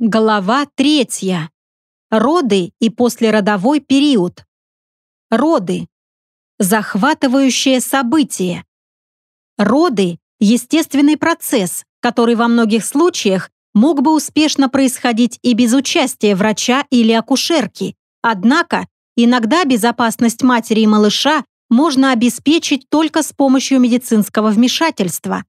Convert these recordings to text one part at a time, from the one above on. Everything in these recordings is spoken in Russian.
Глава третья. Роды и послеродовой период. Роды. Захватывающее событие. Роды – естественный процесс, который во многих случаях мог бы успешно происходить и без участия врача или акушерки. Однако, иногда безопасность матери и малыша можно обеспечить только с помощью медицинского вмешательства.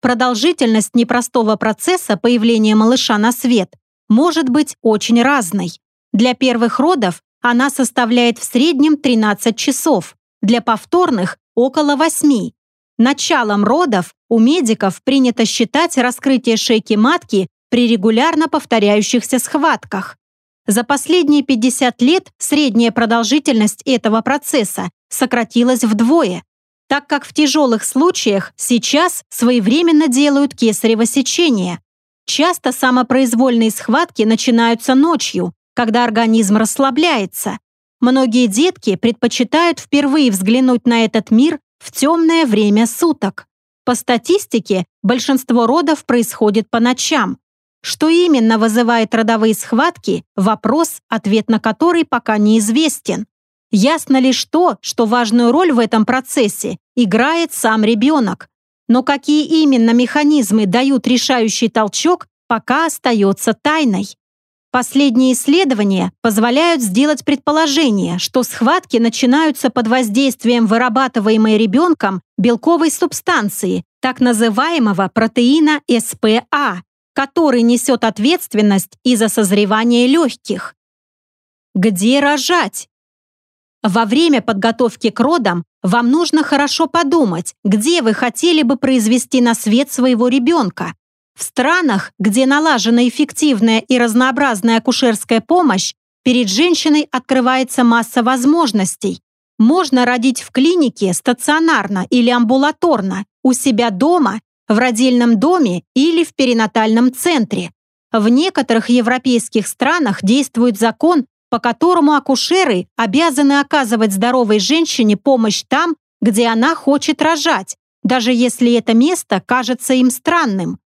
Продолжительность непростого процесса появления малыша на свет может быть очень разной. Для первых родов она составляет в среднем 13 часов, для повторных – около 8. Началом родов у медиков принято считать раскрытие шейки матки при регулярно повторяющихся схватках. За последние 50 лет средняя продолжительность этого процесса сократилась вдвое, так как в тяжелых случаях сейчас своевременно делают кесарево сечение, Часто самопроизвольные схватки начинаются ночью, когда организм расслабляется. Многие детки предпочитают впервые взглянуть на этот мир в темное время суток. По статистике, большинство родов происходит по ночам. Что именно вызывает родовые схватки – вопрос, ответ на который пока неизвестен. Ясно лишь то, что важную роль в этом процессе играет сам ребенок, но какие именно механизмы дают решающий толчок, пока остается тайной. Последние исследования позволяют сделать предположение, что схватки начинаются под воздействием вырабатываемой ребенком белковой субстанции, так называемого протеина СПА, который несет ответственность и за созревание легких. Где рожать? Во время подготовки к родам вам нужно хорошо подумать, где вы хотели бы произвести на свет своего ребенка. В странах, где налажена эффективная и разнообразная акушерская помощь, перед женщиной открывается масса возможностей. Можно родить в клинике стационарно или амбулаторно, у себя дома, в родильном доме или в перинатальном центре. В некоторых европейских странах действует закон, по которому акушеры обязаны оказывать здоровой женщине помощь там, где она хочет рожать, даже если это место кажется им странным.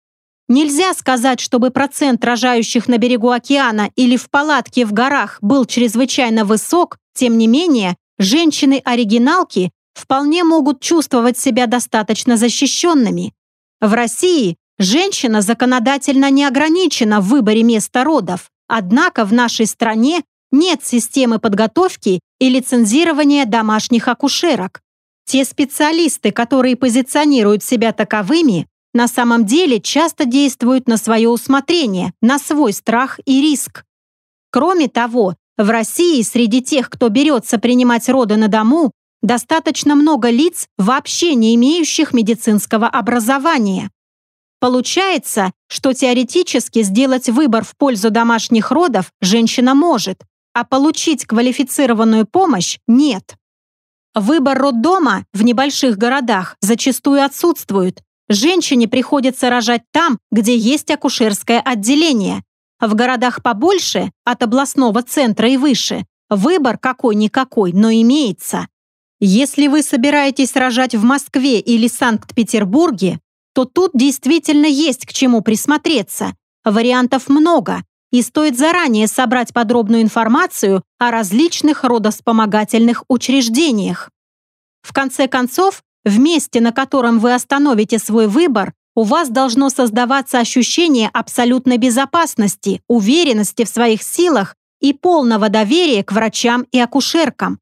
Нельзя сказать, чтобы процент рожающих на берегу океана или в палатке в горах был чрезвычайно высок, тем не менее, женщины-оригиналки вполне могут чувствовать себя достаточно защищенными. В России женщина законодательно не ограничена в выборе места родов, однако в нашей стране нет системы подготовки и лицензирования домашних акушерок. Те специалисты, которые позиционируют себя таковыми, на самом деле часто действуют на свое усмотрение, на свой страх и риск. Кроме того, в России среди тех, кто берется принимать роды на дому, достаточно много лиц, вообще не имеющих медицинского образования. Получается, что теоретически сделать выбор в пользу домашних родов женщина может, а получить квалифицированную помощь нет. Выбор роддома в небольших городах зачастую отсутствует. Женщине приходится рожать там, где есть акушерское отделение. В городах побольше, от областного центра и выше, выбор какой-никакой, но имеется. Если вы собираетесь рожать в Москве или Санкт-Петербурге, то тут действительно есть к чему присмотреться. Вариантов много, и стоит заранее собрать подробную информацию о различных родоспомогательных учреждениях. В конце концов, в месте, на котором вы остановите свой выбор, у вас должно создаваться ощущение абсолютной безопасности, уверенности в своих силах и полного доверия к врачам и акушеркам.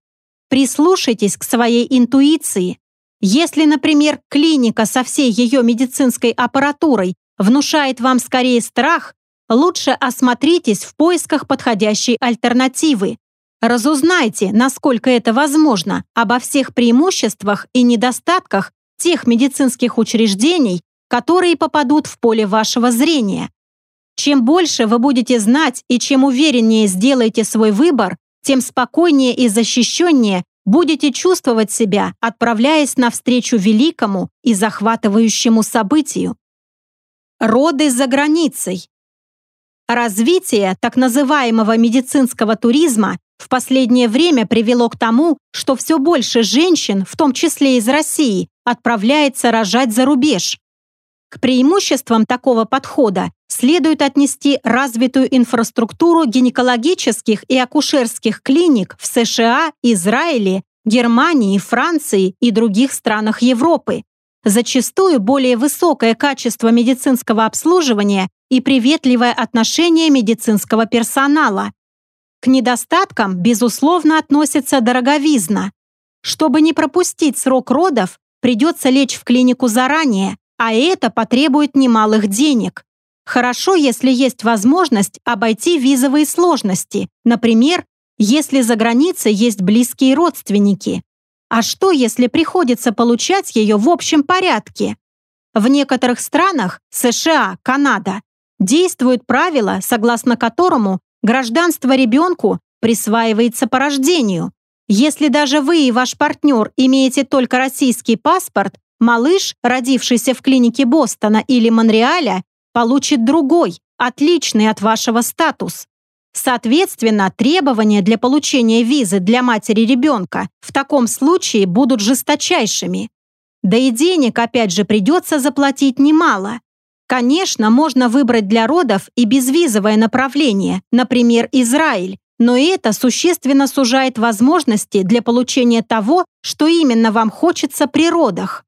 Прислушайтесь к своей интуиции. Если, например, клиника со всей ее медицинской аппаратурой внушает вам скорее страх, лучше осмотритесь в поисках подходящей альтернативы. Разузнайте, насколько это возможно, обо всех преимуществах и недостатках тех медицинских учреждений, которые попадут в поле вашего зрения. Чем больше вы будете знать и чем увереннее сделаете свой выбор, тем спокойнее и защищеннее будете чувствовать себя, отправляясь навстречу великому и захватывающему событию. Роды за границей. Развитие так называемого медицинского туризма в последнее время привело к тому, что все больше женщин, в том числе из России, отправляется рожать за рубеж. К преимуществам такого подхода следует отнести развитую инфраструктуру гинекологических и акушерских клиник в США, Израиле, Германии, Франции и других странах Европы. Зачастую более высокое качество медицинского обслуживания и приветливое отношение медицинского персонала. К недостаткам, безусловно, относится дороговизна. Чтобы не пропустить срок родов, придется лечь в клинику заранее, а это потребует немалых денег. Хорошо, если есть возможность обойти визовые сложности, например, если за границей есть близкие родственники. А что, если приходится получать ее в общем порядке? В некоторых странах, США, Канада, действует правило, согласно которому гражданство ребенку присваивается по рождению. Если даже вы и ваш партнер имеете только российский паспорт, Малыш, родившийся в клинике Бостона или Монреаля, получит другой, отличный от вашего статус. Соответственно, требования для получения визы для матери ребенка в таком случае будут жесточайшими. Да и денег, опять же, придется заплатить немало. Конечно, можно выбрать для родов и безвизовое направление, например, Израиль, но это существенно сужает возможности для получения того, что именно вам хочется при родах.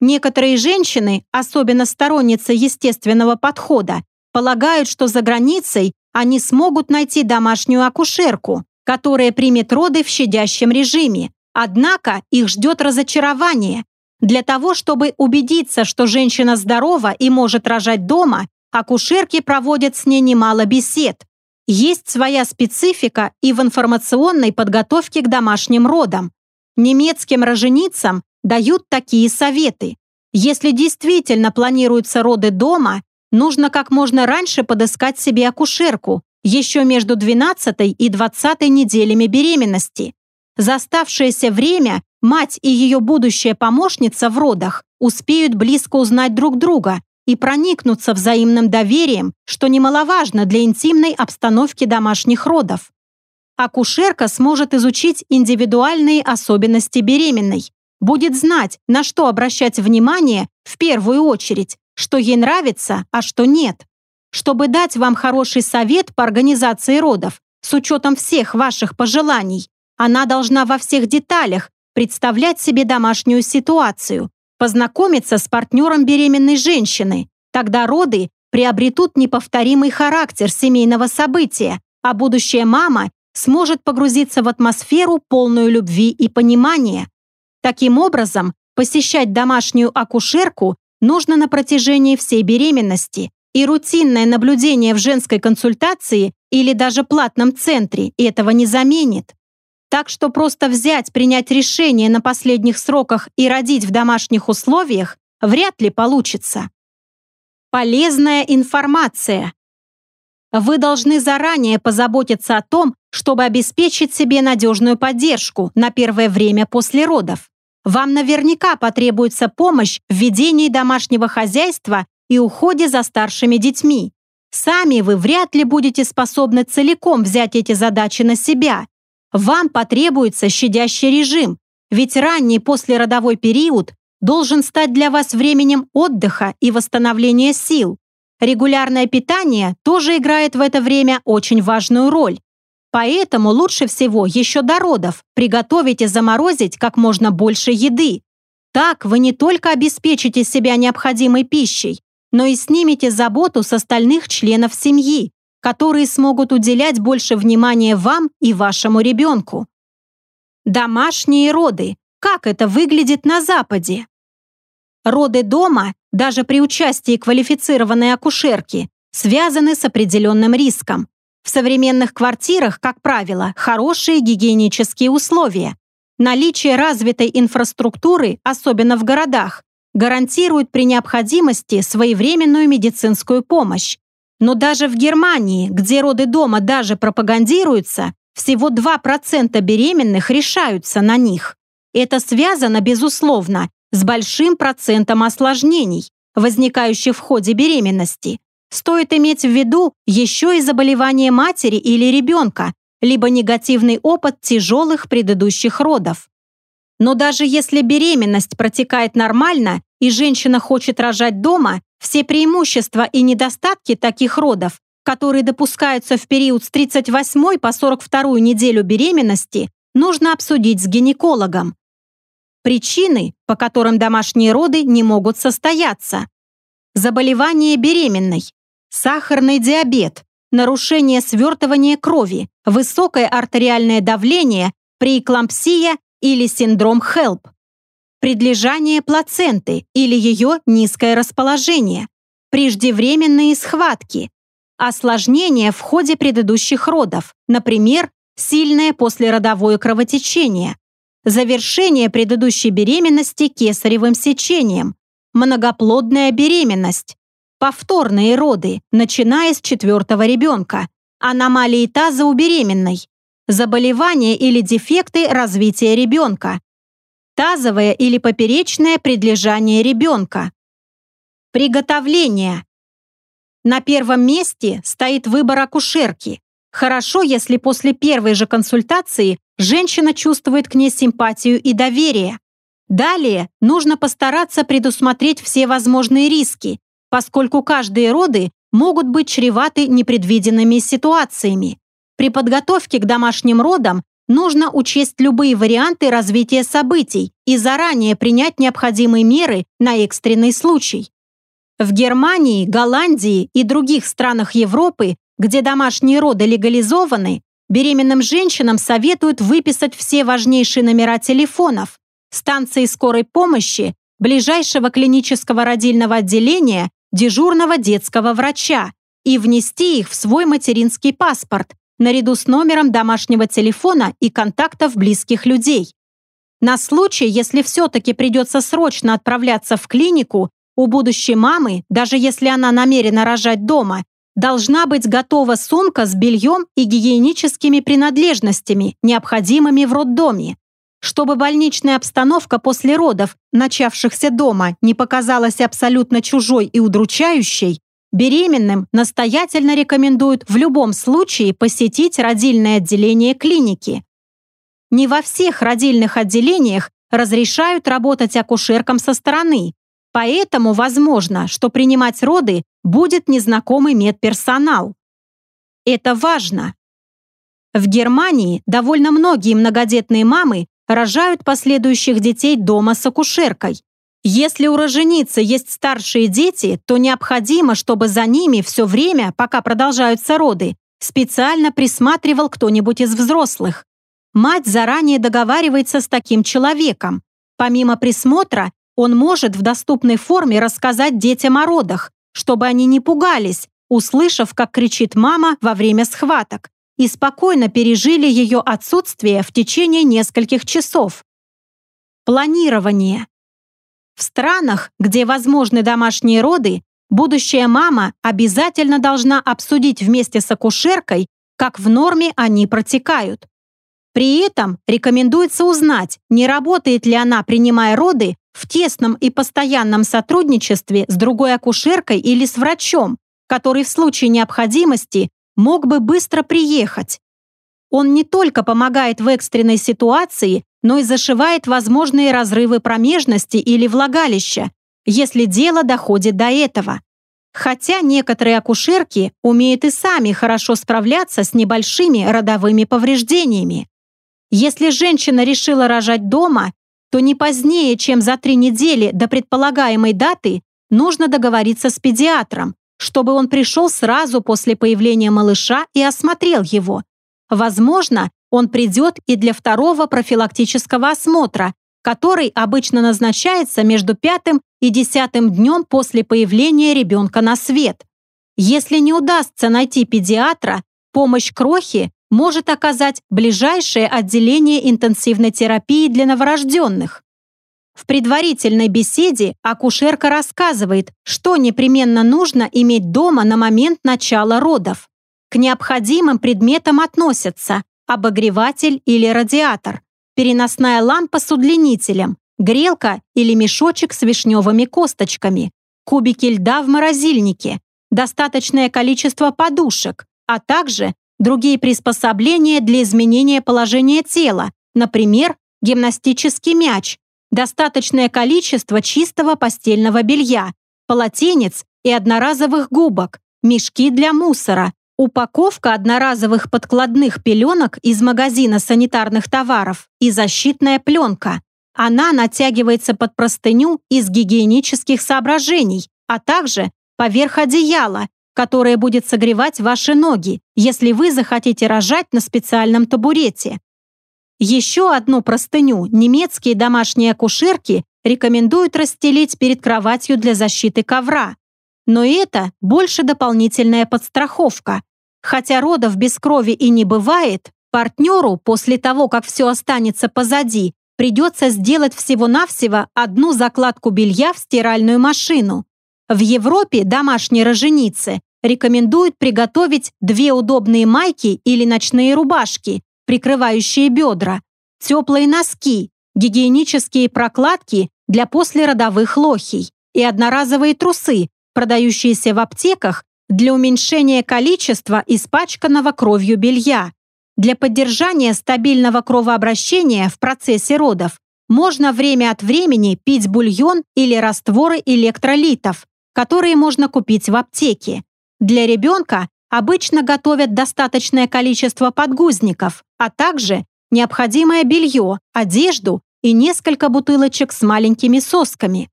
Некоторые женщины, особенно сторонницы естественного подхода, полагают, что за границей они смогут найти домашнюю акушерку, которая примет роды в щадящем режиме. Однако их ждет разочарование. Для того, чтобы убедиться, что женщина здорова и может рожать дома, акушерки проводят с ней немало бесед. Есть своя специфика и в информационной подготовке к домашним родам. Немецким роженицам дают такие советы. Если действительно планируются роды дома, нужно как можно раньше подыскать себе акушерку, еще между 12 и 20 неделями беременности. За оставшееся время мать и ее будущая помощница в родах успеют близко узнать друг друга и проникнуться взаимным доверием, что немаловажно для интимной обстановки домашних родов. Акушерка сможет изучить индивидуальные особенности беременной, будет знать, на что обращать внимание в первую очередь, что ей нравится, а что нет. Чтобы дать вам хороший совет по организации родов, с учетом всех ваших пожеланий, она должна во всех деталях представлять себе домашнюю ситуацию, познакомиться с партнером беременной женщины. Тогда роды приобретут неповторимый характер семейного события, а будущая мама сможет погрузиться в атмосферу полную любви и понимания, Таким образом, посещать домашнюю акушерку нужно на протяжении всей беременности, и рутинное наблюдение в женской консультации или даже платном центре этого не заменит. Так что просто взять, принять решение на последних сроках и родить в домашних условиях вряд ли получится. Полезная информация. Вы должны заранее позаботиться о том, чтобы обеспечить себе надежную поддержку на первое время после родов. Вам наверняка потребуется помощь в ведении домашнего хозяйства и уходе за старшими детьми. Сами вы вряд ли будете способны целиком взять эти задачи на себя. Вам потребуется щадящий режим, ведь ранний послеродовой период должен стать для вас временем отдыха и восстановления сил. Регулярное питание тоже играет в это время очень важную роль. Поэтому лучше всего еще до родов приготовить и заморозить как можно больше еды. Так вы не только обеспечите себя необходимой пищей, но и снимете заботу с остальных членов семьи, которые смогут уделять больше внимания вам и вашему ребенку. Домашние роды. Как это выглядит на Западе? Роды дома, даже при участии квалифицированной акушерки, связаны с определенным риском. В современных квартирах, как правило, хорошие гигиенические условия. Наличие развитой инфраструктуры, особенно в городах, гарантирует при необходимости своевременную медицинскую помощь. Но даже в Германии, где роды дома даже пропагандируются, всего 2% беременных решаются на них. Это связано, безусловно, с большим процентом осложнений, возникающих в ходе беременности, Стоит иметь в виду еще и заболевание матери или ребенка, либо негативный опыт тяжелых предыдущих родов. Но даже если беременность протекает нормально и женщина хочет рожать дома, Все преимущества и недостатки таких родов, которые допускаются в период с 38 по 42 неделю беременности, нужно обсудить с гинекологом. Причины, по которым домашние роды не могут состояться. Заболевание беременной, сахарный диабет, нарушение свертывания крови, высокое артериальное давление, преэклампсия или синдром HELP, предлежание плаценты или ее низкое расположение, преждевременные схватки, осложнения в ходе предыдущих родов, например, сильное послеродовое кровотечение, завершение предыдущей беременности кесаревым сечением, многоплодная беременность, повторные роды, начиная с четвертого ребенка, аномалии таза у беременной, заболевания или дефекты развития ребенка, тазовое или поперечное предлежание ребенка. Приготовление. На первом месте стоит выбор акушерки. Хорошо, если после первой же консультации женщина чувствует к ней симпатию и доверие. Далее нужно постараться предусмотреть все возможные риски, поскольку каждые роды могут быть чреваты непредвиденными ситуациями. При подготовке к домашним родам нужно учесть любые варианты развития событий и заранее принять необходимые меры на экстренный случай. В Германии, Голландии и других странах Европы, где домашние роды легализованы, беременным женщинам советуют выписать все важнейшие номера телефонов, станции скорой помощи, ближайшего клинического родильного отделения дежурного детского врача и внести их в свой материнский паспорт наряду с номером домашнего телефона и контактов близких людей. На случай, если все-таки придется срочно отправляться в клинику, у будущей мамы, даже если она намерена рожать дома, должна быть готова сумка с бельем и гигиеническими принадлежностями, необходимыми в роддоме. Чтобы больничная обстановка после родов, начавшихся дома, не показалась абсолютно чужой и удручающей, беременным настоятельно рекомендуют в любом случае посетить родильное отделение клиники. Не во всех родильных отделениях разрешают работать акушеркам со стороны, поэтому возможно, что принимать роды будет незнакомый медперсонал. Это важно. В Германии довольно многие многодетные мамы рожают последующих детей дома с акушеркой. Если у роженицы есть старшие дети, то необходимо, чтобы за ними все время, пока продолжаются роды, специально присматривал кто-нибудь из взрослых. Мать заранее договаривается с таким человеком. Помимо присмотра, он может в доступной форме рассказать детям о родах, чтобы они не пугались, услышав, как кричит мама во время схваток, и спокойно пережили ее отсутствие в течение нескольких часов. Планирование. В странах, где возможны домашние роды, будущая мама обязательно должна обсудить вместе с акушеркой, как в норме они протекают. При этом рекомендуется узнать, не работает ли она, принимая роды, в тесном и постоянном сотрудничестве с другой акушеркой или с врачом, который в случае необходимости мог бы быстро приехать. Он не только помогает в экстренной ситуации, но и зашивает возможные разрывы промежности или влагалища, если дело доходит до этого. Хотя некоторые акушерки умеют и сами хорошо справляться с небольшими родовыми повреждениями. Если женщина решила рожать дома, то не позднее, чем за три недели до предполагаемой даты, нужно договориться с педиатром, чтобы он пришел сразу после появления малыша и осмотрел его. Возможно, он придет и для второго профилактического осмотра, который обычно назначается между пятым и десятым днем после появления ребенка на свет. Если не удастся найти педиатра, помощь крохи может оказать ближайшее отделение интенсивной терапии для новорожденных. В предварительной беседе акушерка рассказывает, что непременно нужно иметь дома на момент начала родов. К необходимым предметам относятся обогреватель или радиатор, переносная лампа с удлинителем, грелка или мешочек с вишневыми косточками, кубики льда в морозильнике, достаточное количество подушек, а также другие приспособления для изменения положения тела, например, гимнастический мяч, достаточное количество чистого постельного белья, полотенец и одноразовых губок, мешки для мусора, упаковка одноразовых подкладных пеленок из магазина санитарных товаров и защитная пленка. Она натягивается под простыню из гигиенических соображений, а также поверх одеяла, которое будет согревать ваши ноги, если вы захотите рожать на специальном табурете. Еще одну простыню немецкие домашние акушерки рекомендуют расстелить перед кроватью для защиты ковра. Но это больше дополнительная подстраховка. Хотя родов без крови и не бывает, партнеру после того, как все останется позади, придется сделать всего-навсего одну закладку белья в стиральную машину. В Европе домашние роженицы рекомендуют приготовить две удобные майки или ночные рубашки, прикрывающие бедра, теплые носки, гигиенические прокладки для послеродовых лохий и одноразовые трусы, продающиеся в аптеках для уменьшения количества испачканного кровью белья. Для поддержания стабильного кровообращения в процессе родов можно время от времени пить бульон или растворы электролитов, которые можно купить в аптеке. Для ребенка обычно готовят достаточное количество подгузников, а также необходимое белье, одежду и несколько бутылочек с маленькими сосками.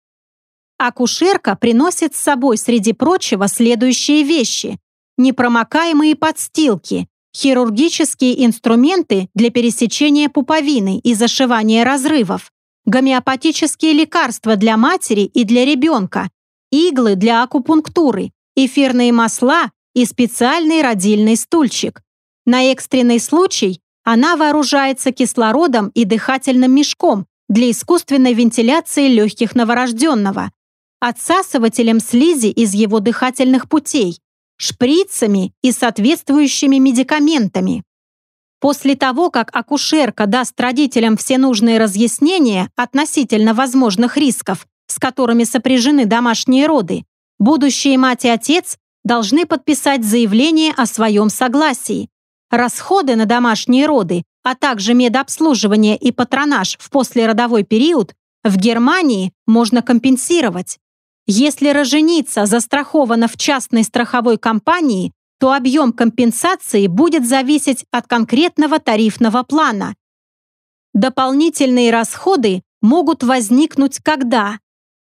Акушерка приносит с собой, среди прочего, следующие вещи. Непромокаемые подстилки, хирургические инструменты для пересечения пуповины и зашивания разрывов, гомеопатические лекарства для матери и для ребенка, иглы для акупунктуры, эфирные масла и специальный родильный стульчик. На экстренный случай она вооружается кислородом и дыхательным мешком для искусственной вентиляции легких новорожденного, отсасывателем слизи из его дыхательных путей, шприцами и соответствующими медикаментами. После того, как акушерка даст родителям все нужные разъяснения относительно возможных рисков, с которыми сопряжены домашние роды, будущие мать и отец должны подписать заявление о своем согласии. Расходы на домашние роды, а также медобслуживание и патронаж в послеродовой период в Германии можно компенсировать. Если роженица застрахована в частной страховой компании, то объем компенсации будет зависеть от конкретного тарифного плана. Дополнительные расходы могут возникнуть когда?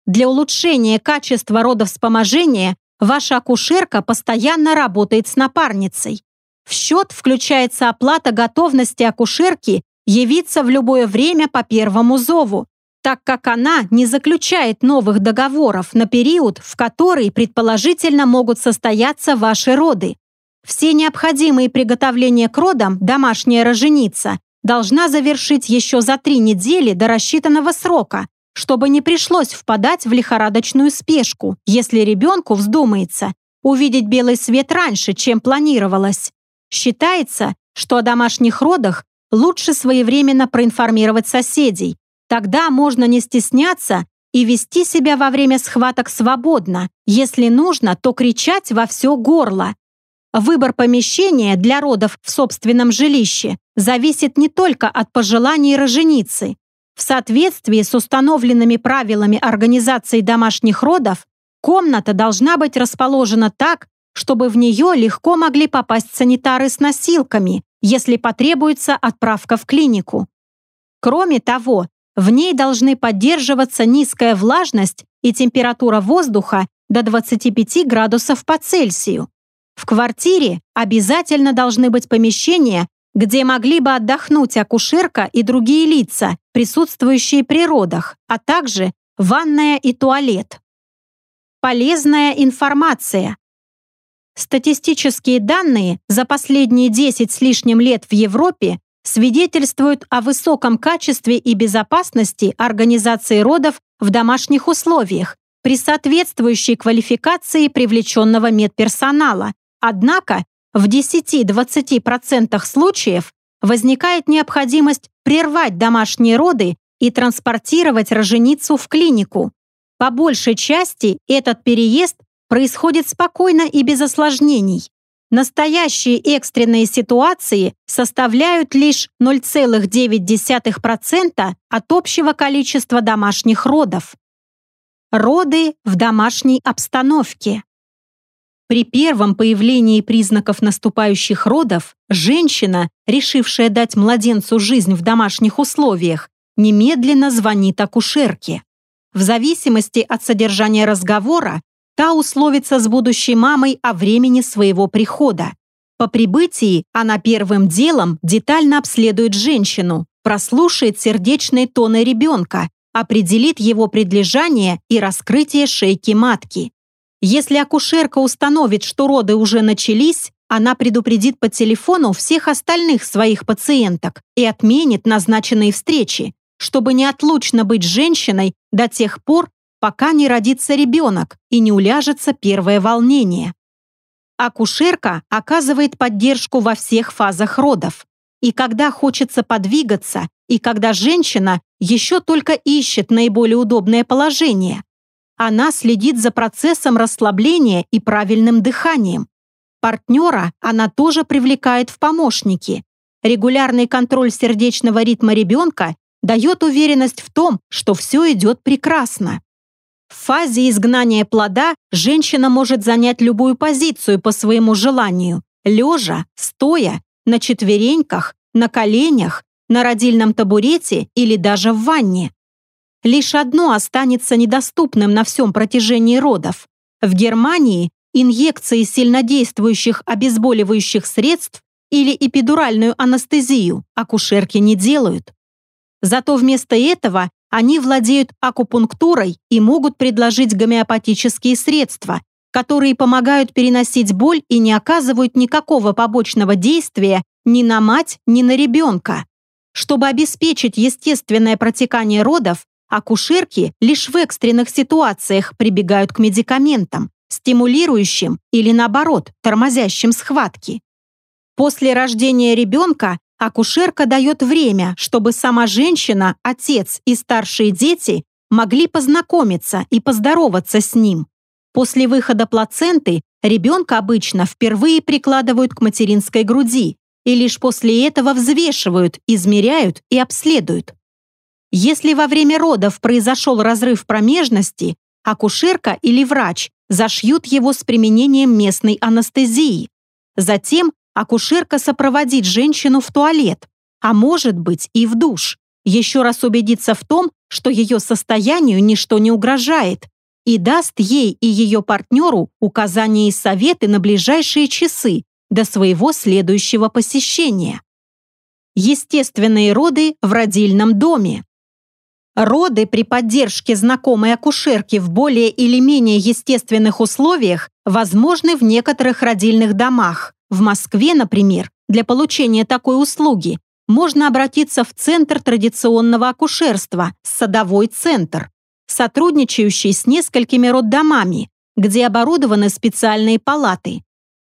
Для улучшения качества родовспоможения ваша акушерка постоянно работает с напарницей. В счет включается оплата готовности акушерки явиться в любое время по первому зову, так как она не заключает новых договоров на период, в который предположительно могут состояться ваши роды. Все необходимые приготовления к родам домашняя роженица должна завершить еще за три недели до рассчитанного срока, чтобы не пришлось впадать в лихорадочную спешку, если ребенку вздумается увидеть белый свет раньше, чем планировалось. Считается, что о домашних родах лучше своевременно проинформировать соседей, Тогда можно не стесняться и вести себя во время схваток свободно. Если нужно, то кричать во все горло. Выбор помещения для родов в собственном жилище зависит не только от пожеланий роженицы. В соответствии с установленными правилами организации домашних родов, комната должна быть расположена так, чтобы в нее легко могли попасть санитары с носилками, если потребуется отправка в клинику. Кроме того, в ней должны поддерживаться низкая влажность и температура воздуха до 25 градусов по Цельсию. В квартире обязательно должны быть помещения, где могли бы отдохнуть акушерка и другие лица, присутствующие при родах, а также ванная и туалет. Полезная информация. Статистические данные за последние 10 с лишним лет в Европе свидетельствуют о высоком качестве и безопасности организации родов в домашних условиях при соответствующей квалификации привлеченного медперсонала. Однако в 10-20% случаев возникает необходимость прервать домашние роды и транспортировать роженицу в клинику. По большей части этот переезд происходит спокойно и без осложнений. Настоящие экстренные ситуации составляют лишь 0,9% от общего количества домашних родов. Роды в домашней обстановке. При первом появлении признаков наступающих родов женщина, решившая дать младенцу жизнь в домашних условиях, немедленно звонит акушерке. В зависимости от содержания разговора, та условится с будущей мамой о времени своего прихода. По прибытии она первым делом детально обследует женщину, прослушает сердечные тоны ребенка, определит его предлежание и раскрытие шейки матки. Если акушерка установит, что роды уже начались, она предупредит по телефону всех остальных своих пациенток и отменит назначенные встречи, чтобы неотлучно быть женщиной до тех пор, пока не родится ребенок и не уляжется первое волнение. Акушерка оказывает поддержку во всех фазах родов. И когда хочется подвигаться, и когда женщина еще только ищет наиболее удобное положение, она следит за процессом расслабления и правильным дыханием. Партнера она тоже привлекает в помощники. Регулярный контроль сердечного ритма ребенка дает уверенность в том, что все идет прекрасно. В фазе изгнания плода женщина может занять любую позицию по своему желанию – лежа, стоя, на четвереньках, на коленях, на родильном табурете или даже в ванне. Лишь одно останется недоступным на всем протяжении родов. В Германии инъекции сильнодействующих обезболивающих средств или эпидуральную анестезию акушерки не делают. Зато вместо этого они владеют акупунктурой и могут предложить гомеопатические средства, которые помогают переносить боль и не оказывают никакого побочного действия ни на мать, ни на ребенка. Чтобы обеспечить естественное протекание родов, Акушерки лишь в экстренных ситуациях прибегают к медикаментам, стимулирующим или, наоборот, тормозящим схватки. После рождения ребенка акушерка дает время, чтобы сама женщина, отец и старшие дети могли познакомиться и поздороваться с ним. После выхода плаценты ребенка обычно впервые прикладывают к материнской груди и лишь после этого взвешивают, измеряют и обследуют. Если во время родов произошел разрыв промежности, акушерка или врач зашьют его с применением местной анестезии. Затем акушерка сопроводит женщину в туалет, а может быть и в душ, еще раз убедиться в том, что ее состоянию ничто не угрожает, и даст ей и ее партнеру указания и советы на ближайшие часы до своего следующего посещения. Естественные роды в родильном доме. Роды при поддержке знакомой акушерки в более или менее естественных условиях возможны в некоторых родильных домах. В Москве, например, для получения такой услуги можно обратиться в Центр традиционного акушерства, Садовой центр, сотрудничающий с несколькими роддомами, где оборудованы специальные палаты.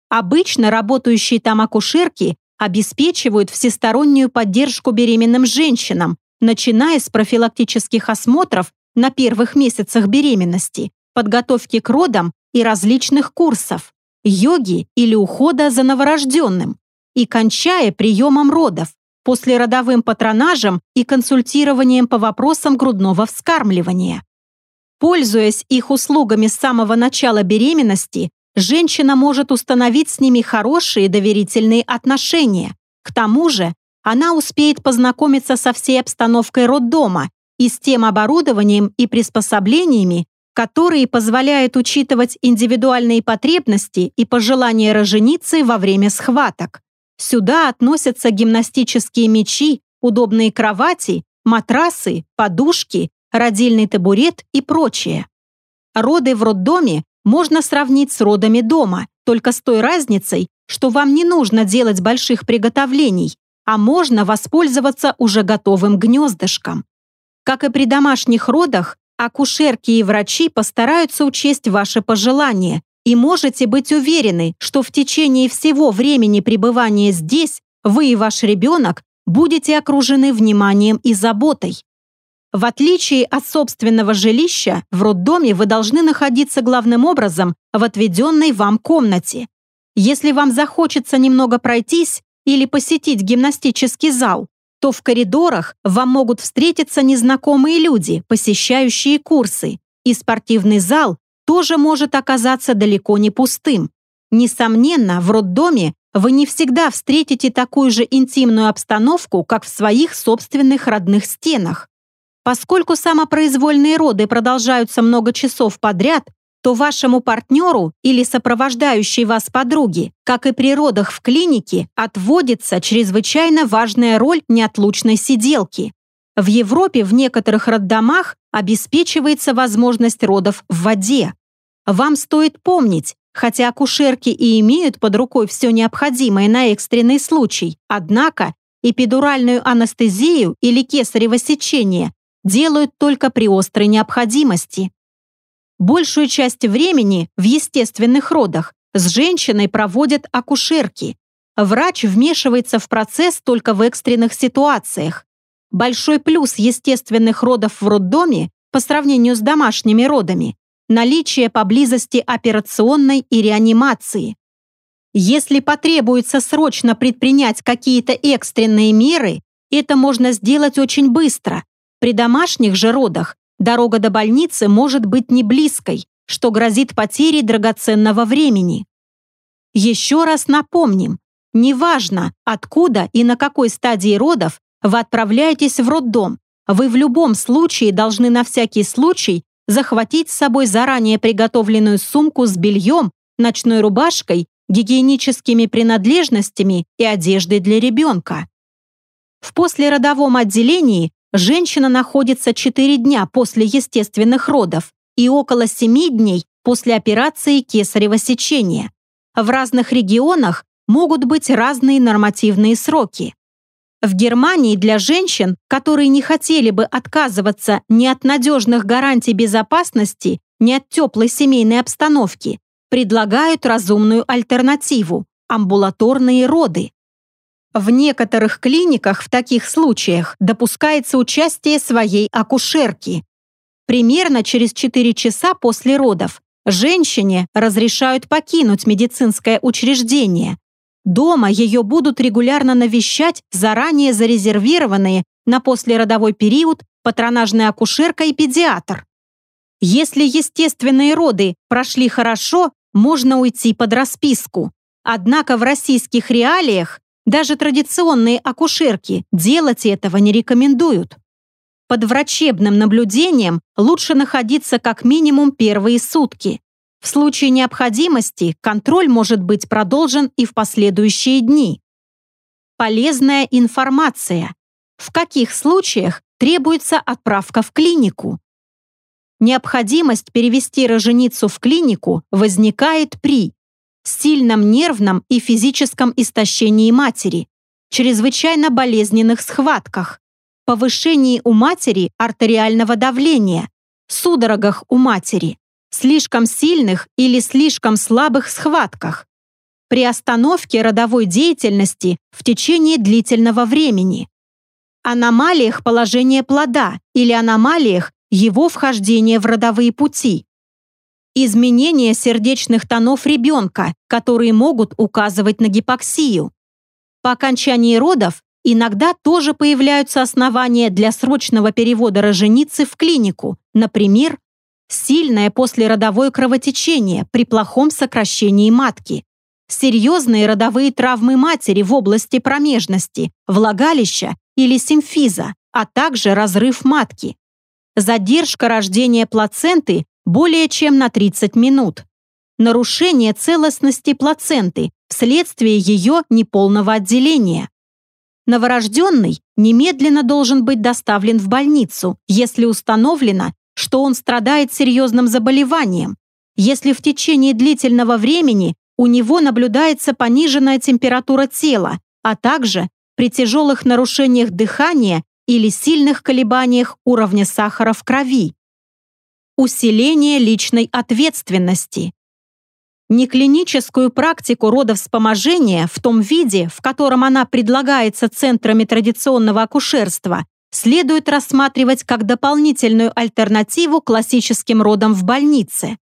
Обычно работающие там акушерки обеспечивают всестороннюю поддержку беременным женщинам, начиная с профилактических осмотров на первых месяцах беременности, подготовки к родам и различных курсов, йоги или ухода за новорожденным, и кончая приемом родов, послеродовым патронажем и консультированием по вопросам грудного вскармливания. Пользуясь их услугами с самого начала беременности, женщина может установить с ними хорошие доверительные отношения. К тому же она успеет познакомиться со всей обстановкой роддома и с тем оборудованием и приспособлениями, которые позволяют учитывать индивидуальные потребности и пожелания роженицы во время схваток. Сюда относятся гимнастические мячи, удобные кровати, матрасы, подушки, родильный табурет и прочее. Роды в роддоме можно сравнить с родами дома, только с той разницей, что вам не нужно делать больших приготовлений, а можно воспользоваться уже готовым гнездышком. Как и при домашних родах, акушерки и врачи постараются учесть ваши пожелания, и можете быть уверены, что в течение всего времени пребывания здесь вы и ваш ребенок будете окружены вниманием и заботой. В отличие от собственного жилища, в роддоме вы должны находиться главным образом в отведенной вам комнате. Если вам захочется немного пройтись, или посетить гимнастический зал, то в коридорах вам могут встретиться незнакомые люди, посещающие курсы. и спортивный зал тоже может оказаться далеко не пустым. Несомненно, в роддоме вы не всегда встретите такую же интимную обстановку, как в своих собственных родных стенах. Поскольку самопроизвольные роды продолжаются много часов подряд, то вашему партнеру или сопровождающей вас подруге, как и при родах в клинике, отводится чрезвычайно важная роль неотлучной сиделки. В Европе в некоторых роддомах обеспечивается возможность родов в воде. Вам стоит помнить, хотя акушерки и имеют под рукой все необходимое на экстренный случай, однако эпидуральную анестезию или кесарево сечение делают только при острой необходимости. Большую часть времени в естественных родах с женщиной проводят акушерки. Врач вмешивается в процесс только в экстренных ситуациях. Большой плюс естественных родов в роддоме по сравнению с домашними родами – наличие поблизости операционной и реанимации. Если потребуется срочно предпринять какие-то экстренные меры, это можно сделать очень быстро. При домашних же родах Дорога до больницы может быть не близкой, что грозит потерей драгоценного времени. Еще раз напомним, неважно, откуда и на какой стадии родов вы отправляетесь в роддом, вы в любом случае должны на всякий случай захватить с собой заранее приготовленную сумку с бельем, ночной рубашкой, гигиеническими принадлежностями и одеждой для ребенка. В послеродовом отделении женщина находится 4 дня после естественных родов и около 7 дней после операции кесарево сечения. В разных регионах могут быть разные нормативные сроки. В Германии для женщин, которые не хотели бы отказываться ни от надежных гарантий безопасности, ни от теплой семейной обстановки, предлагают разумную альтернативу – амбулаторные роды. В некоторых клиниках в таких случаях допускается участие своей акушерки. Примерно через 4 часа после родов женщине разрешают покинуть медицинское учреждение. Дома ее будут регулярно навещать заранее зарезервированные на послеродовой период патронажная акушерка и педиатр. Если естественные роды прошли хорошо, можно уйти под расписку. Однако в российских реалиях даже традиционные акушерки делать этого не рекомендуют. Под врачебным наблюдением лучше находиться как минимум первые сутки. В случае необходимости контроль может быть продолжен и в последующие дни. Полезная информация. В каких случаях требуется отправка в клинику? Необходимость перевести роженицу в клинику возникает при сильном нервном и физическом истощении матери, чрезвычайно болезненных схватках, повышении у матери артериального давления, судорогах у матери, слишком сильных или слишком слабых схватках, при остановке родовой деятельности в течение длительного времени, аномалиях положения плода или аномалиях его вхождения в родовые пути, изменения сердечных тонов ребенка, которые могут указывать на гипоксию. По окончании родов иногда тоже появляются основания для срочного перевода роженицы в клинику, например, сильное послеродовое кровотечение при плохом сокращении матки, серьезные родовые травмы матери в области промежности, влагалища или симфиза, а также разрыв матки. Задержка рождения плаценты более чем на 30 минут. Нарушение целостности плаценты вследствие ее неполного отделения. Новорожденный немедленно должен быть доставлен в больницу, если установлено, что он страдает серьезным заболеванием, если в течение длительного времени у него наблюдается пониженная температура тела, а также при тяжелых нарушениях дыхания или сильных колебаниях уровня сахара в крови. Усиление личной ответственности. Неклиническую практику родовспоможения в том виде, в котором она предлагается центрами традиционного акушерства, следует рассматривать как дополнительную альтернативу классическим родам в больнице.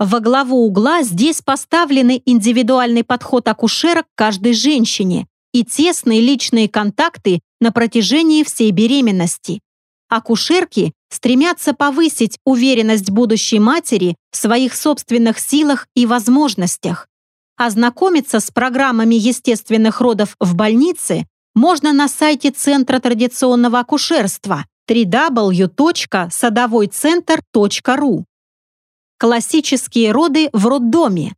Во главу угла здесь поставлены индивидуальный подход акушерок к каждой женщине и тесные личные контакты на протяжении всей беременности. Акушерки стремятся повысить уверенность будущей матери в своих собственных силах и возможностях. Ознакомиться с программами естественных родов в больнице можно на сайте Центра традиционного акушерства www.садовойцентр.ру. Классические роды в роддоме.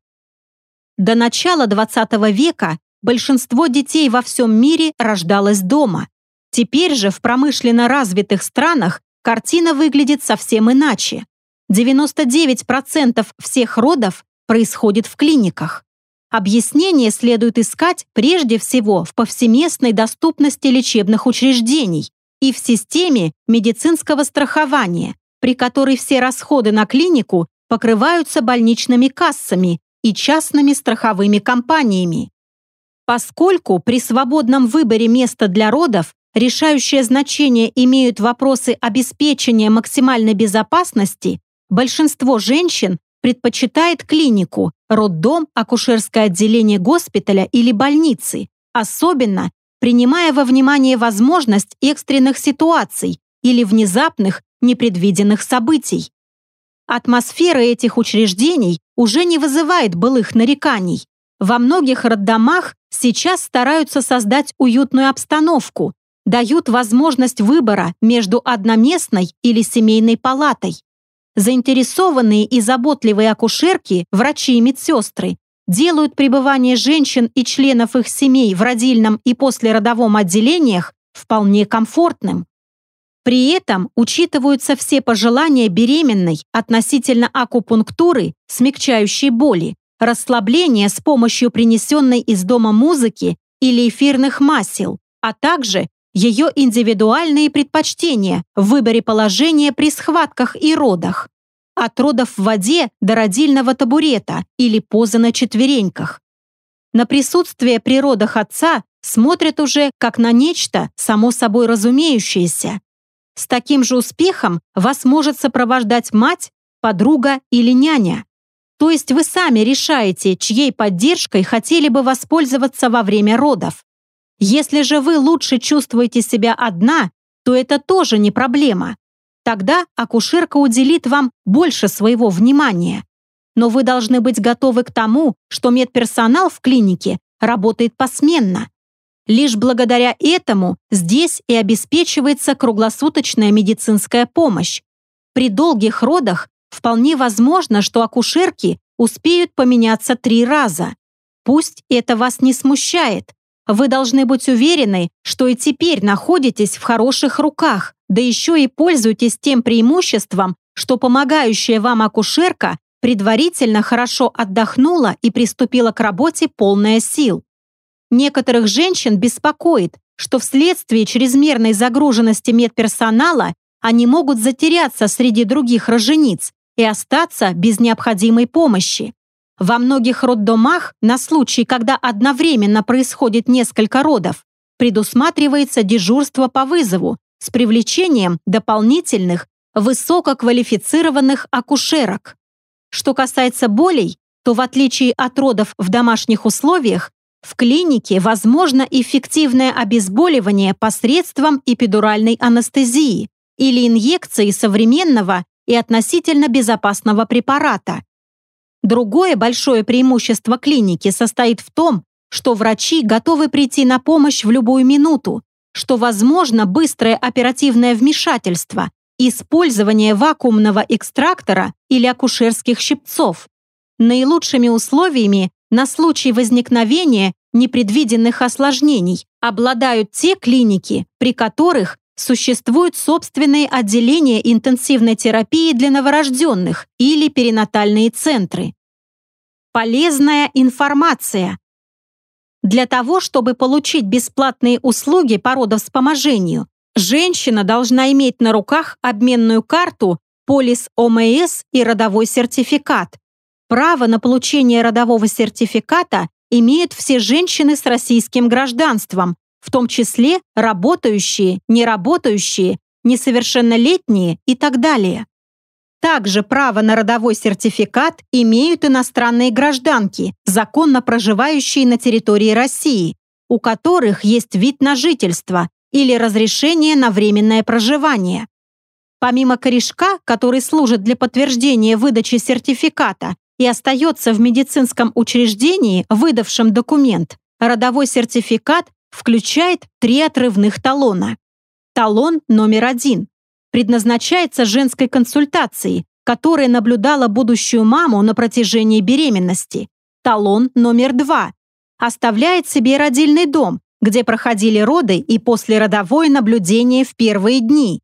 До начала XX века большинство детей во всем мире рождалось дома. Теперь же в промышленно развитых странах картина выглядит совсем иначе. 99% всех родов происходит в клиниках. Объяснение следует искать прежде всего в повсеместной доступности лечебных учреждений и в системе медицинского страхования, при которой все расходы на клинику покрываются больничными кассами и частными страховыми компаниями. Поскольку при свободном выборе места для родов решающее значение имеют вопросы обеспечения максимальной безопасности, большинство женщин предпочитает клинику, роддом, акушерское отделение госпиталя или больницы, особенно принимая во внимание возможность экстренных ситуаций или внезапных непредвиденных событий. Атмосфера этих учреждений уже не вызывает былых нареканий. Во многих роддомах сейчас стараются создать уютную обстановку, дают возможность выбора между одноместной или семейной палатой. Заинтересованные и заботливые акушерки, врачи и медсестры делают пребывание женщин и членов их семей в родильном и послеродовом отделениях вполне комфортным. При этом учитываются все пожелания беременной относительно акупунктуры, смягчающей боли, расслабления с помощью принесенной из дома музыки или эфирных масел, а также ее индивидуальные предпочтения в выборе положения при схватках и родах. От родов в воде до родильного табурета или позы на четвереньках. На присутствие при родах отца смотрят уже как на нечто само собой разумеющееся. С таким же успехом вас может сопровождать мать, подруга или няня. То есть вы сами решаете, чьей поддержкой хотели бы воспользоваться во время родов. Если же вы лучше чувствуете себя одна, то это тоже не проблема. Тогда акушерка уделит вам больше своего внимания. Но вы должны быть готовы к тому, что медперсонал в клинике работает посменно. Лишь благодаря этому здесь и обеспечивается круглосуточная медицинская помощь. При долгих родах вполне возможно, что акушерки успеют поменяться три раза. Пусть это вас не смущает, вы должны быть уверены, что и теперь находитесь в хороших руках, да еще и пользуетесь тем преимуществом, что помогающая вам акушерка предварительно хорошо отдохнула и приступила к работе полная сил. Некоторых женщин беспокоит, что вследствие чрезмерной загруженности медперсонала они могут затеряться среди других рожениц и остаться без необходимой помощи. Во многих роддомах на случай, когда одновременно происходит несколько родов, предусматривается дежурство по вызову с привлечением дополнительных высококвалифицированных акушерок. Что касается болей, то в отличие от родов в домашних условиях, в клинике возможно эффективное обезболивание посредством эпидуральной анестезии или инъекции современного и относительно безопасного препарата, Другое большое преимущество клиники состоит в том, что врачи готовы прийти на помощь в любую минуту, что возможно быстрое оперативное вмешательство, использование вакуумного экстрактора или акушерских щипцов. Наилучшими условиями на случай возникновения непредвиденных осложнений обладают те клиники, при которых существуют собственные отделения интенсивной терапии для новорожденных или перинатальные центры. Полезная информация. Для того, чтобы получить бесплатные услуги по родовспоможению, женщина должна иметь на руках обменную карту, полис ОМС и родовой сертификат. Право на получение родового сертификата имеют все женщины с российским гражданством, в том числе работающие, неработающие, несовершеннолетние и так далее. Также право на родовой сертификат имеют иностранные гражданки, законно проживающие на территории России, у которых есть вид на жительство или разрешение на временное проживание. Помимо корешка, который служит для подтверждения выдачи сертификата и остается в медицинском учреждении, выдавшем документ, родовой сертификат включает три отрывных талона. Талон номер один предназначается женской консультации, которая наблюдала будущую маму на протяжении беременности. Талон номер два оставляет себе родильный дом, где проходили роды и послеродовое наблюдение в первые дни.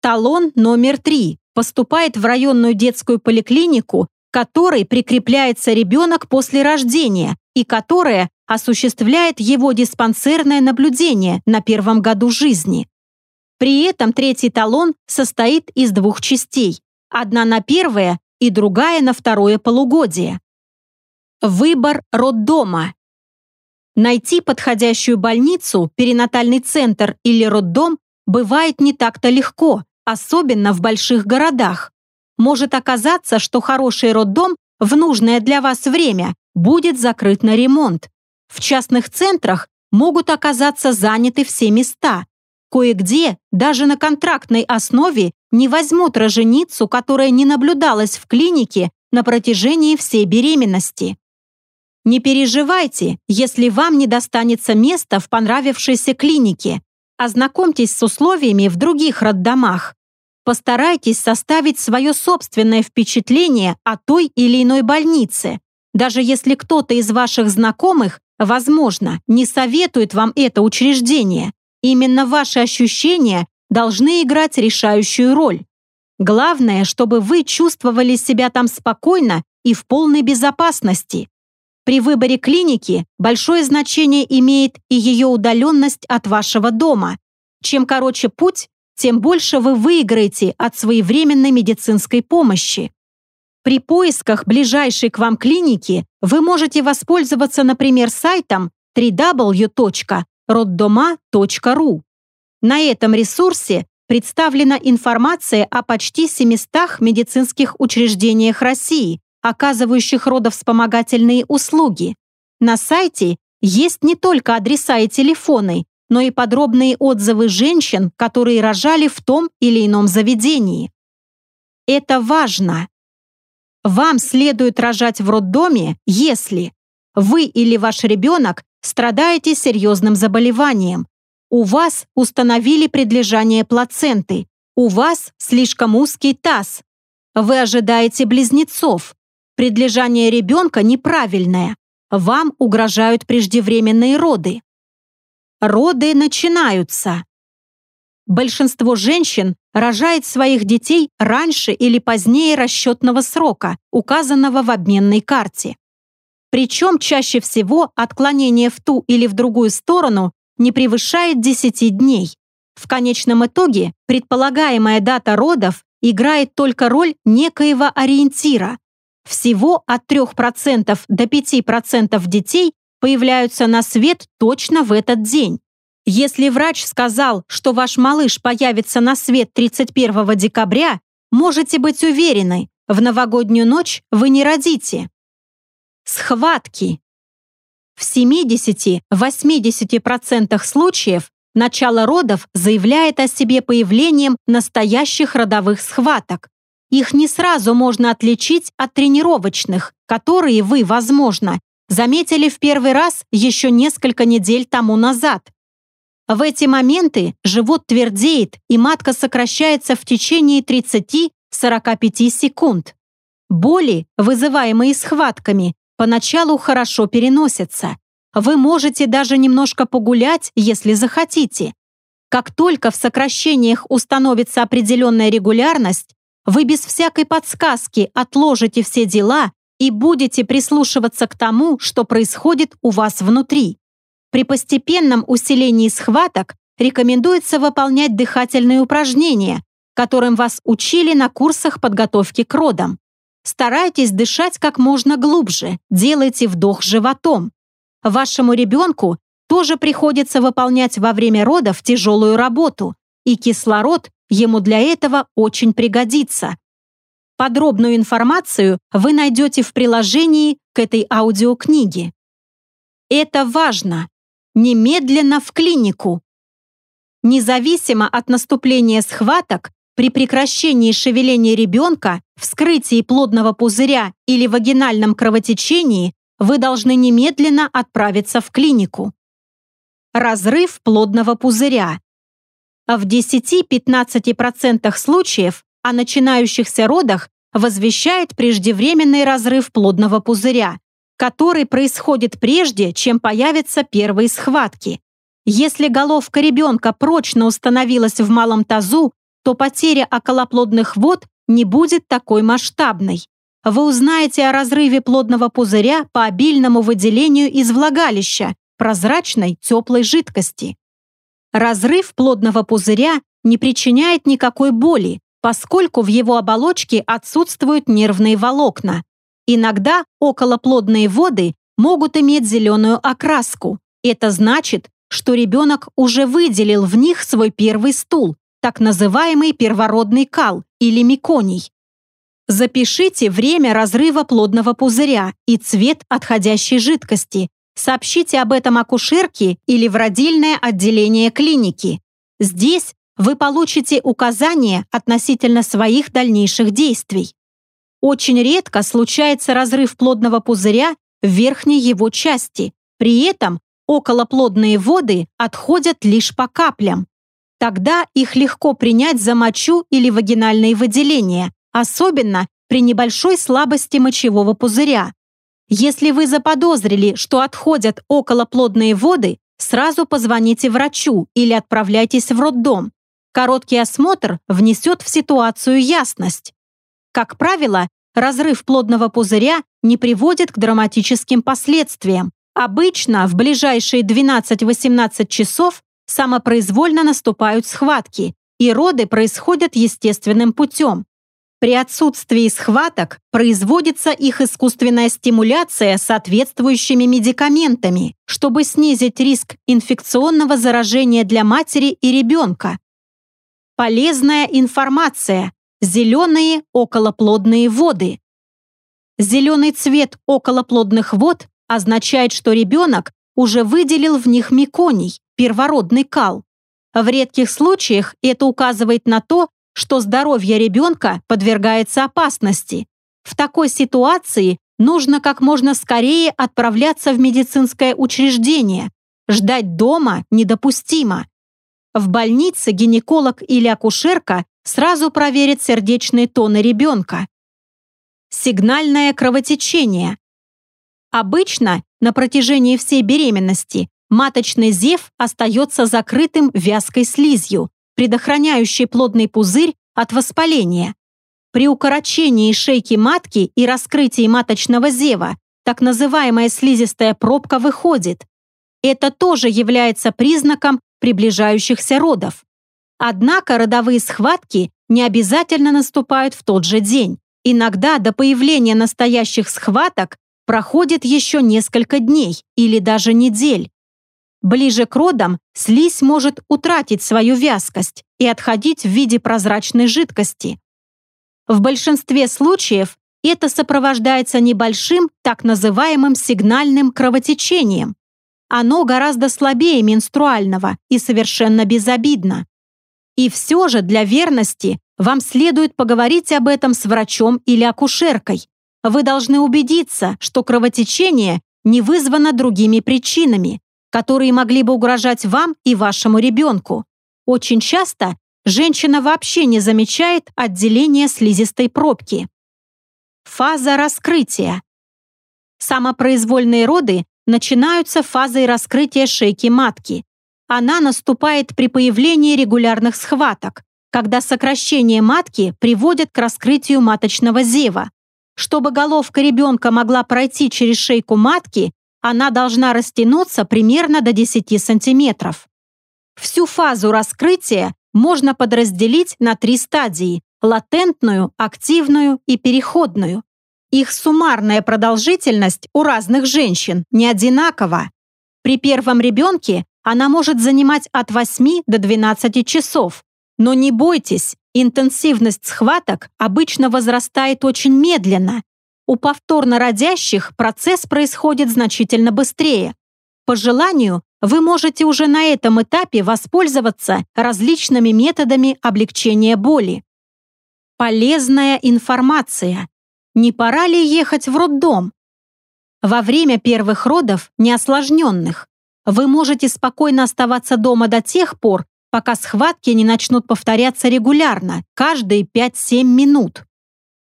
Талон номер три поступает в районную детскую поликлинику, которой прикрепляется ребенок после рождения и которая осуществляет его диспансерное наблюдение на первом году жизни. При этом третий талон состоит из двух частей. Одна на первое и другая на второе полугодие. Выбор роддома. Найти подходящую больницу, перинатальный центр или роддом бывает не так-то легко, особенно в больших городах. Может оказаться, что хороший роддом в нужное для вас время будет закрыт на ремонт. В частных центрах могут оказаться заняты все места. Кое-где даже на контрактной основе не возьмут роженицу, которая не наблюдалась в клинике на протяжении всей беременности. Не переживайте, если вам не достанется места в понравившейся клинике. Ознакомьтесь с условиями в других роддомах. Постарайтесь составить свое собственное впечатление о той или иной больнице. Даже если кто-то из ваших знакомых, возможно, не советует вам это учреждение, именно ваши ощущения должны играть решающую роль. Главное, чтобы вы чувствовали себя там спокойно и в полной безопасности. При выборе клиники большое значение имеет и ее удаленность от вашего дома. Чем короче путь, тем больше вы выиграете от своевременной медицинской помощи. При поисках ближайшей к вам клиники вы можете воспользоваться, например, сайтом www.роддома.ру. На этом ресурсе представлена информация о почти 700 медицинских учреждениях России, оказывающих родовспомогательные услуги. На сайте есть не только адреса и телефоны, но и подробные отзывы женщин, которые рожали в том или ином заведении. Это важно. Вам следует рожать в роддоме, если вы или ваш ребенок страдаете серьезным заболеванием, у вас установили предлежание плаценты, у вас слишком узкий таз, вы ожидаете близнецов, предлежание ребенка неправильное, вам угрожают преждевременные роды. Роды начинаются. Большинство женщин рожает своих детей раньше или позднее расчетного срока, указанного в обменной карте. Причем чаще всего отклонение в ту или в другую сторону не превышает 10 дней. В конечном итоге предполагаемая дата родов играет только роль некоего ориентира. Всего от 3% до 5% детей появляются на свет точно в этот день. Если врач сказал, что ваш малыш появится на свет 31 декабря, можете быть уверены, в новогоднюю ночь вы не родите. Схватки. В 70-80% случаев начало родов заявляет о себе появлением настоящих родовых схваток. Их не сразу можно отличить от тренировочных, которые вы, возможно, заметили в первый раз еще несколько недель тому назад. В эти моменты живот твердеет и матка сокращается в течение 30-45 секунд. Боли, вызываемые схватками, поначалу хорошо переносятся. Вы можете даже немножко погулять, если захотите. Как только в сокращениях установится определенная регулярность, вы без всякой подсказки отложите все дела и будете прислушиваться к тому, что происходит у вас внутри. При постепенном усилении схваток рекомендуется выполнять дыхательные упражнения, которым вас учили на курсах подготовки к родам. Старайтесь дышать как можно глубже, делайте вдох животом. Вашему ребенку тоже приходится выполнять во время родов тяжелую работу, и кислород ему для этого очень пригодится. Подробную информацию вы найдете в приложении к этой аудиокниге. Это важно. Немедленно в клинику. Независимо от наступления схваток, При прекращении шевеления ребенка, вскрытии плодного пузыря или вагинальном кровотечении вы должны немедленно отправиться в клинику. Разрыв плодного пузыря. В 10-15% случаев о начинающихся родах возвещает преждевременный разрыв плодного пузыря, который происходит прежде, чем появятся первые схватки. Если головка ребенка прочно установилась в малом тазу, то потеря околоплодных вод не будет такой масштабной. Вы узнаете о разрыве плодного пузыря по обильному выделению из влагалища, прозрачной теплой жидкости. Разрыв плодного пузыря не причиняет никакой боли, поскольку в его оболочке отсутствуют нервные волокна. Иногда околоплодные воды могут иметь зеленую окраску. Это значит, что ребенок уже выделил в них свой первый стул, так называемый первородный кал или меконий. Запишите время разрыва плодного пузыря и цвет отходящей жидкости. Сообщите об этом акушерке или в родильное отделение клиники. Здесь вы получите указания относительно своих дальнейших действий. Очень редко случается разрыв плодного пузыря в верхней его части. При этом околоплодные воды отходят лишь по каплям. Тогда их легко принять за мочу или вагинальные выделения, особенно при небольшой слабости мочевого пузыря. Если вы заподозрили, что отходят околоплодные воды, сразу позвоните врачу или отправляйтесь в роддом. Короткий осмотр внесет в ситуацию ясность. Как правило, разрыв плодного пузыря не приводит к драматическим последствиям. Обычно в ближайшие 12-18 часов самопроизвольно наступают схватки, и роды происходят естественным путем. При отсутствии схваток производится их искусственная стимуляция соответствующими медикаментами, чтобы снизить риск инфекционного заражения для матери и ребенка. Полезная информация. Зеленые околоплодные воды. Зеленый цвет околоплодных вод означает, что ребенок уже выделил в них меконий, первородный кал. В редких случаях это указывает на то, что здоровье ребенка подвергается опасности. В такой ситуации нужно как можно скорее отправляться в медицинское учреждение. Ждать дома недопустимо. В больнице гинеколог или акушерка сразу проверит сердечные тоны ребенка. Сигнальное кровотечение. Обычно на протяжении всей беременности маточный зев остается закрытым вязкой слизью, предохраняющей плодный пузырь от воспаления. При укорочении шейки матки и раскрытии маточного зева так называемая слизистая пробка выходит. Это тоже является признаком приближающихся родов. Однако родовые схватки не обязательно наступают в тот же день. Иногда до появления настоящих схваток проходит еще несколько дней или даже недель. Ближе к родам слизь может утратить свою вязкость и отходить в виде прозрачной жидкости. В большинстве случаев это сопровождается небольшим так называемым сигнальным кровотечением. Оно гораздо слабее менструального и совершенно безобидно. И все же для верности вам следует поговорить об этом с врачом или акушеркой. Вы должны убедиться, что кровотечение не вызвано другими причинами, которые могли бы угрожать вам и вашему ребенку. Очень часто женщина вообще не замечает отделения слизистой пробки. Фаза раскрытия. Самопроизвольные роды начинаются фазой раскрытия шейки матки. Она наступает при появлении регулярных схваток, когда сокращение матки приводит к раскрытию маточного зева. Чтобы головка ребенка могла пройти через шейку матки, она должна растянуться примерно до 10 сантиметров. Всю фазу раскрытия можно подразделить на три стадии – латентную, активную и переходную. Их суммарная продолжительность у разных женщин не одинакова. При первом ребенке она может занимать от 8 до 12 часов. Но не бойтесь, интенсивность схваток обычно возрастает очень медленно у повторно родящих процесс происходит значительно быстрее. По желанию, вы можете уже на этом этапе воспользоваться различными методами облегчения боли. Полезная информация. Не пора ли ехать в роддом? Во время первых родов, неосложненных, вы можете спокойно оставаться дома до тех пор, пока схватки не начнут повторяться регулярно, каждые 5-7 минут.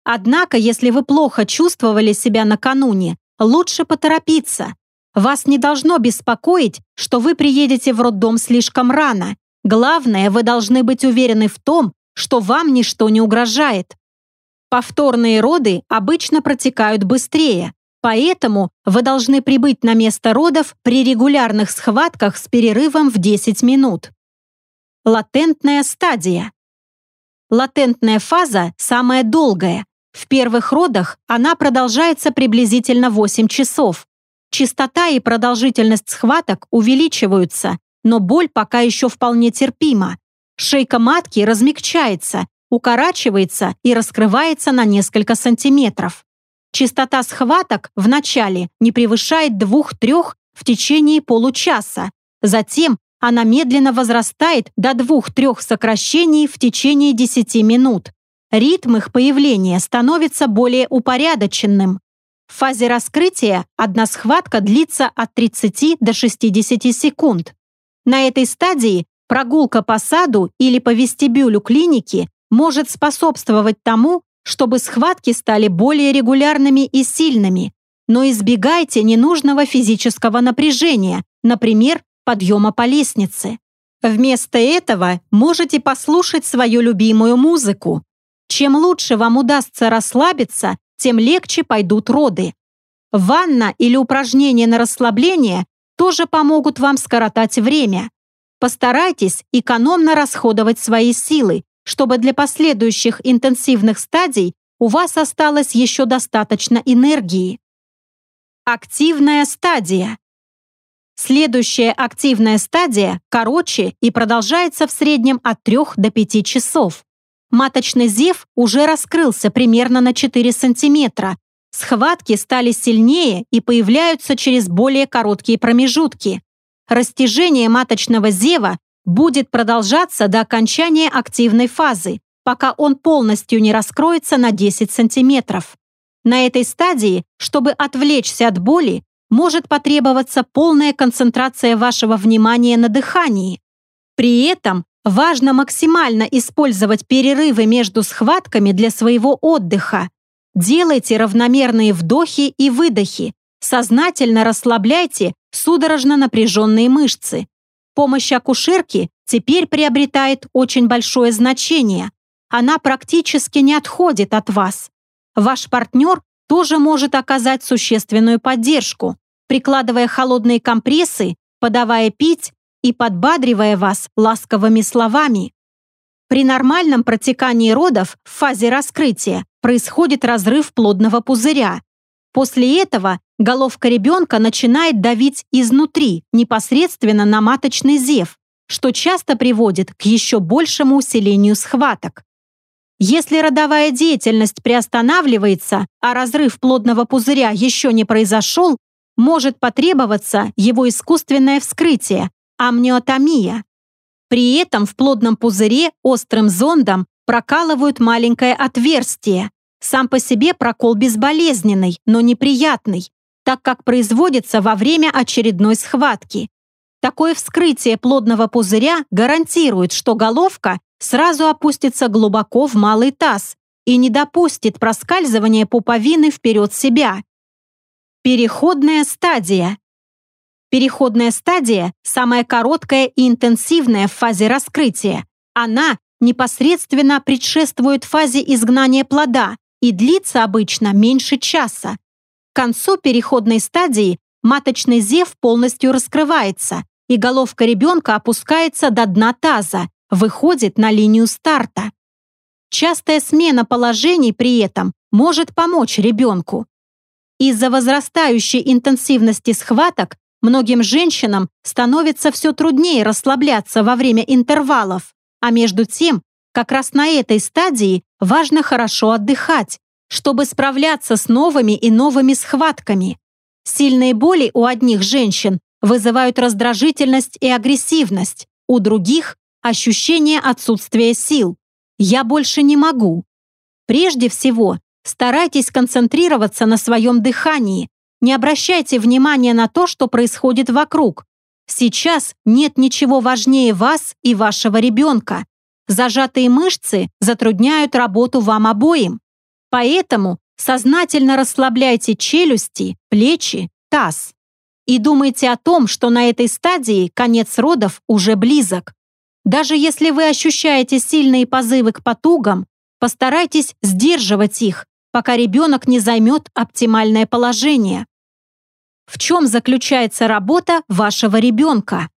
Однако, если вы плохо чувствовали себя накануне, лучше поторопиться. Вас не должно беспокоить, что вы приедете в роддом слишком рано. Главное, вы должны быть уверены в том, что вам ничто не угрожает. Повторные роды обычно протекают быстрее, поэтому вы должны прибыть на место родов при регулярных схватках с перерывом в 10 минут. Латентная стадия. Латентная фаза самая долгая. В первых родах она продолжается приблизительно 8 часов. Частота и продолжительность схваток увеличиваются, но боль пока еще вполне терпима. Шейка матки размягчается, укорачивается и раскрывается на несколько сантиметров. Частота схваток в начале не превышает 2-3 в течение получаса. Затем она медленно возрастает до 2-3 сокращений в течение 10 минут. Ритм их появления становится более упорядоченным. В фазе раскрытия одна схватка длится от 30 до 60 секунд. На этой стадии Прогулка по саду или по вестибюлю клиники может способствовать тому, чтобы схватки стали более регулярными и сильными, но избегайте ненужного физического напряжения, например, подъема по лестнице. Вместо этого можете послушать свою любимую музыку. Чем лучше вам удастся расслабиться, тем легче пойдут роды. Ванна или упражнения на расслабление тоже помогут вам скоротать время. Постарайтесь экономно расходовать свои силы, чтобы для последующих интенсивных стадий у вас осталось еще достаточно энергии. Активная стадия. Следующая активная стадия короче и продолжается в среднем от 3 до 5 часов. Маточный зев уже раскрылся примерно на 4 сантиметра. Схватки стали сильнее и появляются через более короткие промежутки растяжение маточного зева будет продолжаться до окончания активной фазы, пока он полностью не раскроется на 10 сантиметров. На этой стадии, чтобы отвлечься от боли, может потребоваться полная концентрация вашего внимания на дыхании. При этом важно максимально использовать перерывы между схватками для своего отдыха. Делайте равномерные вдохи и выдохи, сознательно расслабляйте судорожно напряженные мышцы. Помощь акушерки теперь приобретает очень большое значение. Она практически не отходит от вас. Ваш партнер тоже может оказать существенную поддержку, прикладывая холодные компрессы, подавая пить и подбадривая вас ласковыми словами. При нормальном протекании родов в фазе раскрытия происходит разрыв плодного пузыря. После этого Головка ребенка начинает давить изнутри, непосредственно на маточный зев, что часто приводит к еще большему усилению схваток. Если родовая деятельность приостанавливается, а разрыв плодного пузыря еще не произошел, может потребоваться его искусственное вскрытие – амниотомия. При этом в плодном пузыре острым зондом прокалывают маленькое отверстие. Сам по себе прокол безболезненный, но неприятный, так как производится во время очередной схватки. Такое вскрытие плодного пузыря гарантирует, что головка сразу опустится глубоко в малый таз и не допустит проскальзывания пуповины вперед себя. Переходная стадия. Переходная стадия – самая короткая и интенсивная в фазе раскрытия. Она непосредственно предшествует фазе изгнания плода и длится обычно меньше часа. К концу переходной стадии маточный зев полностью раскрывается, и головка ребенка опускается до дна таза, выходит на линию старта. Частая смена положений при этом может помочь ребенку. Из-за возрастающей интенсивности схваток многим женщинам становится все труднее расслабляться во время интервалов, а между тем, как раз на этой стадии важно хорошо отдыхать, чтобы справляться с новыми и новыми схватками. Сильные боли у одних женщин вызывают раздражительность и агрессивность, у других – ощущение отсутствия сил. «Я больше не могу». Прежде всего, старайтесь концентрироваться на своем дыхании. Не обращайте внимания на то, что происходит вокруг. Сейчас нет ничего важнее вас и вашего ребенка. Зажатые мышцы затрудняют работу вам обоим. Поэтому сознательно расслабляйте челюсти, плечи, таз. И думайте о том, что на этой стадии конец родов уже близок. Даже если вы ощущаете сильные позывы к потугам, постарайтесь сдерживать их, пока ребенок не займет оптимальное положение. В чем заключается работа вашего ребенка?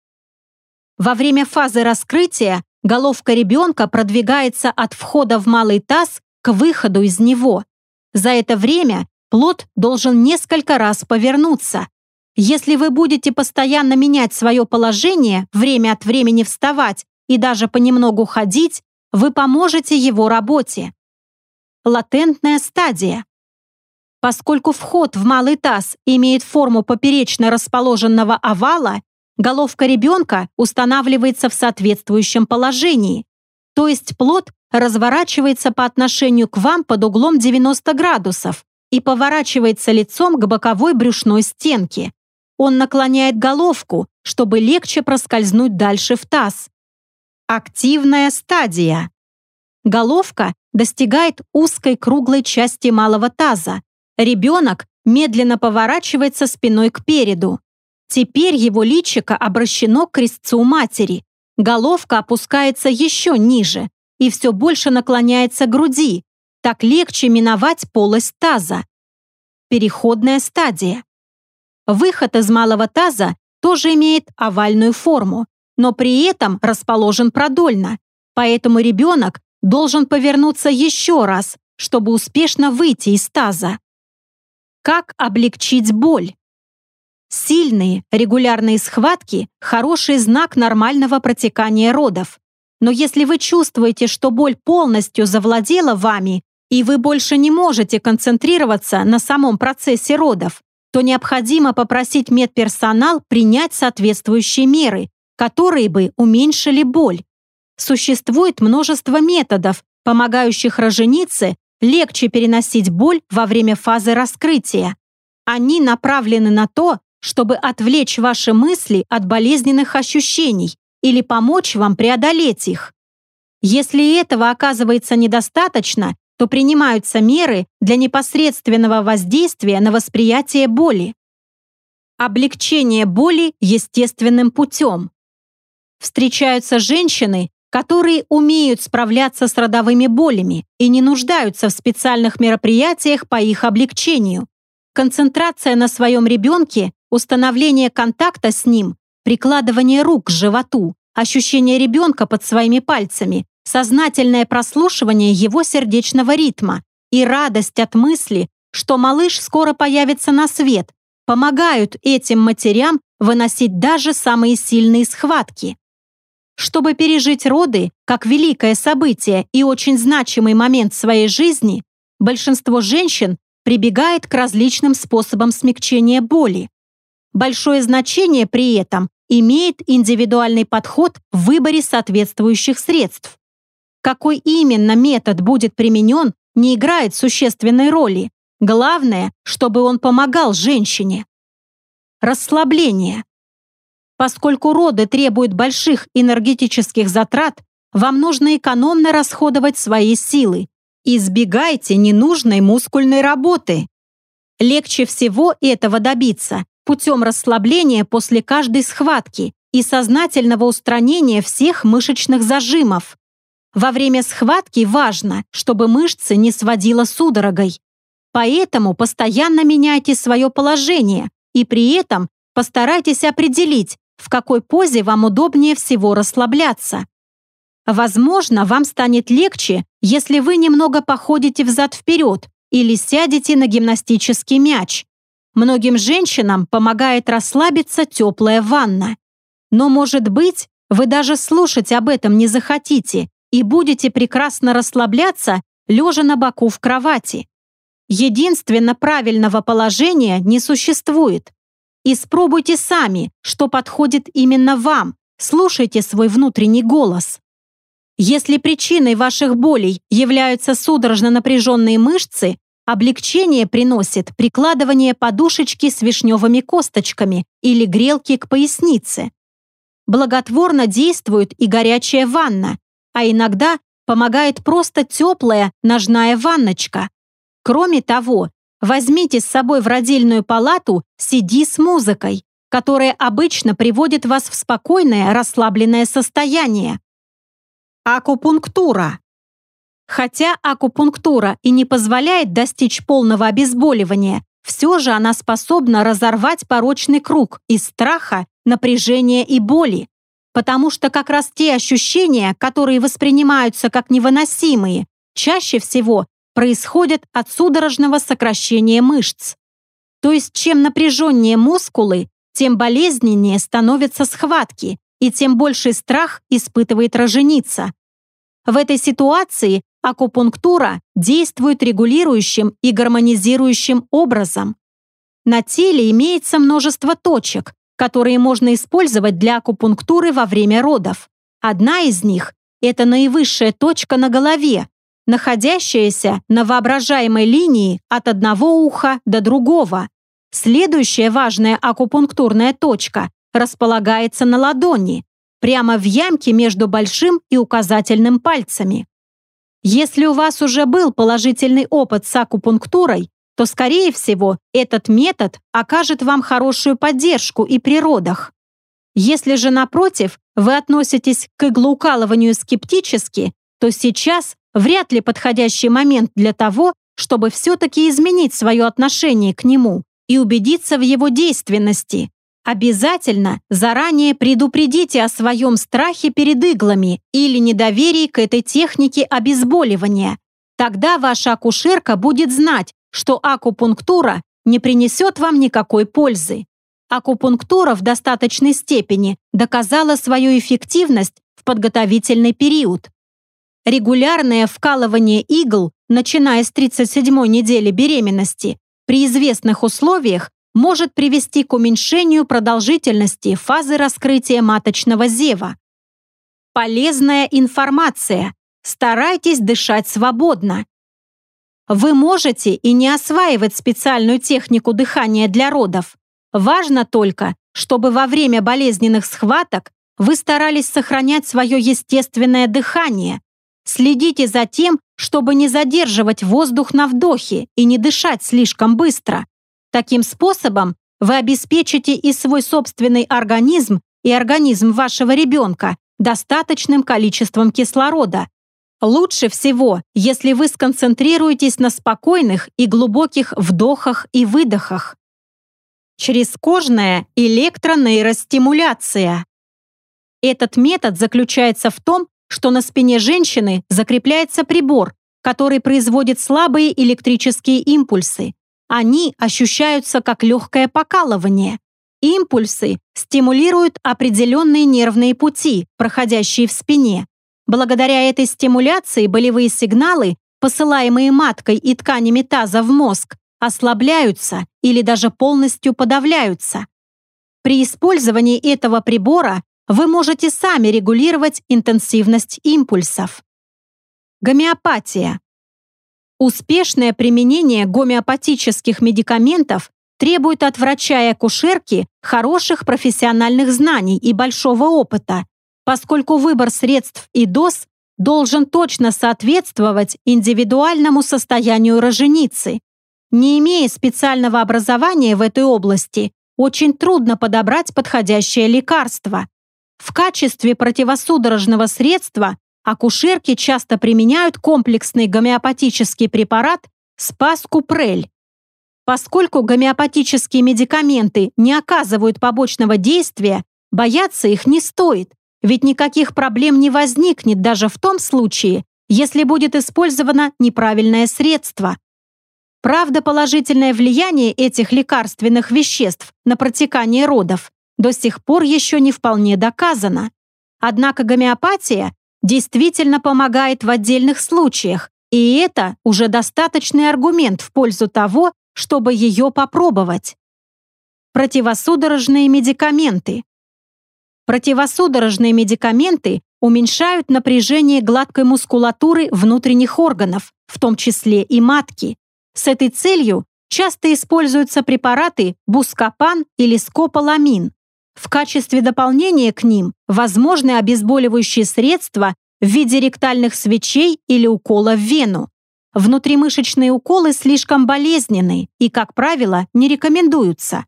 Во время фазы раскрытия головка ребенка продвигается от входа в малый таз к выходу из него. За это время плод должен несколько раз повернуться. Если вы будете постоянно менять свое положение, время от времени вставать и даже понемногу ходить, вы поможете его работе. Латентная стадия. Поскольку вход в малый таз имеет форму поперечно расположенного овала, головка ребенка устанавливается в соответствующем положении, то есть плод разворачивается по отношению к вам под углом 90 градусов и поворачивается лицом к боковой брюшной стенке. Он наклоняет головку, чтобы легче проскользнуть дальше в таз. Активная стадия. Головка достигает узкой круглой части малого таза. Ребенок медленно поворачивается спиной к переду. Теперь его личико обращено к крестцу матери. Головка опускается еще ниже и все больше наклоняется к груди. Так легче миновать полость таза. Переходная стадия. Выход из малого таза тоже имеет овальную форму, но при этом расположен продольно, поэтому ребенок должен повернуться еще раз, чтобы успешно выйти из таза. Как облегчить боль? Сильные, регулярные схватки – хороший знак нормального протекания родов. Но если вы чувствуете, что боль полностью завладела вами, и вы больше не можете концентрироваться на самом процессе родов, то необходимо попросить медперсонал принять соответствующие меры, которые бы уменьшили боль. Существует множество методов, помогающих роженице легче переносить боль во время фазы раскрытия. Они направлены на то, чтобы отвлечь ваши мысли от болезненных ощущений или помочь вам преодолеть их. Если этого оказывается недостаточно, то принимаются меры для непосредственного воздействия на восприятие боли. Облегчение боли естественным путем. Встречаются женщины, которые умеют справляться с родовыми болями и не нуждаются в специальных мероприятиях по их облегчению. Концентрация на своем ребенке, установление контакта с ним, прикладывание рук к животу, ощущение ребенка под своими пальцами, сознательное прослушивание его сердечного ритма и радость от мысли, что малыш скоро появится на свет, помогают этим матерям выносить даже самые сильные схватки. Чтобы пережить роды как великое событие и очень значимый момент своей жизни, большинство женщин прибегает к различным способам смягчения боли. Большое значение при этом имеет индивидуальный подход в выборе соответствующих средств. Какой именно метод будет применен, не играет существенной роли. Главное, чтобы он помогал женщине. Расслабление. Поскольку роды требуют больших энергетических затрат, вам нужно экономно расходовать свои силы. Избегайте ненужной мускульной работы. Легче всего этого добиться путем расслабления после каждой схватки и сознательного устранения всех мышечных зажимов. Во время схватки важно, чтобы мышцы не сводило судорогой. Поэтому постоянно меняйте свое положение и при этом постарайтесь определить, в какой позе вам удобнее всего расслабляться. Возможно, вам станет легче, если вы немного походите взад-вперед или сядете на гимнастический мяч. Многим женщинам помогает расслабиться теплая ванна. Но, может быть, вы даже слушать об этом не захотите и будете прекрасно расслабляться, лежа на боку в кровати. Единственно правильного положения не существует. Испробуйте сами, что подходит именно вам. Слушайте свой внутренний голос. Если причиной ваших болей являются судорожно напряженные мышцы, облегчение приносит прикладывание подушечки с вишневыми косточками или грелки к пояснице. Благотворно действует и горячая ванна, а иногда помогает просто теплая ножная ванночка. Кроме того, возьмите с собой в родильную палату CD с музыкой, которая обычно приводит вас в спокойное, расслабленное состояние. Акупунктура. Хотя акупунктура и не позволяет достичь полного обезболивания, все же она способна разорвать порочный круг из страха, напряжения и боли, потому что как раз те ощущения, которые воспринимаются как невыносимые, чаще всего происходят от судорожного сокращения мышц. То есть чем напряженнее мускулы, тем болезненнее становятся схватки, и тем больший страх испытывает роженица. В этой ситуации акупунктура действует регулирующим и гармонизирующим образом. На теле имеется множество точек, которые можно использовать для акупунктуры во время родов. Одна из них – это наивысшая точка на голове, находящаяся на воображаемой линии от одного уха до другого. Следующая важная акупунктурная точка располагается на ладони, прямо в ямке между большим и указательным пальцами. Если у вас уже был положительный опыт с акупунктурой, то, скорее всего, этот метод окажет вам хорошую поддержку и при родах. Если же, напротив, вы относитесь к иглоукалыванию скептически, то сейчас вряд ли подходящий момент для того, чтобы все-таки изменить свое отношение к нему и убедиться в его действенности. Обязательно заранее предупредите о своем страхе перед иглами или недоверии к этой технике обезболивания. Тогда ваша акушерка будет знать, что акупунктура не принесет вам никакой пользы. Акупунктура в достаточной степени доказала свою эффективность в подготовительный период. Регулярное вкалывание игл, начиная с 37-й недели беременности, при известных условиях может привести к уменьшению продолжительности фазы раскрытия маточного зева. Полезная информация. Старайтесь дышать свободно. Вы можете и не осваивать специальную технику дыхания для родов. Важно только, чтобы во время болезненных схваток вы старались сохранять свое естественное дыхание. Следите за тем, чтобы не задерживать воздух на вдохе и не дышать слишком быстро. Таким способом вы обеспечите и свой собственный организм, и организм вашего ребенка достаточным количеством кислорода. Лучше всего, если вы сконцентрируетесь на спокойных и глубоких вдохах и выдохах. Чрезкожная электронейростимуляция. Этот метод заключается в том, что на спине женщины закрепляется прибор, который производит слабые электрические импульсы. Они ощущаются как легкое покалывание. Импульсы стимулируют определенные нервные пути, проходящие в спине. Благодаря этой стимуляции болевые сигналы, посылаемые маткой и тканями таза в мозг, ослабляются или даже полностью подавляются. При использовании этого прибора вы можете сами регулировать интенсивность импульсов. Гомеопатия. Успешное применение гомеопатических медикаментов требует от врача и акушерки хороших профессиональных знаний и большого опыта, поскольку выбор средств и доз должен точно соответствовать индивидуальному состоянию роженицы. Не имея специального образования в этой области, очень трудно подобрать подходящее лекарство. В качестве противосудорожного средства акушерки часто применяют комплексный гомеопатический препарат спаскупрель. Поскольку гомеопатические медикаменты не оказывают побочного действия, бояться их не стоит, ведь никаких проблем не возникнет даже в том случае, если будет использовано неправильное средство. Правда, положительное влияние этих лекарственных веществ на протекание родов до сих пор еще не вполне доказано. Однако гомеопатия действительно помогает в отдельных случаях, и это уже достаточный аргумент в пользу того, чтобы ее попробовать. Противосудорожные медикаменты. Противосудорожные медикаменты уменьшают напряжение гладкой мускулатуры внутренних органов, в том числе и матки. С этой целью часто используются препараты бускопан или скополамин. В качестве дополнения к ним возможны обезболивающие средства в виде ректальных свечей или укола в вену. Внутримышечные уколы слишком болезненны и, как правило, не рекомендуются.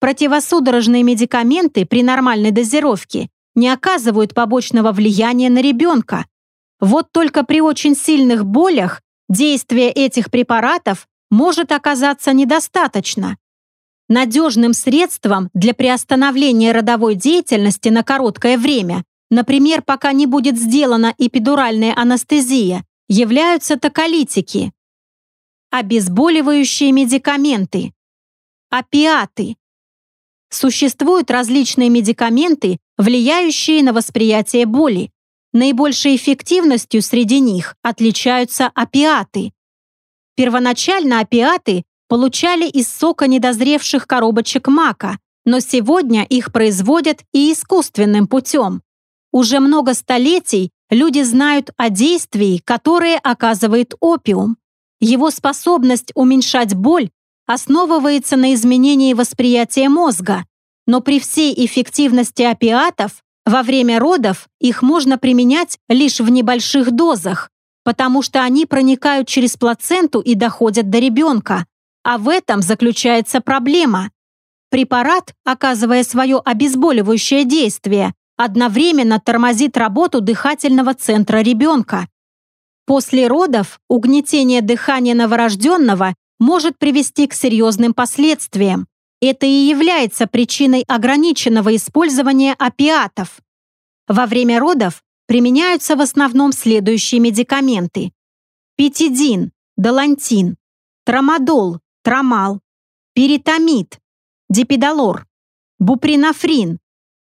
Противосудорожные медикаменты при нормальной дозировке не оказывают побочного влияния на ребенка. Вот только при очень сильных болях действие этих препаратов может оказаться недостаточно. Надежным средством для приостановления родовой деятельности на короткое время, например, пока не будет сделана эпидуральная анестезия, являются токолитики, обезболивающие медикаменты, опиаты. Существуют различные медикаменты, влияющие на восприятие боли. Наибольшей эффективностью среди них отличаются опиаты. Первоначально опиаты получали из сока недозревших коробочек мака, но сегодня их производят и искусственным путем. Уже много столетий люди знают о действии, которое оказывает опиум. Его способность уменьшать боль основывается на изменении восприятия мозга, но при всей эффективности опиатов во время родов их можно применять лишь в небольших дозах, потому что они проникают через плаценту и доходят до ребенка. А в этом заключается проблема. Препарат, оказывая свое обезболивающее действие, одновременно тормозит работу дыхательного центра ребенка. После родов угнетение дыхания новорожденного может привести к серьезным последствиям. Это и является причиной ограниченного использования опиатов. Во время родов применяются в основном следующие медикаменты. Петидин, долантин, трамадол, трамал, перитамид, дипидолор, бупринофрин,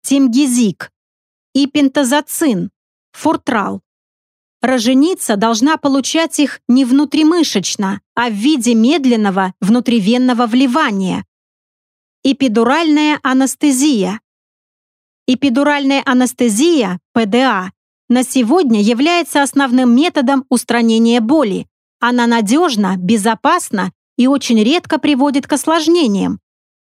тимгизик и пентазоцин, фуртрал. Роженица должна получать их не внутримышечно, а в виде медленного внутривенного вливания. Эпидуральная анестезия. Эпидуральная анестезия, ПДА, на сегодня является основным методом устранения боли. Она надежна, безопасна и очень редко приводит к осложнениям.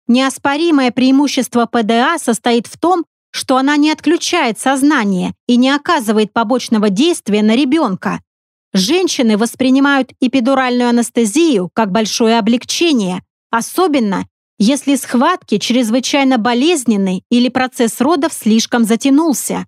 Неоспоримое преимущество ПДА состоит в том, что она не отключает сознание и не оказывает побочного действия на ребенка. Женщины воспринимают эпидуральную анестезию как большое облегчение, особенно если схватки чрезвычайно болезненны или процесс родов слишком затянулся.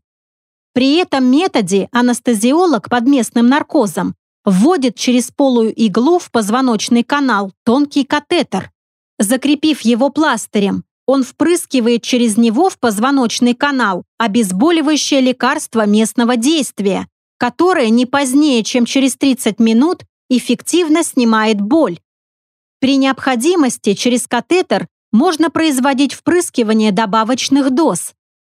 При этом методе анестезиолог под местным наркозом вводит через полую иглу в позвоночный канал тонкий катетер. Закрепив его пластырем, он впрыскивает через него в позвоночный канал обезболивающее лекарство местного действия, которое не позднее, чем через 30 минут эффективно снимает боль. При необходимости через катетер можно производить впрыскивание добавочных доз.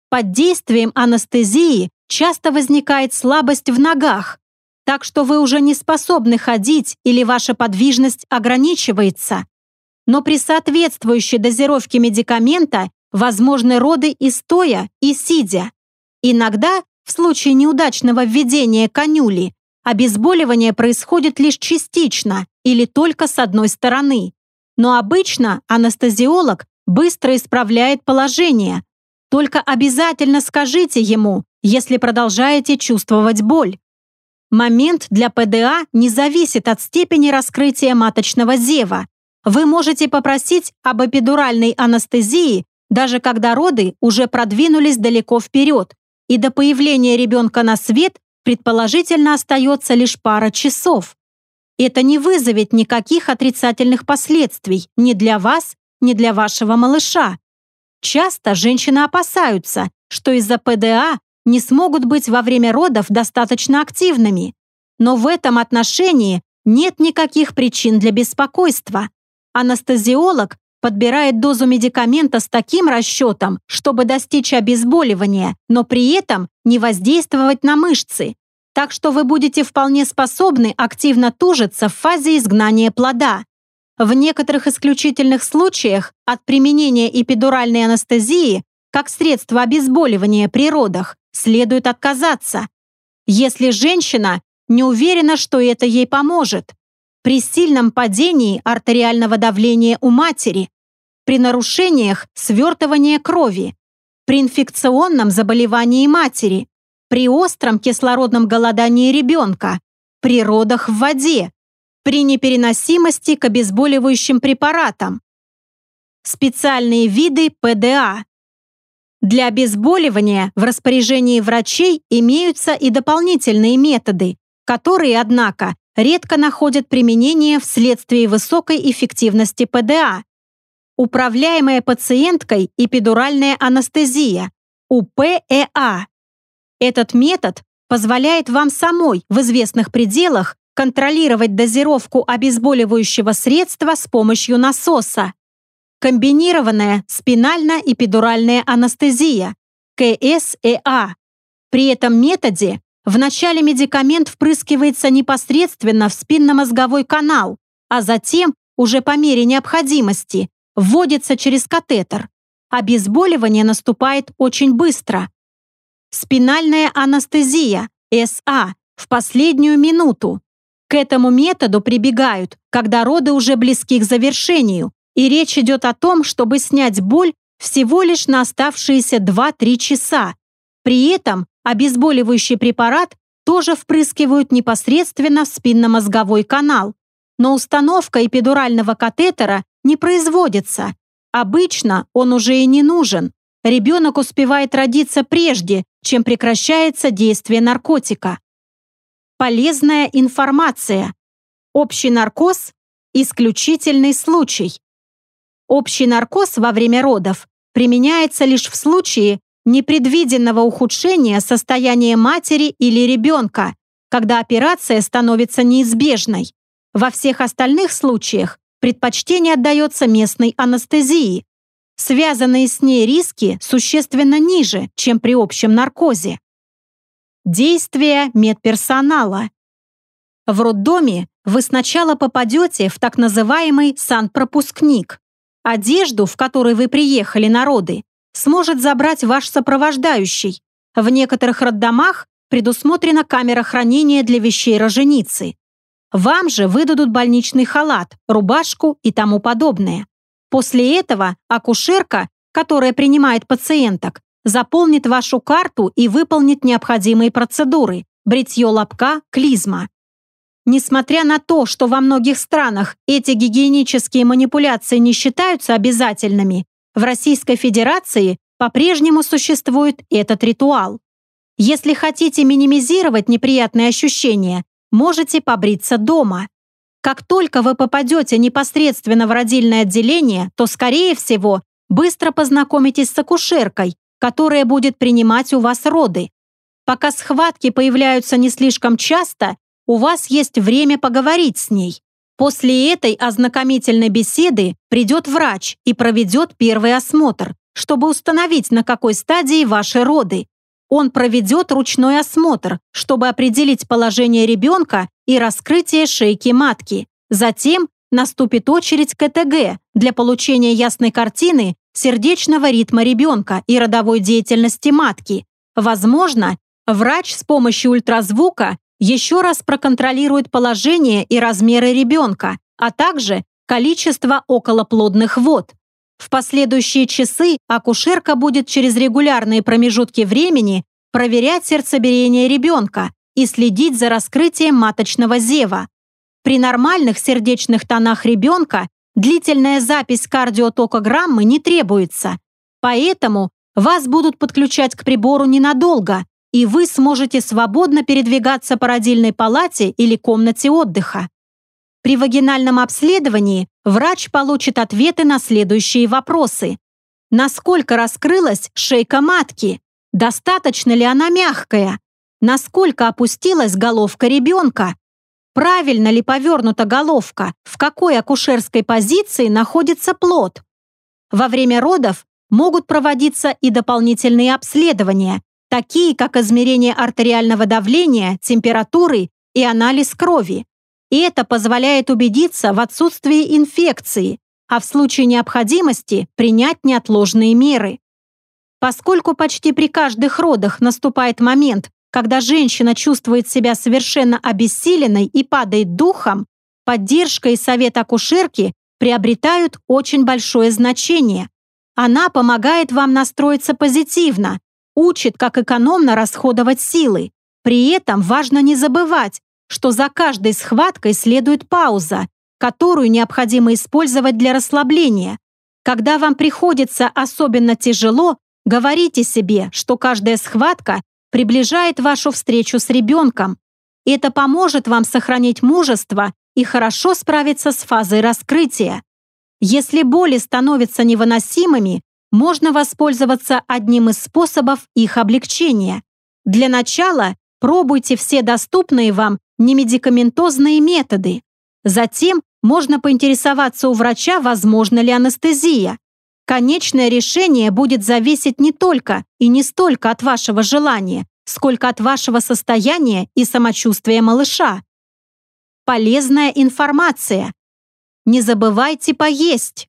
Под действием анестезии часто возникает слабость в ногах, так что вы уже не способны ходить или ваша подвижность ограничивается. Но при соответствующей дозировке медикамента возможны роды и стоя, и сидя. Иногда, в случае неудачного введения конюли, обезболивание происходит лишь частично или только с одной стороны. Но обычно анестезиолог быстро исправляет положение. Только обязательно скажите ему, если продолжаете чувствовать боль. Момент для ПДА не зависит от степени раскрытия маточного зева. Вы можете попросить об эпидуральной анестезии, даже когда роды уже продвинулись далеко вперед, и до появления ребенка на свет предположительно остается лишь пара часов. Это не вызовет никаких отрицательных последствий ни для вас, ни для вашего малыша. Часто женщины опасаются, что из-за ПДА не смогут быть во время родов достаточно активными. Но в этом отношении нет никаких причин для беспокойства. Анестезиолог подбирает дозу медикамента с таким расчетом, чтобы достичь обезболивания, но при этом не воздействовать на мышцы. Так что вы будете вполне способны активно тужиться в фазе изгнания плода. В некоторых исключительных случаях от применения эпидуральной анестезии как средство обезболивания при родах, следует отказаться, если женщина не уверена, что это ей поможет. При сильном падении артериального давления у матери, при нарушениях свертывания крови, при инфекционном заболевании матери, при остром кислородном голодании ребенка, при родах в воде, при непереносимости к обезболивающим препаратам. Специальные виды ПДА. Для обезболивания в распоряжении врачей имеются и дополнительные методы, которые, однако, редко находят применение вследствие высокой эффективности ПДА. Управляемая пациенткой эпидуральная анестезия, УПЭА. Этот метод позволяет вам самой в известных пределах контролировать дозировку обезболивающего средства с помощью насоса. Комбинированная спинально-эпидуральная анестезия, КСЭА. При этом методе вначале медикамент впрыскивается непосредственно в спинномозговой канал, а затем, уже по мере необходимости, вводится через катетер. Обезболивание наступает очень быстро. Спинальная анестезия, СА, в последнюю минуту. К этому методу прибегают, когда роды уже близки к завершению, и речь идет о том, чтобы снять боль всего лишь на оставшиеся 2-3 часа. При этом обезболивающий препарат тоже впрыскивают непосредственно в спинномозговой канал. Но установка эпидурального катетера не производится. Обычно он уже и не нужен. Ребенок успевает родиться прежде, чем прекращается действие наркотика. Полезная информация. Общий наркоз – исключительный случай. Общий наркоз во время родов применяется лишь в случае непредвиденного ухудшения состояния матери или ребенка, когда операция становится неизбежной. Во всех остальных случаях предпочтение отдается местной анестезии. Связанные с ней риски существенно ниже, чем при общем наркозе. Действия медперсонала. В роддоме вы сначала попадете в так называемый санпропускник. Одежду, в которой вы приехали на роды, сможет забрать ваш сопровождающий. В некоторых роддомах предусмотрена камера хранения для вещей роженицы. Вам же выдадут больничный халат, рубашку и тому подобное. После этого акушерка, которая принимает пациенток, заполнит вашу карту и выполнит необходимые процедуры – бритье лобка, клизма. Несмотря на то, что во многих странах эти гигиенические манипуляции не считаются обязательными, в Российской Федерации по-прежнему существует этот ритуал. Если хотите минимизировать неприятные ощущения, можете побриться дома. Как только вы попадете непосредственно в родильное отделение, то, скорее всего, быстро познакомитесь с акушеркой, которая будет принимать у вас роды. Пока схватки появляются не слишком часто, у вас есть время поговорить с ней. После этой ознакомительной беседы придет врач и проведет первый осмотр, чтобы установить, на какой стадии ваши роды. Он проведет ручной осмотр, чтобы определить положение ребенка и раскрытие шейки матки. Затем наступит очередь КТГ для получения ясной картины сердечного ритма ребенка и родовой деятельности матки. Возможно, врач с помощью ультразвука еще раз проконтролирует положение и размеры ребенка, а также количество околоплодных вод. В последующие часы акушерка будет через регулярные промежутки времени проверять сердцебиение ребенка и следить за раскрытием маточного зева. При нормальных сердечных тонах ребенка длительная запись кардиотокограммы не требуется, поэтому вас будут подключать к прибору ненадолго, и вы сможете свободно передвигаться по родильной палате или комнате отдыха. При вагинальном обследовании врач получит ответы на следующие вопросы. Насколько раскрылась шейка матки? Достаточно ли она мягкая? Насколько опустилась головка ребенка? Правильно ли повернута головка? В какой акушерской позиции находится плод? Во время родов могут проводиться и дополнительные обследования, такие как измерение артериального давления, температуры и анализ крови. И это позволяет убедиться в отсутствии инфекции, а в случае необходимости принять неотложные меры. Поскольку почти при каждых родах наступает момент, когда женщина чувствует себя совершенно обессиленной и падает духом, поддержка и совет акушерки приобретают очень большое значение. Она помогает вам настроиться позитивно, учит, как экономно расходовать силы. При этом важно не забывать, что за каждой схваткой следует пауза, которую необходимо использовать для расслабления. Когда вам приходится особенно тяжело, говорите себе, что каждая схватка приближает вашу встречу с ребенком. Это поможет вам сохранить мужество и хорошо справиться с фазой раскрытия. Если боли становятся невыносимыми, можно воспользоваться одним из способов их облегчения. Для начала пробуйте все доступные вам немедикаментозные методы. Затем можно поинтересоваться у врача, возможно ли анестезия. Конечное решение будет зависеть не только и не столько от вашего желания, сколько от вашего состояния и самочувствия малыша. Полезная информация. Не забывайте поесть.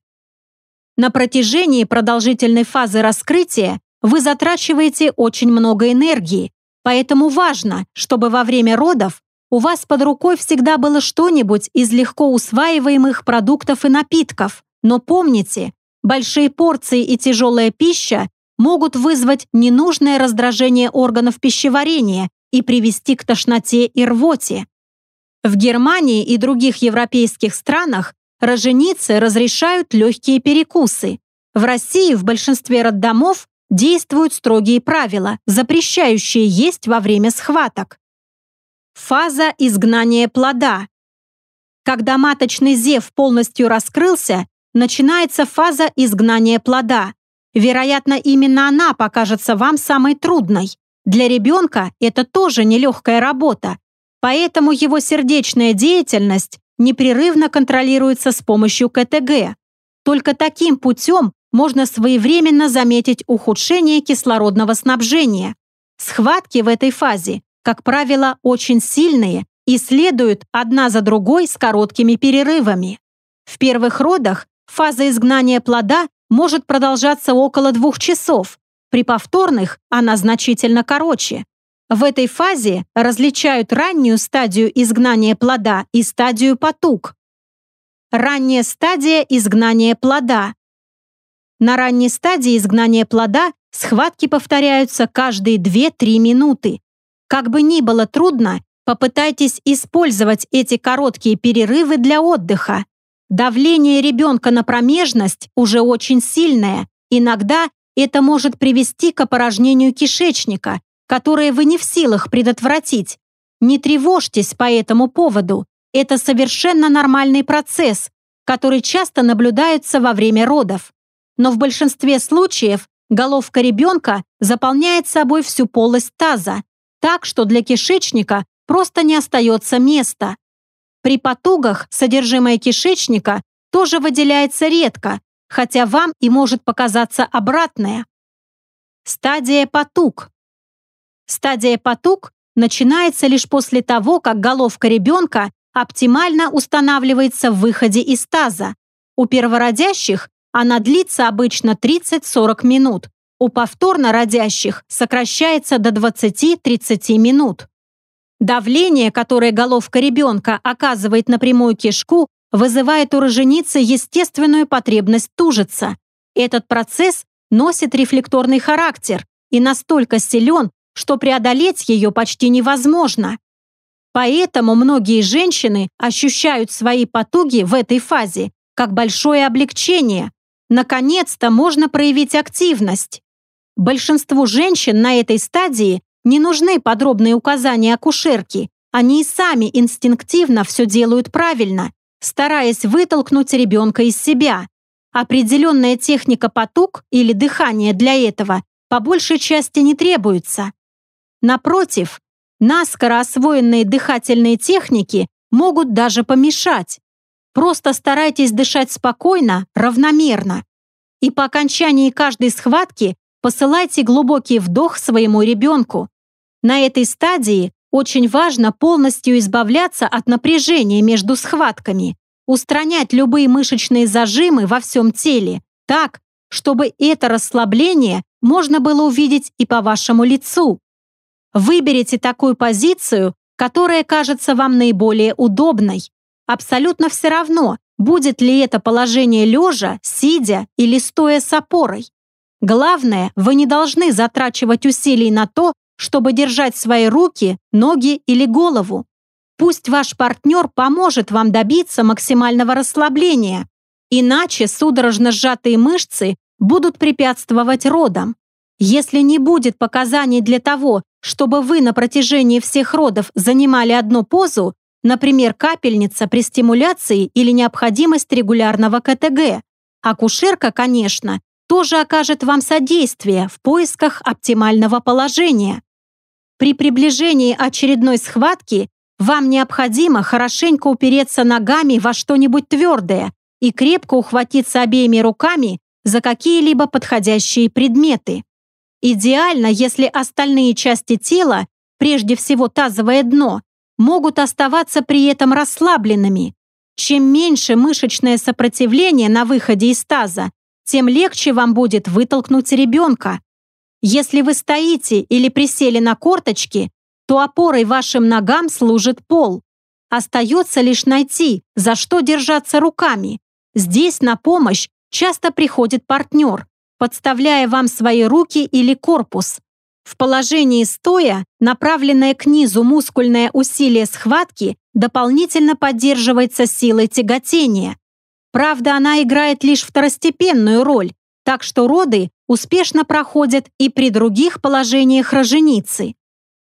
На протяжении продолжительной фазы раскрытия вы затрачиваете очень много энергии, поэтому важно, чтобы во время родов у вас под рукой всегда было что-нибудь из легко усваиваемых продуктов и напитков. Но помните, большие порции и тяжелая пища могут вызвать ненужное раздражение органов пищеварения и привести к тошноте и рвоте. В Германии и других европейских странах роженицы разрешают легкие перекусы. В России в большинстве роддомов действуют строгие правила, запрещающие есть во время схваток. Фаза изгнания плода. Когда маточный зев полностью раскрылся, начинается фаза изгнания плода. Вероятно, именно она покажется вам самой трудной. Для ребенка это тоже нелегкая работа, поэтому его сердечная деятельность непрерывно контролируется с помощью КТГ. Только таким путем можно своевременно заметить ухудшение кислородного снабжения. Схватки в этой фазе как правило, очень сильные и следуют одна за другой с короткими перерывами. В первых родах фаза изгнания плода может продолжаться около двух часов, при повторных она значительно короче. В этой фазе различают раннюю стадию изгнания плода и стадию потуг. Ранняя стадия изгнания плода. На ранней стадии изгнания плода схватки повторяются каждые 2-3 минуты, как бы ни было трудно, попытайтесь использовать эти короткие перерывы для отдыха. Давление ребенка на промежность уже очень сильное. Иногда это может привести к опорожнению кишечника, которое вы не в силах предотвратить. Не тревожьтесь по этому поводу. Это совершенно нормальный процесс, который часто наблюдается во время родов. Но в большинстве случаев головка ребенка заполняет собой всю полость таза, так, что для кишечника просто не остается места. При потугах содержимое кишечника тоже выделяется редко, хотя вам и может показаться обратное. Стадия потуг. Стадия потуг начинается лишь после того, как головка ребенка оптимально устанавливается в выходе из таза. У первородящих она длится обычно 30-40 минут, у повторно родящих сокращается до 20-30 минут. Давление, которое головка ребенка оказывает на прямую кишку, вызывает у роженицы естественную потребность тужиться. Этот процесс носит рефлекторный характер и настолько силен, что преодолеть ее почти невозможно. Поэтому многие женщины ощущают свои потуги в этой фазе как большое облегчение. Наконец-то можно проявить активность. Большинству женщин на этой стадии не нужны подробные указания акушерки. Они и сами инстинктивно все делают правильно, стараясь вытолкнуть ребенка из себя. Определенная техника потуг или дыхание для этого по большей части не требуется. Напротив, наскоро освоенные дыхательные техники могут даже помешать. Просто старайтесь дышать спокойно, равномерно. И по окончании каждой схватки посылайте глубокий вдох своему ребенку. На этой стадии очень важно полностью избавляться от напряжения между схватками, устранять любые мышечные зажимы во всем теле так, чтобы это расслабление можно было увидеть и по вашему лицу. Выберите такую позицию, которая кажется вам наиболее удобной. Абсолютно все равно, будет ли это положение лежа, сидя или стоя с опорой. Главное, вы не должны затрачивать усилий на то, чтобы держать свои руки, ноги или голову. Пусть ваш партнер поможет вам добиться максимального расслабления, иначе судорожно сжатые мышцы будут препятствовать родам. Если не будет показаний для того, чтобы вы на протяжении всех родов занимали одну позу, например, капельница при стимуляции или необходимость регулярного КТГ, акушерка, конечно, тоже окажет вам содействие в поисках оптимального положения. При приближении очередной схватки вам необходимо хорошенько упереться ногами во что-нибудь твердое и крепко ухватиться обеими руками за какие-либо подходящие предметы. Идеально, если остальные части тела, прежде всего тазовое дно, могут оставаться при этом расслабленными. Чем меньше мышечное сопротивление на выходе из таза, тем легче вам будет вытолкнуть ребенка. Если вы стоите или присели на корточки, то опорой вашим ногам служит пол. Остается лишь найти, за что держаться руками. Здесь на помощь часто приходит партнер, подставляя вам свои руки или корпус. В положении стоя направленное к низу мускульное усилие схватки дополнительно поддерживается силой тяготения. Правда, она играет лишь второстепенную роль, так что роды успешно проходят и при других положениях роженицы.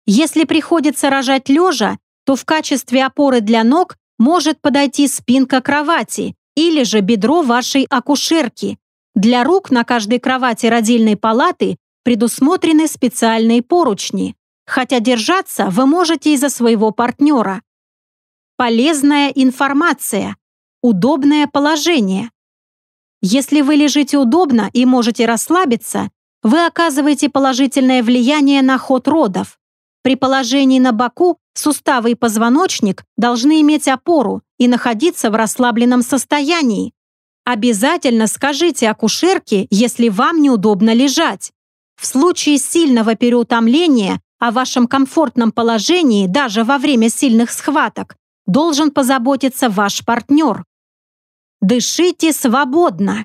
Если приходится рожать лежа, то в качестве опоры для ног может подойти спинка кровати или же бедро вашей акушерки. Для рук на каждой кровати родильной палаты предусмотрены специальные поручни, хотя держаться вы можете из-за своего партнера. Полезная информация. Удобное положение. Если вы лежите удобно и можете расслабиться, вы оказываете положительное влияние на ход родов. При положении на боку суставы и позвоночник должны иметь опору и находиться в расслабленном состоянии. Обязательно скажите акушерке, если вам неудобно лежать. В случае сильного переутомления о вашем комфортном положении даже во время сильных схваток должен позаботиться ваш партнер. Дышите свободно.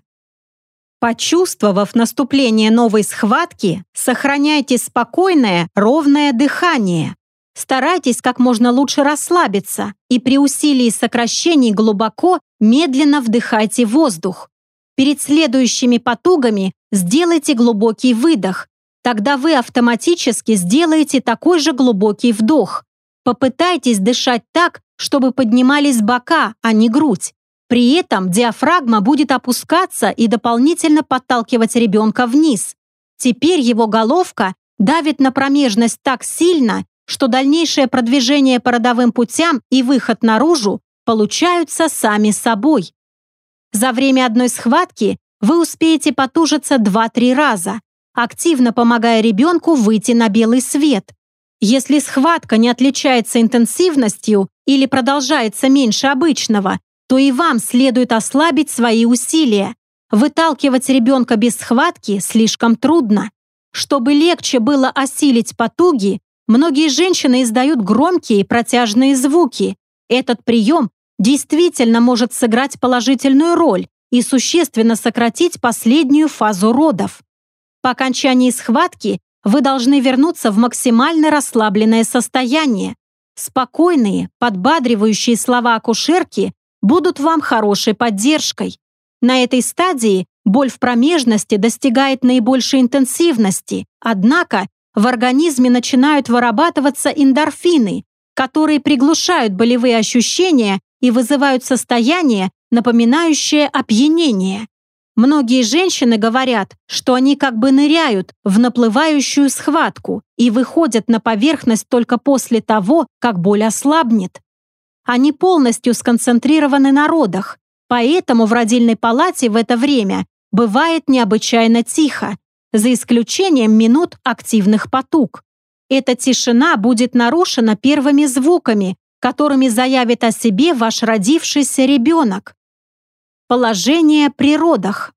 Почувствовав наступление новой схватки, сохраняйте спокойное, ровное дыхание. Старайтесь как можно лучше расслабиться и при усилии сокращений глубоко, медленно вдыхайте воздух. Перед следующими потугами сделайте глубокий выдох. Тогда вы автоматически сделаете такой же глубокий вдох. Попытайтесь дышать так, чтобы поднимались бока, а не грудь. При этом диафрагма будет опускаться и дополнительно подталкивать ребенка вниз. Теперь его головка давит на промежность так сильно, что дальнейшее продвижение по родовым путям и выход наружу получаются сами собой. За время одной схватки вы успеете потужиться 2-3 раза, активно помогая ребенку выйти на белый свет. Если схватка не отличается интенсивностью или продолжается меньше обычного, то и вам следует ослабить свои усилия. Выталкивать ребенка без схватки слишком трудно. Чтобы легче было осилить потуги, многие женщины издают громкие протяжные звуки. Этот прием действительно может сыграть положительную роль и существенно сократить последнюю фазу родов. По окончании схватки вы должны вернуться в максимально расслабленное состояние. Спокойные, подбадривающие слова акушерки будут вам хорошей поддержкой. На этой стадии боль в промежности достигает наибольшей интенсивности, однако в организме начинают вырабатываться эндорфины, которые приглушают болевые ощущения и вызывают состояние, напоминающее опьянение. Многие женщины говорят, что они как бы ныряют в наплывающую схватку и выходят на поверхность только после того, как боль ослабнет. Они полностью сконцентрированы на родах, поэтому в родильной палате в это время бывает необычайно тихо, за исключением минут активных потуг. Эта тишина будет нарушена первыми звуками, которыми заявит о себе ваш родившийся ребенок. Положение при родах.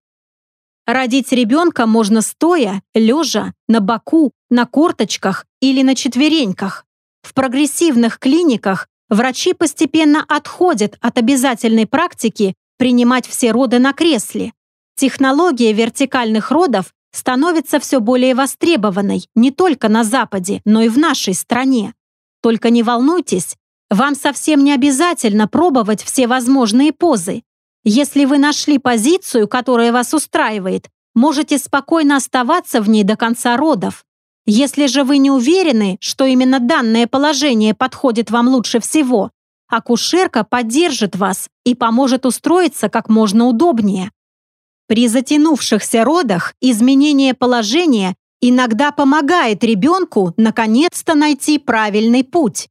Родить ребенка можно стоя, лежа, на боку, на корточках или на четвереньках. В прогрессивных клиниках врачи постепенно отходят от обязательной практики принимать все роды на кресле. Технология вертикальных родов становится все более востребованной не только на Западе, но и в нашей стране. Только не волнуйтесь, вам совсем не обязательно пробовать все возможные позы. Если вы нашли позицию, которая вас устраивает, можете спокойно оставаться в ней до конца родов. Если же вы не уверены, что именно данное положение подходит вам лучше всего, акушерка поддержит вас и поможет устроиться как можно удобнее. При затянувшихся родах изменение положения иногда помогает ребенку наконец-то найти правильный путь.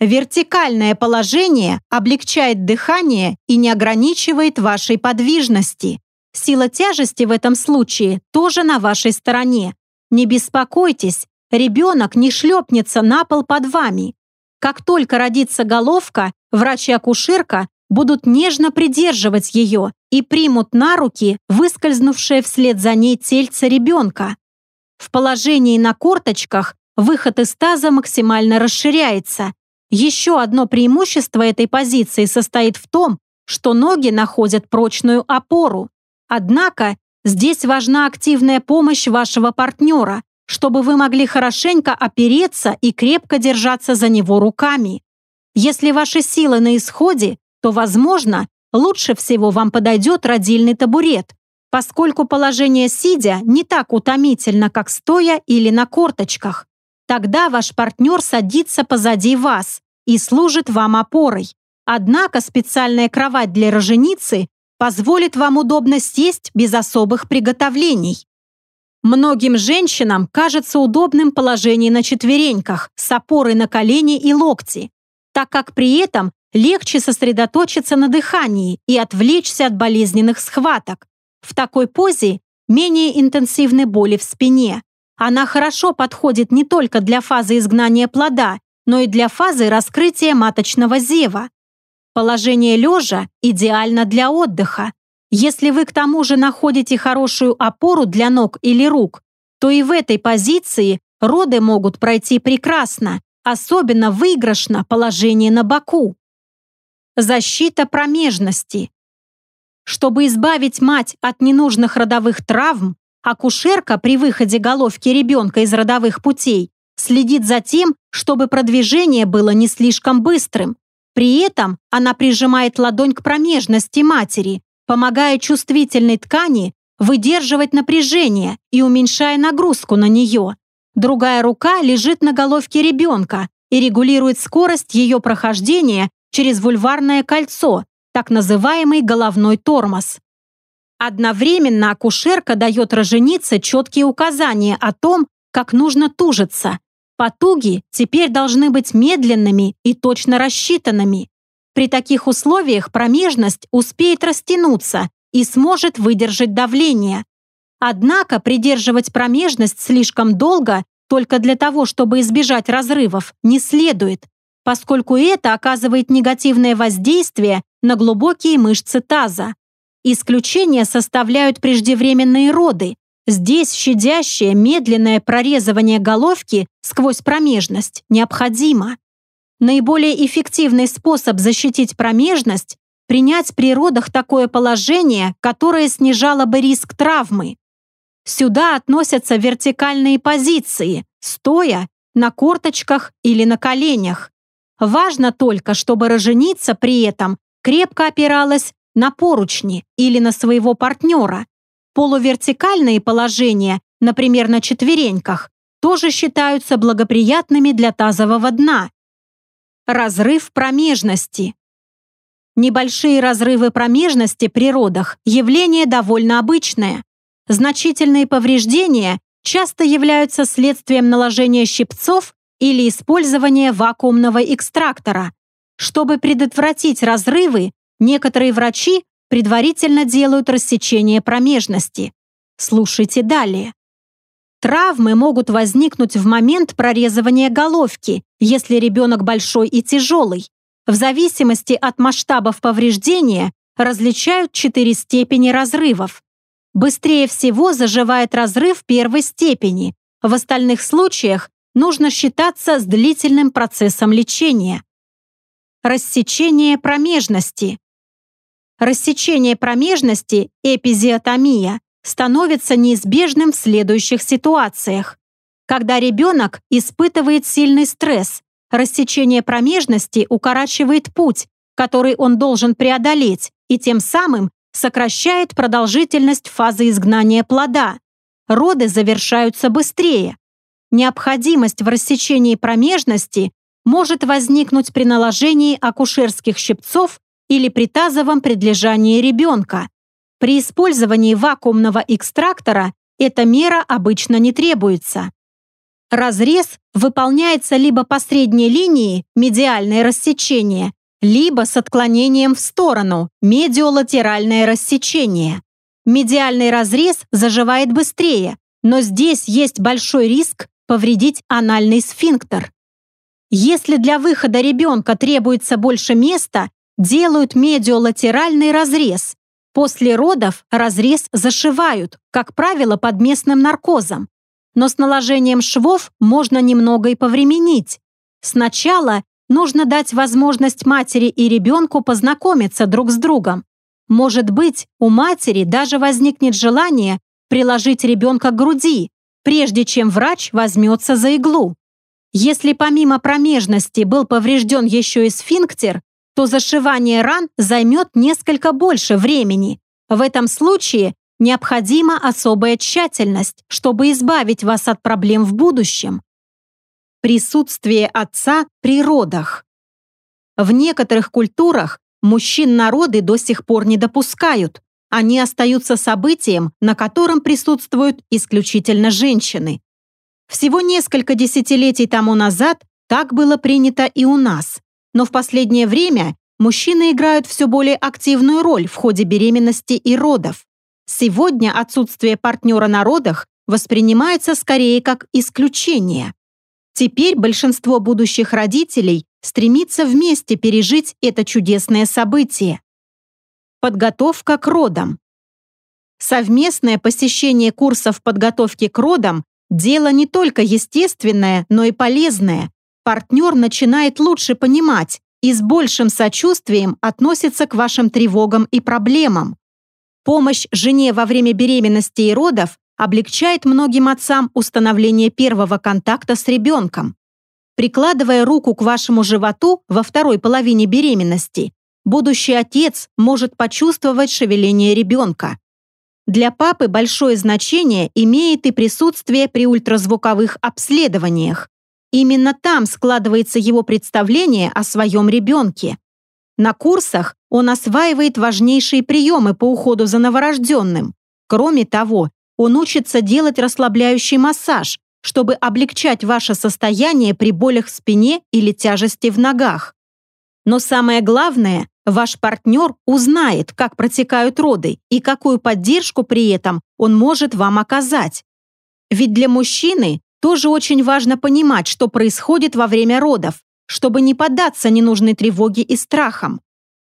Вертикальное положение облегчает дыхание и не ограничивает вашей подвижности. Сила тяжести в этом случае тоже на вашей стороне. Не беспокойтесь, ребенок не шлепнется на пол под вами. Как только родится головка, врач и акушерка будут нежно придерживать ее и примут на руки выскользнувшее вслед за ней тельце ребенка. В положении на корточках выход из таза максимально расширяется, еще одно преимущество этой позиции состоит в том, что ноги находят прочную опору. Однако здесь важна активная помощь вашего партнера, чтобы вы могли хорошенько опереться и крепко держаться за него руками. Если ваши силы на исходе, то, возможно, лучше всего вам подойдет родильный табурет, поскольку положение сидя не так утомительно, как стоя или на корточках. Тогда ваш партнер садится позади вас и служит вам опорой. Однако специальная кровать для роженицы позволит вам удобно сесть без особых приготовлений. Многим женщинам кажется удобным положение на четвереньках с опорой на колени и локти, так как при этом легче сосредоточиться на дыхании и отвлечься от болезненных схваток. В такой позе менее интенсивны боли в спине, она хорошо подходит не только для фазы изгнания плода, но и для фазы раскрытия маточного зева. Положение лежа идеально для отдыха. Если вы к тому же находите хорошую опору для ног или рук, то и в этой позиции роды могут пройти прекрасно, особенно выигрышно положение на боку. Защита промежности. Чтобы избавить мать от ненужных родовых травм, Акушерка при выходе головки ребенка из родовых путей следит за тем, чтобы продвижение было не слишком быстрым. При этом она прижимает ладонь к промежности матери, помогая чувствительной ткани выдерживать напряжение и уменьшая нагрузку на нее. Другая рука лежит на головке ребенка и регулирует скорость ее прохождения через вульварное кольцо, так называемый головной тормоз. Одновременно акушерка дает роженице четкие указания о том, как нужно тужиться. Потуги теперь должны быть медленными и точно рассчитанными. При таких условиях промежность успеет растянуться и сможет выдержать давление. Однако придерживать промежность слишком долго только для того, чтобы избежать разрывов, не следует, поскольку это оказывает негативное воздействие на глубокие мышцы таза. Исключение составляют преждевременные роды. Здесь щадящее, медленное прорезывание головки сквозь промежность необходимо. Наиболее эффективный способ защитить промежность – принять при родах такое положение, которое снижало бы риск травмы. Сюда относятся вертикальные позиции, стоя, на корточках или на коленях. Важно только, чтобы роженица при этом крепко опиралась на поручни или на своего партнера. Полувертикальные положения, например, на четвереньках, тоже считаются благоприятными для тазового дна. Разрыв промежности. Небольшие разрывы промежности при родах – явление довольно обычное. Значительные повреждения часто являются следствием наложения щипцов или использования вакуумного экстрактора. Чтобы предотвратить разрывы, Некоторые врачи предварительно делают рассечение промежности. Слушайте далее. Травмы могут возникнуть в момент прорезывания головки, если ребенок большой и тяжелый. В зависимости от масштабов повреждения различают четыре степени разрывов. быстрее всего заживает разрыв первой степени. В остальных случаях нужно считаться с длительным процессом лечения. Рассечение промежности. Рассечение промежности, эпизиотомия, становится неизбежным в следующих ситуациях. Когда ребенок испытывает сильный стресс, рассечение промежности укорачивает путь, который он должен преодолеть, и тем самым сокращает продолжительность фазы изгнания плода. Роды завершаются быстрее. Необходимость в рассечении промежности может возникнуть при наложении акушерских щипцов или при тазовом предлежании ребенка. При использовании вакуумного экстрактора эта мера обычно не требуется. Разрез выполняется либо по средней линии, медиальное рассечение, либо с отклонением в сторону, медиолатеральное рассечение. Медиальный разрез заживает быстрее, но здесь есть большой риск повредить анальный сфинктер. Если для выхода ребенка требуется больше места, делают медиолатеральный разрез. После родов разрез зашивают, как правило, под местным наркозом. Но с наложением швов можно немного и повременить. Сначала нужно дать возможность матери и ребенку познакомиться друг с другом. Может быть, у матери даже возникнет желание приложить ребенка к груди, прежде чем врач возьмется за иглу. Если помимо промежности был поврежден еще и сфинктер, то зашивание ран займет несколько больше времени. В этом случае необходима особая тщательность, чтобы избавить вас от проблем в будущем. Присутствие отца при родах. В некоторых культурах мужчин народы до сих пор не допускают. Они остаются событием, на котором присутствуют исключительно женщины. Всего несколько десятилетий тому назад так было принято и у нас. Но в последнее время мужчины играют все более активную роль в ходе беременности и родов. Сегодня отсутствие партнера на родах воспринимается скорее как исключение. Теперь большинство будущих родителей стремится вместе пережить это чудесное событие. Подготовка к родам. Совместное посещение курсов подготовки к родам – дело не только естественное, но и полезное. Партнер начинает лучше понимать и с большим сочувствием относится к вашим тревогам и проблемам. Помощь жене во время беременности и родов облегчает многим отцам установление первого контакта с ребенком. Прикладывая руку к вашему животу во второй половине беременности, будущий отец может почувствовать шевеление ребенка. Для папы большое значение имеет и присутствие при ультразвуковых обследованиях. Именно там складывается его представление о своем ребенке. На курсах он осваивает важнейшие приемы по уходу за новорожденным. Кроме того, он учится делать расслабляющий массаж, чтобы облегчать ваше состояние при болях в спине или тяжести в ногах. Но самое главное, ваш партнер узнает, как протекают роды и какую поддержку при этом он может вам оказать. Ведь для мужчины тоже очень важно понимать, что происходит во время родов, чтобы не поддаться ненужной тревоге и страхам.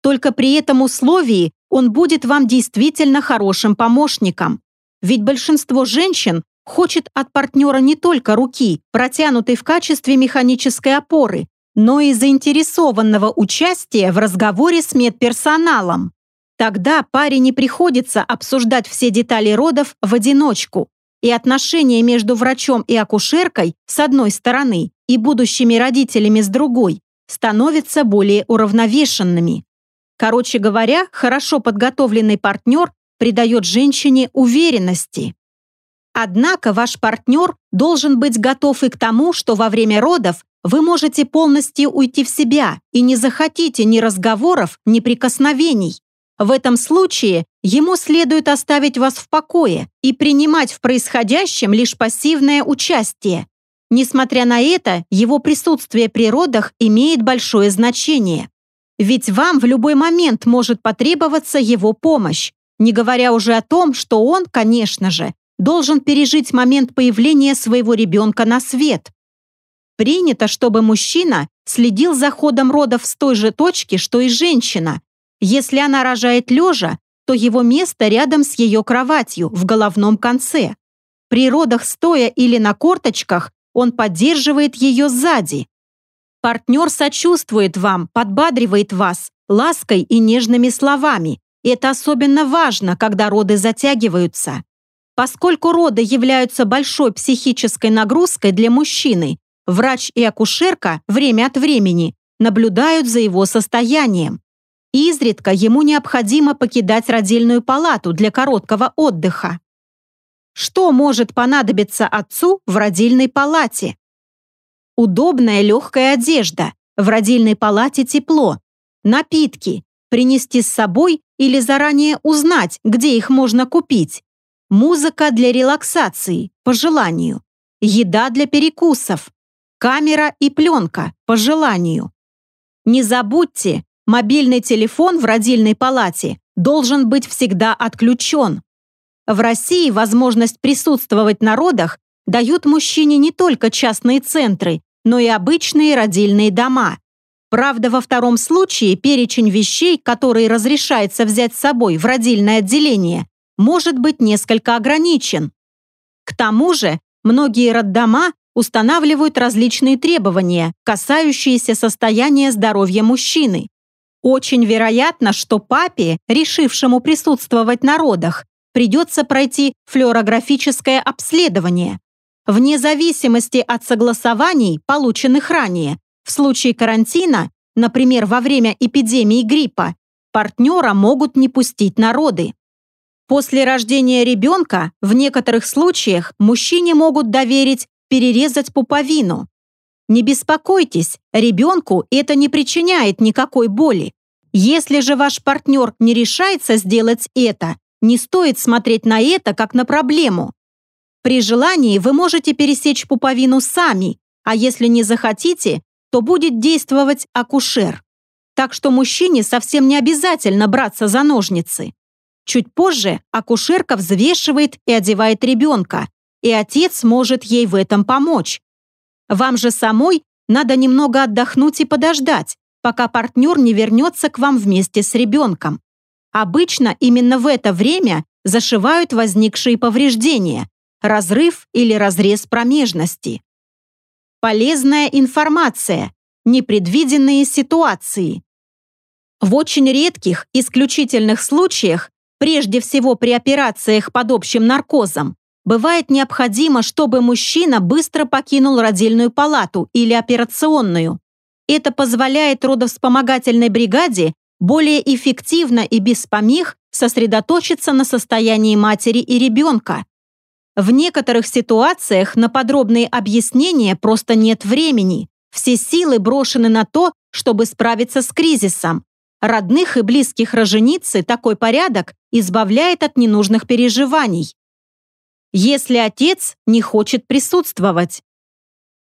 Только при этом условии он будет вам действительно хорошим помощником. Ведь большинство женщин хочет от партнера не только руки, протянутой в качестве механической опоры, но и заинтересованного участия в разговоре с медперсоналом. Тогда паре не приходится обсуждать все детали родов в одиночку, и отношения между врачом и акушеркой с одной стороны и будущими родителями с другой становятся более уравновешенными. Короче говоря, хорошо подготовленный партнер придает женщине уверенности. Однако ваш партнер должен быть готов и к тому, что во время родов вы можете полностью уйти в себя и не захотите ни разговоров, ни прикосновений. В этом случае ему следует оставить вас в покое и принимать в происходящем лишь пассивное участие. Несмотря на это, его присутствие при родах имеет большое значение. Ведь вам в любой момент может потребоваться его помощь, не говоря уже о том, что он, конечно же, должен пережить момент появления своего ребенка на свет. Принято, чтобы мужчина следил за ходом родов с той же точки, что и женщина, если она рожает лежа, что его место рядом с ее кроватью, в головном конце. При родах стоя или на корточках он поддерживает ее сзади. Партнер сочувствует вам, подбадривает вас лаской и нежными словами. Это особенно важно, когда роды затягиваются. Поскольку роды являются большой психической нагрузкой для мужчины, врач и акушерка время от времени наблюдают за его состоянием. Изредка ему необходимо покидать родильную палату для короткого отдыха. Что может понадобиться отцу в родильной палате? Удобная легкая одежда, в родильной палате тепло, напитки, принести с собой или заранее узнать, где их можно купить, Музыка для релаксации, по желанию. Еда для перекусов. Камера и пленка, по желанию. Не забудьте, мобильный телефон в родильной палате должен быть всегда отключен. В России возможность присутствовать на родах дают мужчине не только частные центры, но и обычные родильные дома. Правда, во втором случае перечень вещей, которые разрешается взять с собой в родильное отделение, может быть несколько ограничен. К тому же, многие роддома устанавливают различные требования, касающиеся состояния здоровья мужчины. Очень вероятно, что папе, решившему присутствовать на родах, придется пройти флюорографическое обследование. Вне зависимости от согласований, полученных ранее, в случае карантина, например, во время эпидемии гриппа, партнера могут не пустить на роды. После рождения ребенка в некоторых случаях мужчине могут доверить перерезать пуповину. Не беспокойтесь, ребенку это не причиняет никакой боли. Если же ваш партнер не решается сделать это, не стоит смотреть на это как на проблему. При желании вы можете пересечь пуповину сами, а если не захотите, то будет действовать акушер. Так что мужчине совсем не обязательно браться за ножницы. Чуть позже акушерка взвешивает и одевает ребенка, и отец может ей в этом помочь. Вам же самой надо немного отдохнуть и подождать, пока партнер не вернется к вам вместе с ребенком. Обычно именно в это время зашивают возникшие повреждения, разрыв или разрез промежности. Полезная информация, непредвиденные ситуации. В очень редких, исключительных случаях Прежде всего при операциях под общим наркозом бывает необходимо, чтобы мужчина быстро покинул родильную палату или операционную. Это позволяет родовспомогательной бригаде более эффективно и без помех сосредоточиться на состоянии матери и ребенка. В некоторых ситуациях на подробные объяснения просто нет времени. Все силы брошены на то, чтобы справиться с кризисом, Родных и близких роженицы такой порядок избавляет от ненужных переживаний. Если отец не хочет присутствовать.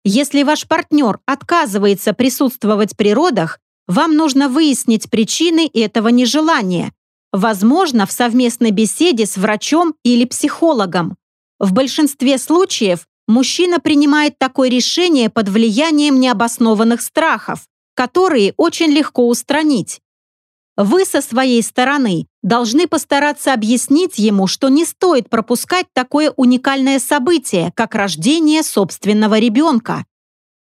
Если ваш партнер отказывается присутствовать при родах, вам нужно выяснить причины этого нежелания, возможно, в совместной беседе с врачом или психологом. В большинстве случаев мужчина принимает такое решение под влиянием необоснованных страхов, которые очень легко устранить. Вы со своей стороны должны постараться объяснить ему, что не стоит пропускать такое уникальное событие, как рождение собственного ребенка.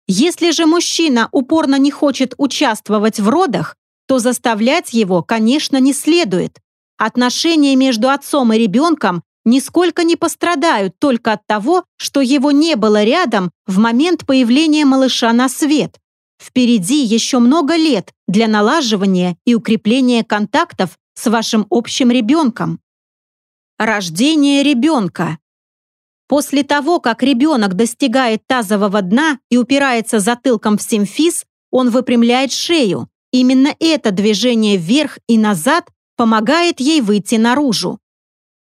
Если же мужчина упорно не хочет участвовать в родах, то заставлять его, конечно, не следует. Отношения между отцом и ребенком нисколько не пострадают только от того, что его не было рядом в момент появления малыша на свет. Впереди еще много лет для налаживания и укрепления контактов с вашим общим ребенком. Рождение ребенка. После того, как ребенок достигает тазового дна и упирается затылком в симфиз, он выпрямляет шею. Именно это движение вверх и назад помогает ей выйти наружу.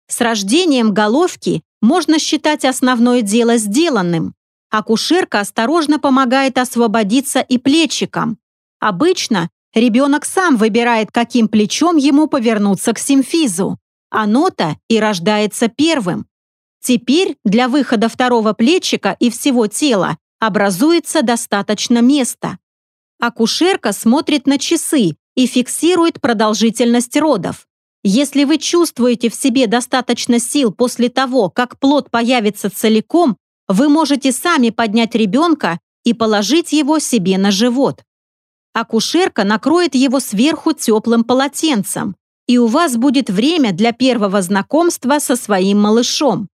С рождением головки можно считать основное дело сделанным. Акушерка осторожно помогает освободиться и плечикам. Обычно ребенок сам выбирает, каким плечом ему повернуться к симфизу. Оно-то и рождается первым. Теперь для выхода второго плечика и всего тела образуется достаточно места. Акушерка смотрит на часы и фиксирует продолжительность родов. Если вы чувствуете в себе достаточно сил после того, как плод появится целиком, вы можете сами поднять ребенка и положить его себе на живот. Акушерка накроет его сверху теплым полотенцем, и у вас будет время для первого знакомства со своим малышом.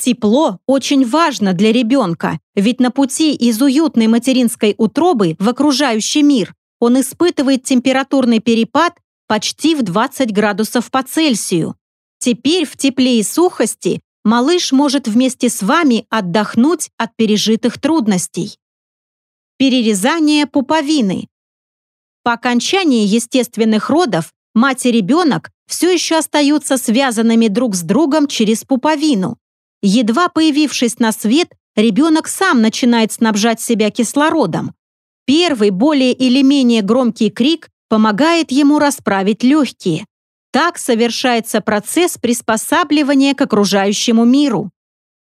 Тепло очень важно для ребенка, ведь на пути из уютной материнской утробы в окружающий мир он испытывает температурный перепад почти в 20 градусов по Цельсию. Теперь в тепле и сухости малыш может вместе с вами отдохнуть от пережитых трудностей. Перерезание пуповины. По окончании естественных родов мать и ребенок все еще остаются связанными друг с другом через пуповину. Едва появившись на свет, ребенок сам начинает снабжать себя кислородом. Первый, более или менее громкий крик помогает ему расправить легкие. Так совершается процесс приспосабливания к окружающему миру.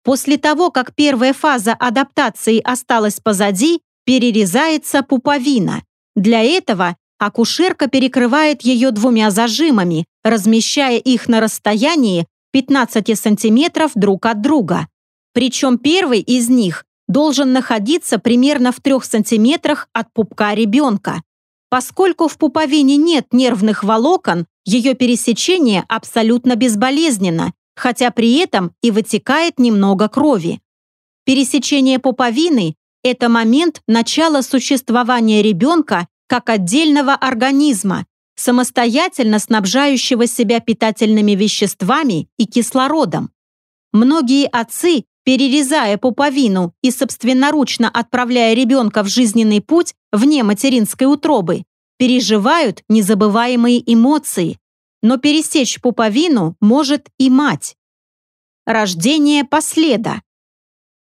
После того, как первая фаза адаптации осталась позади, перерезается пуповина. Для этого акушерка перекрывает ее двумя зажимами, размещая их на расстоянии 15 сантиметров друг от друга. Причем первый из них должен находиться примерно в 3 сантиметрах от пупка ребенка. Поскольку в пуповине нет нервных волокон, ее пересечение абсолютно безболезненно, хотя при этом и вытекает немного крови. Пересечение пуповины – это момент начала существования ребенка как отдельного организма, самостоятельно снабжающего себя питательными веществами и кислородом. Многие отцы, перерезая пуповину и собственноручно отправляя ребенка в жизненный путь вне материнской утробы, переживают незабываемые эмоции, но пересечь пуповину может и мать. Рождение последа.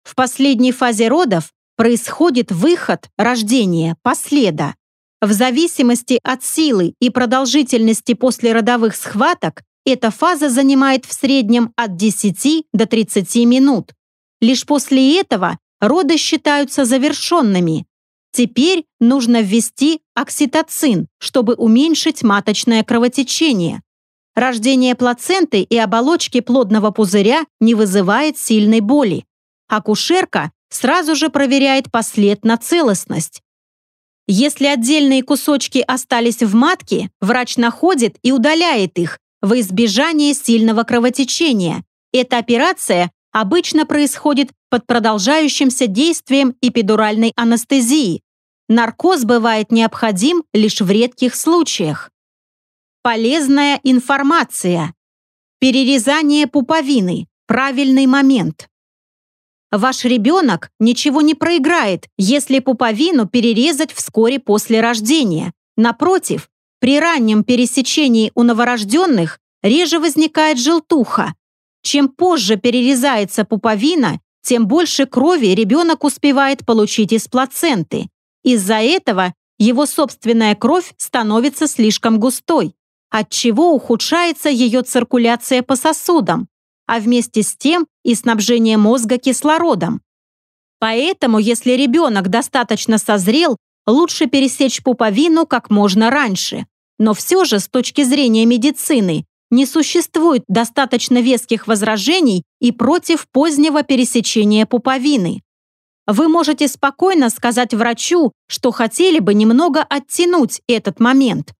В последней фазе родов происходит выход рождения последа. В зависимости от силы и продолжительности послеродовых схваток эта фаза занимает в среднем от 10 до 30 минут. Лишь после этого роды считаются завершенными. Теперь нужно ввести окситоцин, чтобы уменьшить маточное кровотечение. Рождение плаценты и оболочки плодного пузыря не вызывает сильной боли. Акушерка сразу же проверяет послед на целостность. Если отдельные кусочки остались в матке, врач находит и удаляет их во избежание сильного кровотечения. Эта операция обычно происходит под продолжающимся действием эпидуральной анестезии. Наркоз бывает необходим лишь в редких случаях. Полезная информация. Перерезание пуповины. Правильный момент. Ваш ребенок ничего не проиграет, если пуповину перерезать вскоре после рождения. Напротив, при раннем пересечении у новорожденных реже возникает желтуха. Чем позже перерезается пуповина, тем больше крови ребенок успевает получить из плаценты. Из-за этого его собственная кровь становится слишком густой, отчего ухудшается ее циркуляция по сосудам, а вместе с тем и снабжение мозга кислородом. Поэтому, если ребенок достаточно созрел, лучше пересечь пуповину как можно раньше. Но все же, с точки зрения медицины, не существует достаточно веских возражений и против позднего пересечения пуповины. Вы можете спокойно сказать врачу, что хотели бы немного оттянуть этот момент.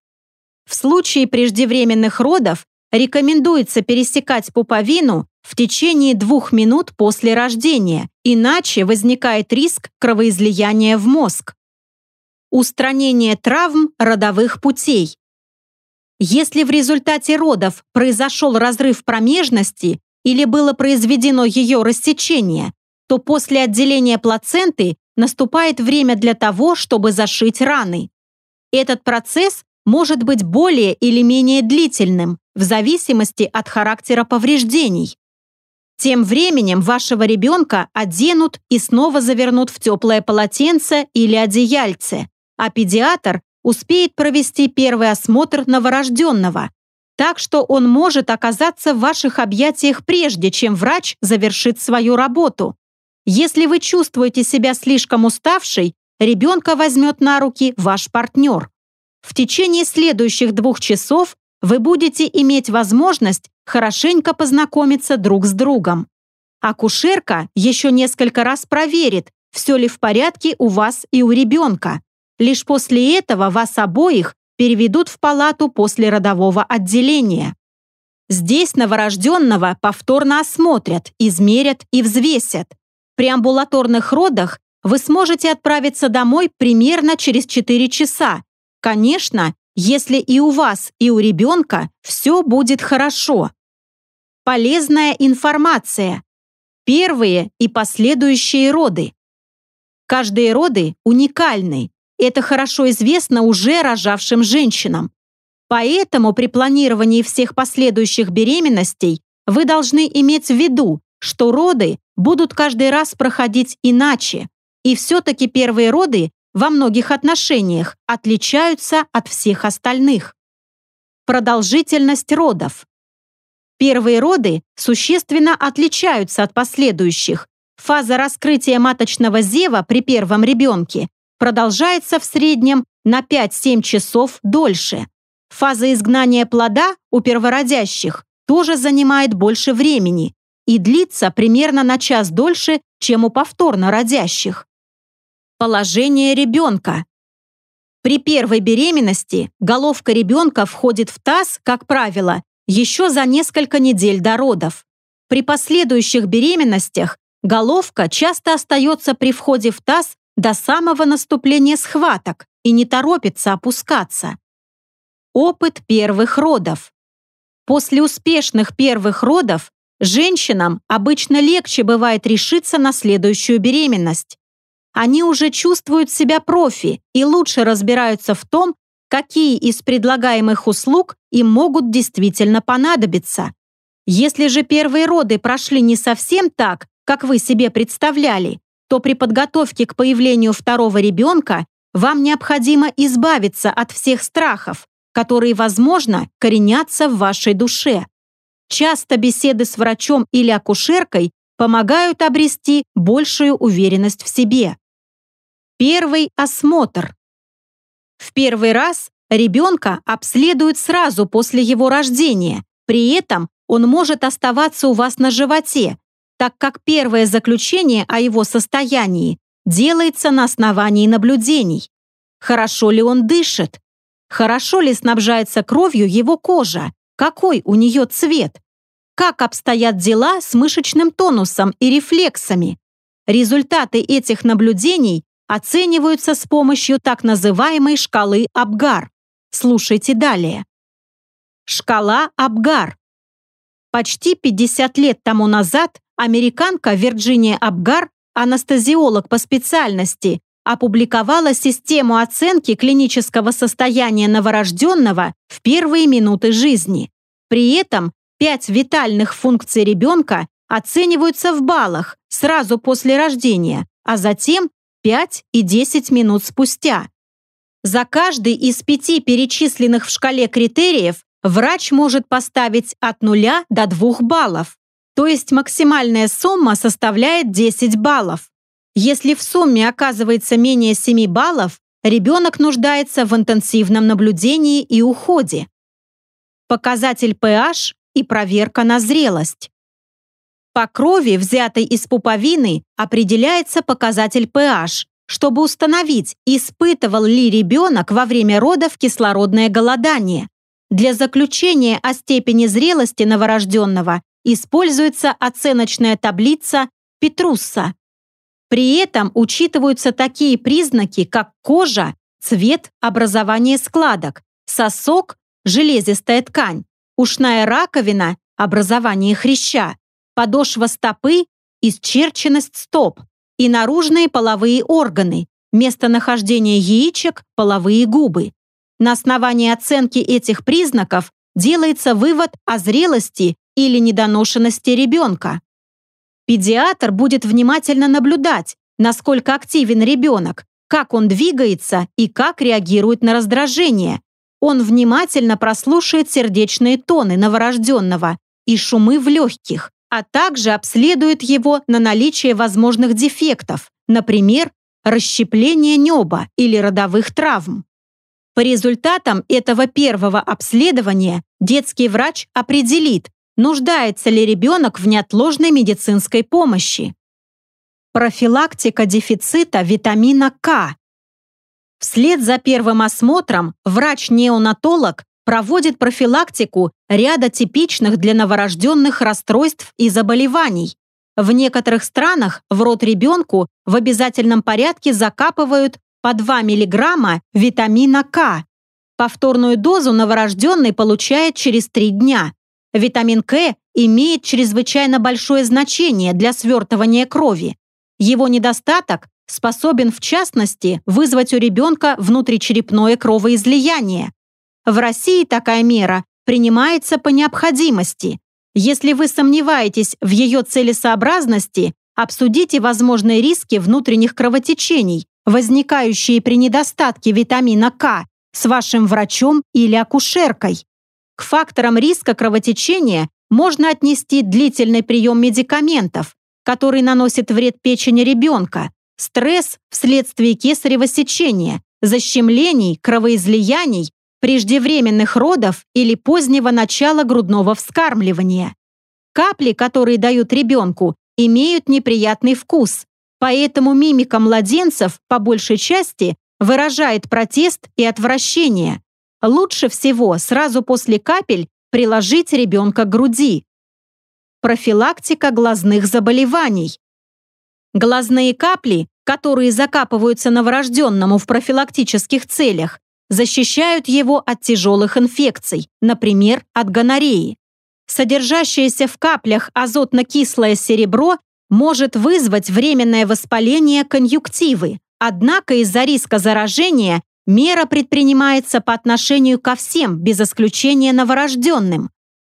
В случае преждевременных родов Рекомендуется пересекать пуповину в течение двух минут после рождения, иначе возникает риск кровоизлияния в мозг. Устранение травм родовых путей. Если в результате родов произошел разрыв промежности или было произведено ее рассечение, то после отделения плаценты наступает время для того, чтобы зашить раны. Этот процесс может быть более или менее длительным, в зависимости от характера повреждений. Тем временем вашего ребенка оденут и снова завернут в теплое полотенце или одеяльце, а педиатр успеет провести первый осмотр новорожденного, так что он может оказаться в ваших объятиях прежде, чем врач завершит свою работу. Если вы чувствуете себя слишком уставшей, ребенка возьмет на руки ваш партнер. В течение следующих двух часов вы будете иметь возможность хорошенько познакомиться друг с другом. Акушерка еще несколько раз проверит, все ли в порядке у вас и у ребенка. Лишь после этого вас обоих переведут в палату после родового отделения. Здесь новорожденного повторно осмотрят, измерят и взвесят. При амбулаторных родах вы сможете отправиться домой примерно через 4 часа. Конечно, если и у вас, и у ребенка все будет хорошо. Полезная информация. Первые и последующие роды. Каждые роды уникальны. Это хорошо известно уже рожавшим женщинам. Поэтому при планировании всех последующих беременностей вы должны иметь в виду, что роды будут каждый раз проходить иначе, и все-таки первые роды во многих отношениях отличаются от всех остальных. Продолжительность родов. Первые роды существенно отличаются от последующих. Фаза раскрытия маточного зева при первом ребенке продолжается в среднем на 5-7 часов дольше. Фаза изгнания плода у первородящих тоже занимает больше времени и длится примерно на час дольше, чем у повторно родящих. Положение ребенка. При первой беременности головка ребенка входит в таз, как правило, еще за несколько недель до родов. При последующих беременностях головка часто остается при входе в таз до самого наступления схваток и не торопится опускаться. Опыт первых родов. После успешных первых родов женщинам обычно легче бывает решиться на следующую беременность. Они уже чувствуют себя профи и лучше разбираются в том, какие из предлагаемых услуг им могут действительно понадобиться. Если же первые роды прошли не совсем так, как вы себе представляли, то при подготовке к появлению второго ребенка вам необходимо избавиться от всех страхов, которые, возможно, коренятся в вашей душе. Часто беседы с врачом или акушеркой помогают обрести большую уверенность в себе. Первый осмотр. В первый раз ребенка обследуют сразу после его рождения, при этом он может оставаться у вас на животе, так как первое заключение о его состоянии делается на основании наблюдений. Хорошо ли он дышит? Хорошо ли снабжается кровью его кожа? Какой у нее цвет? Как обстоят дела с мышечным тонусом и рефлексами? Результаты этих наблюдений оцениваются с помощью так называемой шкалы Абгар. Слушайте далее. Шкала Абгар. Почти 50 лет тому назад американка Вирджиния Абгар, анестезиолог по специальности, опубликовала систему оценки клинического состояния новорожденного в первые минуты жизни. При этом пять витальных функций ребенка оцениваются в баллах сразу после рождения, а затем 5 и 10 минут спустя. За каждый из пяти перечисленных в шкале критериев врач может поставить от 0 до 2 баллов, то есть максимальная сумма составляет 10 баллов. Если в сумме оказывается менее 7 баллов, ребенок нуждается в интенсивном наблюдении и уходе. Показатель pH и проверка на зрелость. По крови, взятой из пуповины, определяется показатель pH, чтобы установить, испытывал ли ребенок во время родов кислородное голодание. Для заключения о степени зрелости новорожденного используется оценочная таблица Петрусса. При этом учитываются такие признаки, как кожа, цвет, образование складок, сосок, железистая ткань, ушная раковина, образование хряща, подошва стопы, исчерченность стоп и наружные половые органы, местонахождение яичек, половые губы. На основании оценки этих признаков делается вывод о зрелости или недоношенности ребенка. Педиатр будет внимательно наблюдать, насколько активен ребенок, как он двигается и как реагирует на раздражение. Он внимательно прослушает сердечные тоны новорожденного и шумы в легких, а также обследует его на наличие возможных дефектов, например, расщепление неба или родовых травм. По результатам этого первого обследования детский врач определит, нуждается ли ребенок в неотложной медицинской помощи. Профилактика дефицита витамина К. Вслед за первым осмотром врач-неонатолог проводит профилактику ряда типичных для новорожденных расстройств и заболеваний. В некоторых странах в рот ребенку в обязательном порядке закапывают по 2 мг витамина К. Повторную дозу новорожденный получает через 3 дня. Витамин К имеет чрезвычайно большое значение для свертывания крови. Его недостаток способен, в частности, вызвать у ребенка внутричерепное кровоизлияние. В России такая мера принимается по необходимости. Если вы сомневаетесь в ее целесообразности, обсудите возможные риски внутренних кровотечений, возникающие при недостатке витамина К, с вашим врачом или акушеркой. К факторам риска кровотечения можно отнести длительный прием медикаментов, который наносит вред печени ребенка, стресс вследствие кесарево сечения, защемлений, кровоизлияний, преждевременных родов или позднего начала грудного вскармливания. Капли, которые дают ребенку, имеют неприятный вкус, поэтому мимика младенцев по большей части выражает протест и отвращение. Лучше всего сразу после капель приложить ребенка к груди. Профилактика глазных заболеваний. Глазные капли, которые закапываются новорожденному в профилактических целях, защищают его от тяжелых инфекций, например, от гонореи. Содержащееся в каплях азотно-кислое серебро может вызвать временное воспаление конъюнктивы, однако из-за риска заражения Мера предпринимается по отношению ко всем, без исключения новорожденным.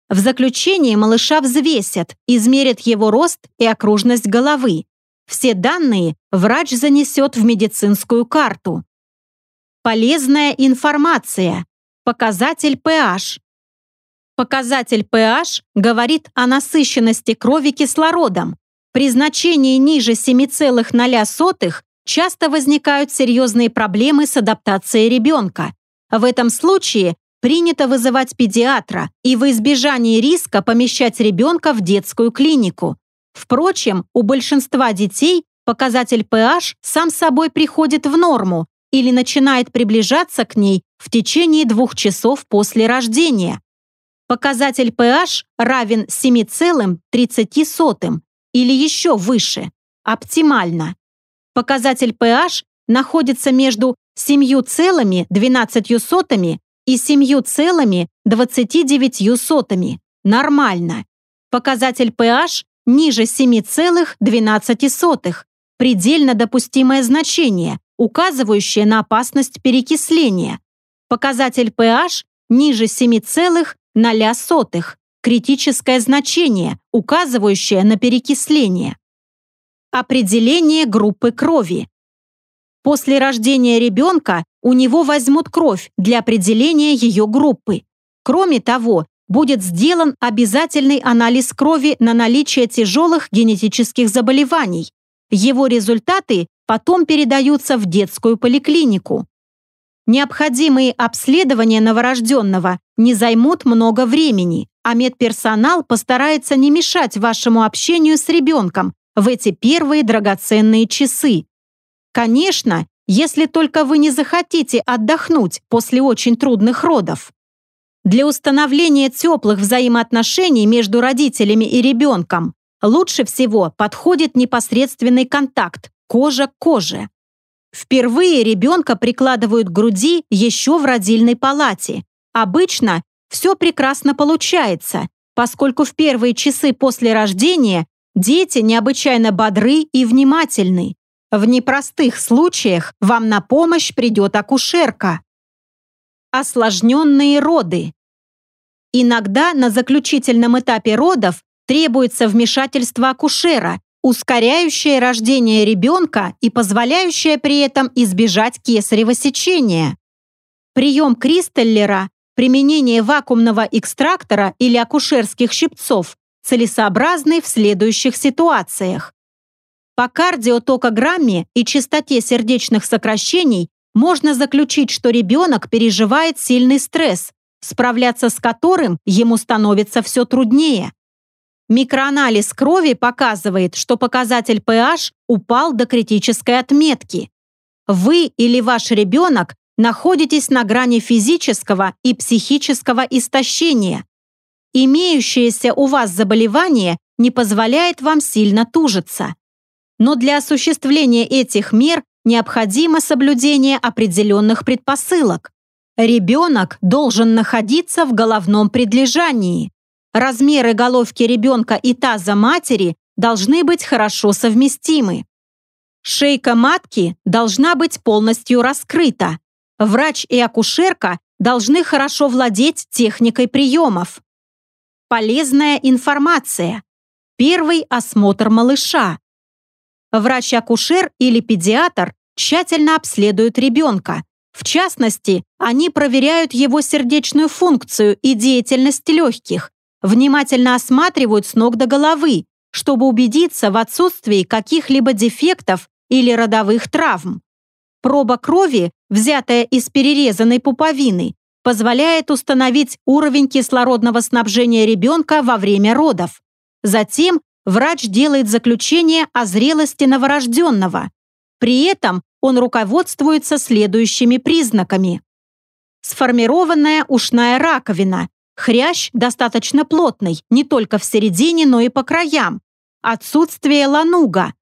В заключении малыша взвесят, измерят его рост и окружность головы. Все данные врач занесет в медицинскую карту. Полезная информация. Показатель pH. Показатель pH говорит о насыщенности крови кислородом. При значении ниже 7,0 часто возникают серьезные проблемы с адаптацией ребенка. В этом случае принято вызывать педиатра и в избежании риска помещать ребенка в детскую клинику. Впрочем, у большинства детей показатель pH сам собой приходит в норму или начинает приближаться к ней в течение двух часов после рождения. Показатель pH равен 7,30 или еще выше, оптимально. Показатель pH находится между 7,12 и 7,29. Нормально. Показатель pH ниже 7,12. Предельно допустимое значение, указывающее на опасность перекисления. Показатель pH ниже 7,0. Критическое значение, указывающее на перекисление. Определение группы крови. После рождения ребенка у него возьмут кровь для определения ее группы. Кроме того, будет сделан обязательный анализ крови на наличие тяжелых генетических заболеваний. Его результаты потом передаются в детскую поликлинику. Необходимые обследования новорожденного не займут много времени, а медперсонал постарается не мешать вашему общению с ребенком, в эти первые драгоценные часы. Конечно, если только вы не захотите отдохнуть после очень трудных родов. Для установления теплых взаимоотношений между родителями и ребенком лучше всего подходит непосредственный контакт кожа к коже. Впервые ребенка прикладывают к груди еще в родильной палате. Обычно все прекрасно получается, поскольку в первые часы после рождения Дети необычайно бодры и внимательны. В непростых случаях вам на помощь придет акушерка. Осложненные роды. Иногда на заключительном этапе родов требуется вмешательство акушера, ускоряющее рождение ребенка и позволяющее при этом избежать кесарево сечения. Прием Кристеллера, применение вакуумного экстрактора или акушерских щипцов целесообразны в следующих ситуациях. По кардиотокограмме и частоте сердечных сокращений можно заключить, что ребенок переживает сильный стресс, справляться с которым ему становится все труднее. Микроанализ крови показывает, что показатель pH упал до критической отметки. Вы или ваш ребенок находитесь на грани физического и психического истощения. Имеющееся у вас заболевание не позволяет вам сильно тужиться. Но для осуществления этих мер необходимо соблюдение определенных предпосылок. Ребенок должен находиться в головном предлежании. Размеры головки ребенка и таза матери должны быть хорошо совместимы. Шейка матки должна быть полностью раскрыта. Врач и акушерка должны хорошо владеть техникой приемов. Полезная информация. Первый осмотр малыша. Врач-акушер или педиатр тщательно обследуют ребенка. В частности, они проверяют его сердечную функцию и деятельность легких, внимательно осматривают с ног до головы, чтобы убедиться в отсутствии каких-либо дефектов или родовых травм. Проба крови, взятая из перерезанной пуповины, позволяет установить уровень кислородного снабжения ребенка во время родов. Затем врач делает заключение о зрелости новорожденного. При этом он руководствуется следующими признаками. Сформированная ушная раковина. Хрящ достаточно плотный, не только в середине, но и по краям. Отсутствие лануга.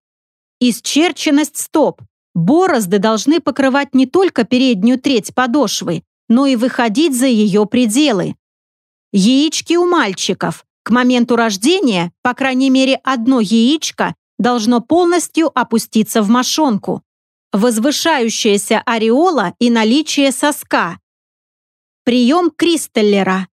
Исчерченность стоп. Борозды должны покрывать не только переднюю треть подошвы, но и выходить за ее пределы. Яички у мальчиков. К моменту рождения, по крайней мере, одно яичко должно полностью опуститься в мошонку. Возвышающаяся ореола и наличие соска. Прием Кристаллера.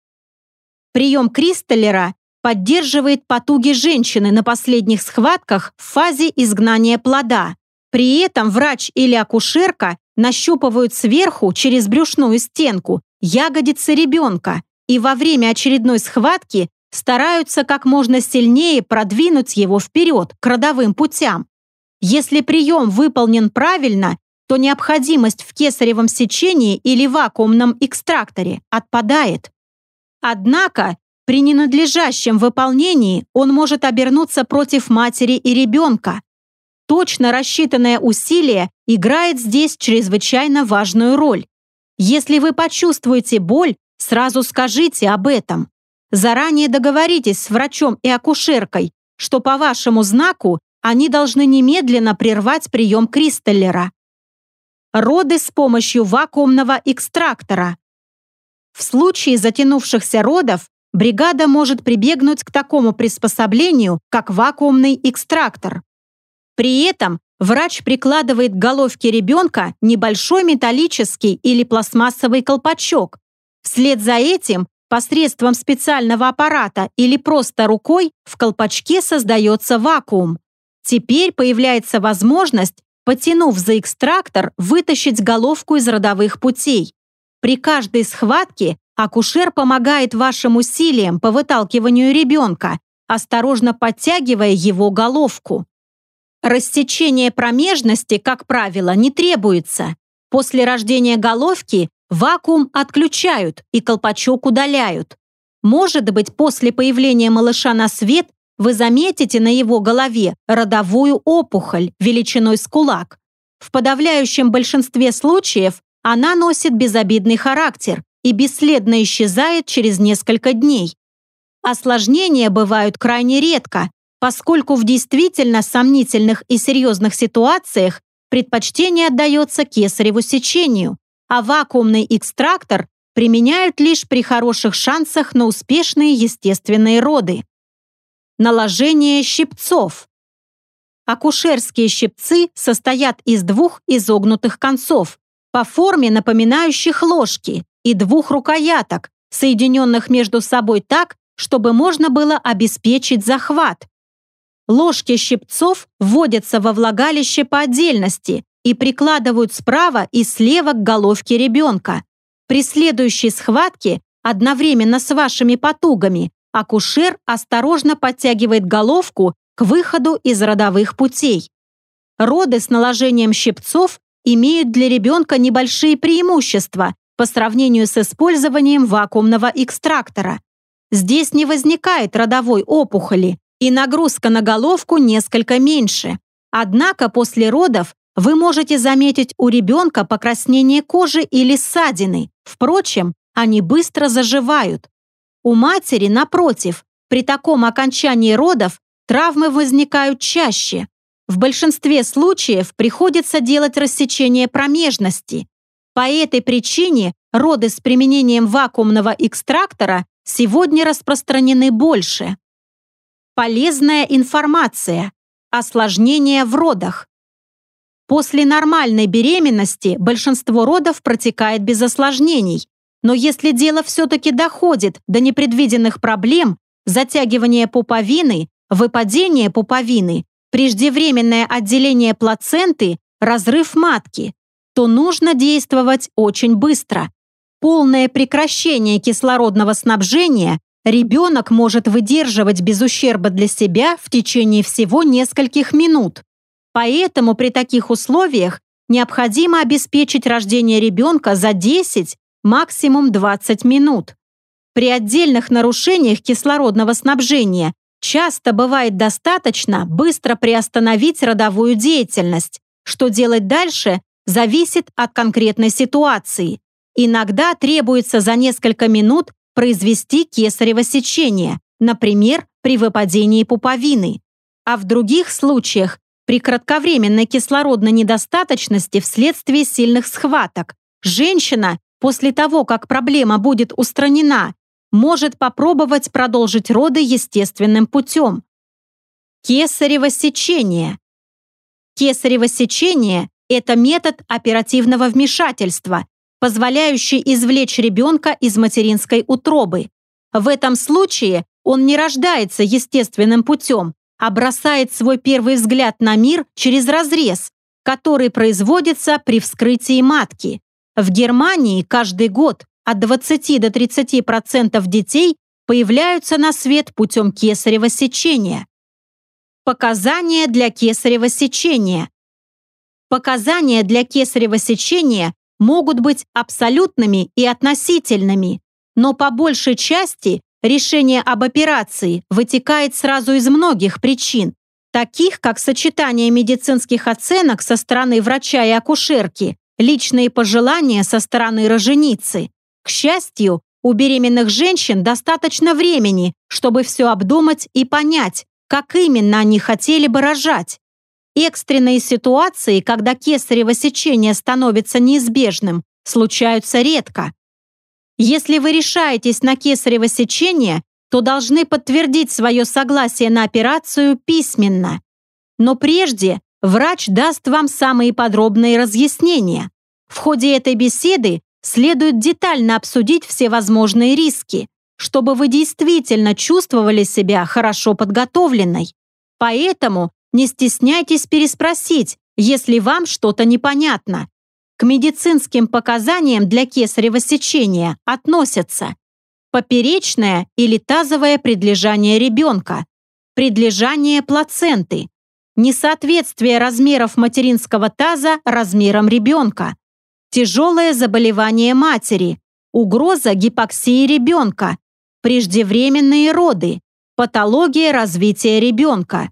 Прием Кристаллера поддерживает потуги женщины на последних схватках в фазе изгнания плода. При этом врач или акушерка нащупывают сверху через брюшную стенку ягодицы ребенка и во время очередной схватки стараются как можно сильнее продвинуть его вперед к родовым путям. Если прием выполнен правильно, то необходимость в кесаревом сечении или вакуумном экстракторе отпадает. Однако при ненадлежащем выполнении он может обернуться против матери и ребенка. Точно рассчитанное усилие играет здесь чрезвычайно важную роль. Если вы почувствуете боль, сразу скажите об этом. Заранее договоритесь с врачом и акушеркой, что по вашему знаку они должны немедленно прервать прием Кристаллера. Роды с помощью вакуумного экстрактора. В случае затянувшихся родов бригада может прибегнуть к такому приспособлению, как вакуумный экстрактор. При этом врач прикладывает к головке ребенка небольшой металлический или пластмассовый колпачок. Вслед за этим посредством специального аппарата или просто рукой в колпачке создается вакуум. Теперь появляется возможность, потянув за экстрактор, вытащить головку из родовых путей. При каждой схватке акушер помогает вашим усилиям по выталкиванию ребенка, осторожно подтягивая его головку. Рассечение промежности, как правило, не требуется. После рождения головки вакуум отключают и колпачок удаляют. Может быть, после появления малыша на свет вы заметите на его голове родовую опухоль величиной с кулак. В подавляющем большинстве случаев она носит безобидный характер и бесследно исчезает через несколько дней. Осложнения бывают крайне редко, поскольку в действительно сомнительных и серьезных ситуациях предпочтение отдается кесареву сечению, а вакуумный экстрактор применяют лишь при хороших шансах на успешные естественные роды. Наложение щипцов. Акушерские щипцы состоят из двух изогнутых концов, по форме напоминающих ложки, и двух рукояток, соединенных между собой так, чтобы можно было обеспечить захват. Ложки щипцов вводятся во влагалище по отдельности и прикладывают справа и слева к головке ребенка. При следующей схватке одновременно с вашими потугами акушер осторожно подтягивает головку к выходу из родовых путей. Роды с наложением щипцов имеют для ребенка небольшие преимущества по сравнению с использованием вакуумного экстрактора. Здесь не возникает родовой опухоли, и нагрузка на головку несколько меньше. Однако после родов вы можете заметить у ребенка покраснение кожи или ссадины. Впрочем, они быстро заживают. У матери, напротив, при таком окончании родов травмы возникают чаще. В большинстве случаев приходится делать рассечение промежности. По этой причине роды с применением вакуумного экстрактора сегодня распространены больше. Полезная информация. Осложнения в родах. После нормальной беременности большинство родов протекает без осложнений. Но если дело все-таки доходит до непредвиденных проблем, затягивания пуповины, выпадения пуповины, преждевременное отделение плаценты, разрыв матки, то нужно действовать очень быстро. Полное прекращение кислородного снабжения ребенок может выдерживать без ущерба для себя в течение всего нескольких минут. Поэтому при таких условиях необходимо обеспечить рождение ребенка за 10, максимум 20 минут. При отдельных нарушениях кислородного снабжения часто бывает достаточно быстро приостановить родовую деятельность. Что делать дальше, зависит от конкретной ситуации. Иногда требуется за несколько минут произвести кесарево сечение, например, при выпадении пуповины. А в других случаях при кратковременной кислородной недостаточности вследствие сильных схваток женщина после того, как проблема будет устранена, может попробовать продолжить роды естественным путем. Кесарево сечение. Кесарево сечение – это метод оперативного вмешательства, позволяющий извлечь ребенка из материнской утробы. В этом случае он не рождается естественным путем, а бросает свой первый взгляд на мир через разрез, который производится при вскрытии матки. В Германии каждый год от 20 до 30% детей появляются на свет путем кесарево сечения. Показания для кесарево сечения. Показания для кесарево сечения могут быть абсолютными и относительными, но по большей части Решение об операции вытекает сразу из многих причин, таких как сочетание медицинских оценок со стороны врача и акушерки, личные пожелания со стороны роженицы. К счастью, у беременных женщин достаточно времени, чтобы все обдумать и понять, как именно они хотели бы рожать. Экстренные ситуации, когда кесарево сечение становится неизбежным, случаются редко. Если вы решаетесь на кесарево сечение, то должны подтвердить свое согласие на операцию письменно. Но прежде врач даст вам самые подробные разъяснения. В ходе этой беседы следует детально обсудить все возможные риски, чтобы вы действительно чувствовали себя хорошо подготовленной. Поэтому не стесняйтесь переспросить, если вам что-то непонятно. К медицинским показаниям для кесарево сечения относятся поперечное или тазовое предлежание ребенка, предлежание плаценты, несоответствие размеров материнского таза размерам ребенка, тяжелое заболевание матери, угроза гипоксии ребенка, преждевременные роды, патология развития ребенка.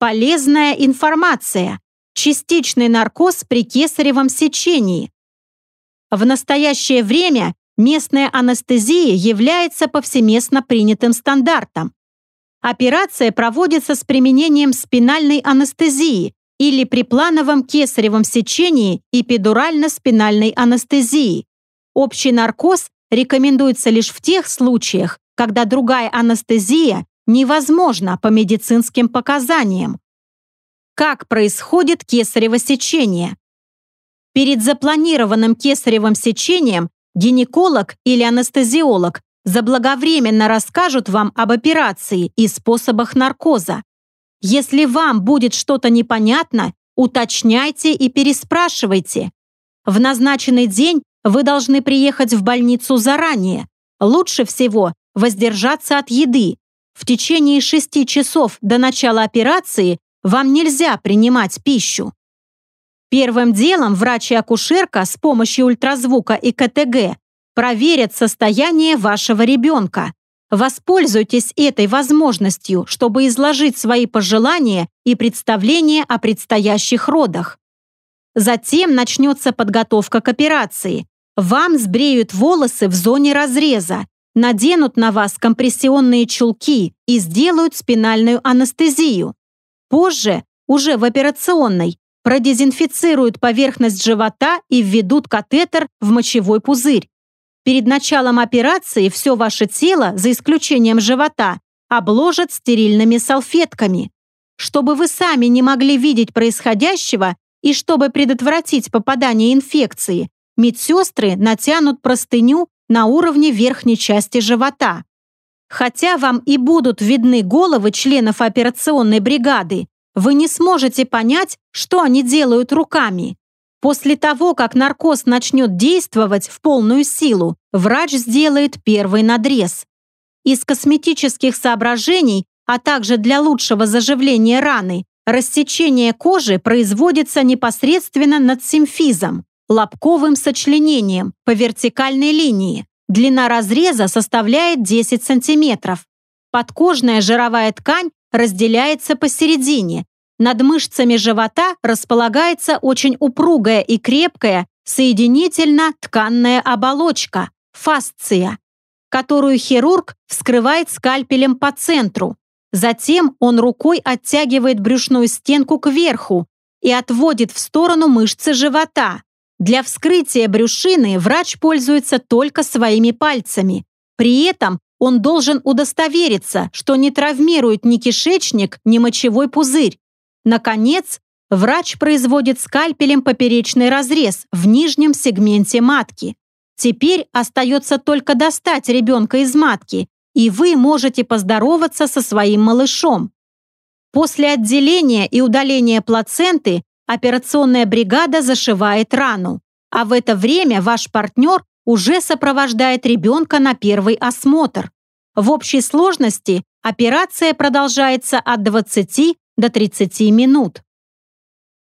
Полезная информация частичный наркоз при кесаревом сечении. В настоящее время местная анестезия является повсеместно принятым стандартом. Операция проводится с применением спинальной анестезии или при плановом кесаревом сечении эпидурально-спинальной анестезии. Общий наркоз рекомендуется лишь в тех случаях, когда другая анестезия невозможна по медицинским показаниям. Как происходит кесарево сечение? Перед запланированным кесаревым сечением гинеколог или анестезиолог заблаговременно расскажут вам об операции и способах наркоза. Если вам будет что-то непонятно, уточняйте и переспрашивайте. В назначенный день вы должны приехать в больницу заранее. Лучше всего воздержаться от еды. В течение шести часов до начала операции вам нельзя принимать пищу. Первым делом врач и акушерка с помощью ультразвука и КТГ проверят состояние вашего ребенка. Воспользуйтесь этой возможностью, чтобы изложить свои пожелания и представления о предстоящих родах. Затем начнется подготовка к операции. Вам сбреют волосы в зоне разреза, наденут на вас компрессионные чулки и сделают спинальную анестезию. Позже, уже в операционной, продезинфицируют поверхность живота и введут катетер в мочевой пузырь. Перед началом операции все ваше тело, за исключением живота, обложат стерильными салфетками. Чтобы вы сами не могли видеть происходящего и чтобы предотвратить попадание инфекции, медсестры натянут простыню на уровне верхней части живота. Хотя вам и будут видны головы членов операционной бригады, вы не сможете понять, что они делают руками. После того, как наркоз начнет действовать в полную силу, врач сделает первый надрез. Из косметических соображений, а также для лучшего заживления раны, рассечение кожи производится непосредственно над симфизом, лобковым сочленением по вертикальной линии. Длина разреза составляет 10 см. Подкожная жировая ткань разделяется посередине. Над мышцами живота располагается очень упругая и крепкая соединительно-тканная оболочка – фасция, которую хирург вскрывает скальпелем по центру. Затем он рукой оттягивает брюшную стенку кверху и отводит в сторону мышцы живота. Для вскрытия брюшины врач пользуется только своими пальцами. При этом он должен удостовериться, что не травмирует ни кишечник, ни мочевой пузырь. Наконец, врач производит скальпелем поперечный разрез в нижнем сегменте матки. Теперь остается только достать ребенка из матки, и вы можете поздороваться со своим малышом. После отделения и удаления плаценты операционная бригада зашивает рану, а в это время ваш партнер уже сопровождает ребенка на первый осмотр. В общей сложности операция продолжается от 20 до 30 минут.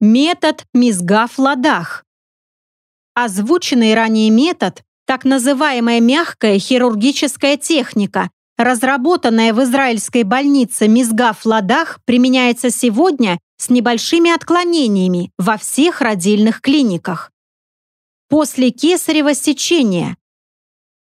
Метод мизгав-ладах. Озвученный ранее метод, так называемая мягкая хирургическая техника, разработанная в израильской больнице Мизгав-Ладах, применяется сегодня с небольшими отклонениями во всех родильных клиниках. После кесарево сечения.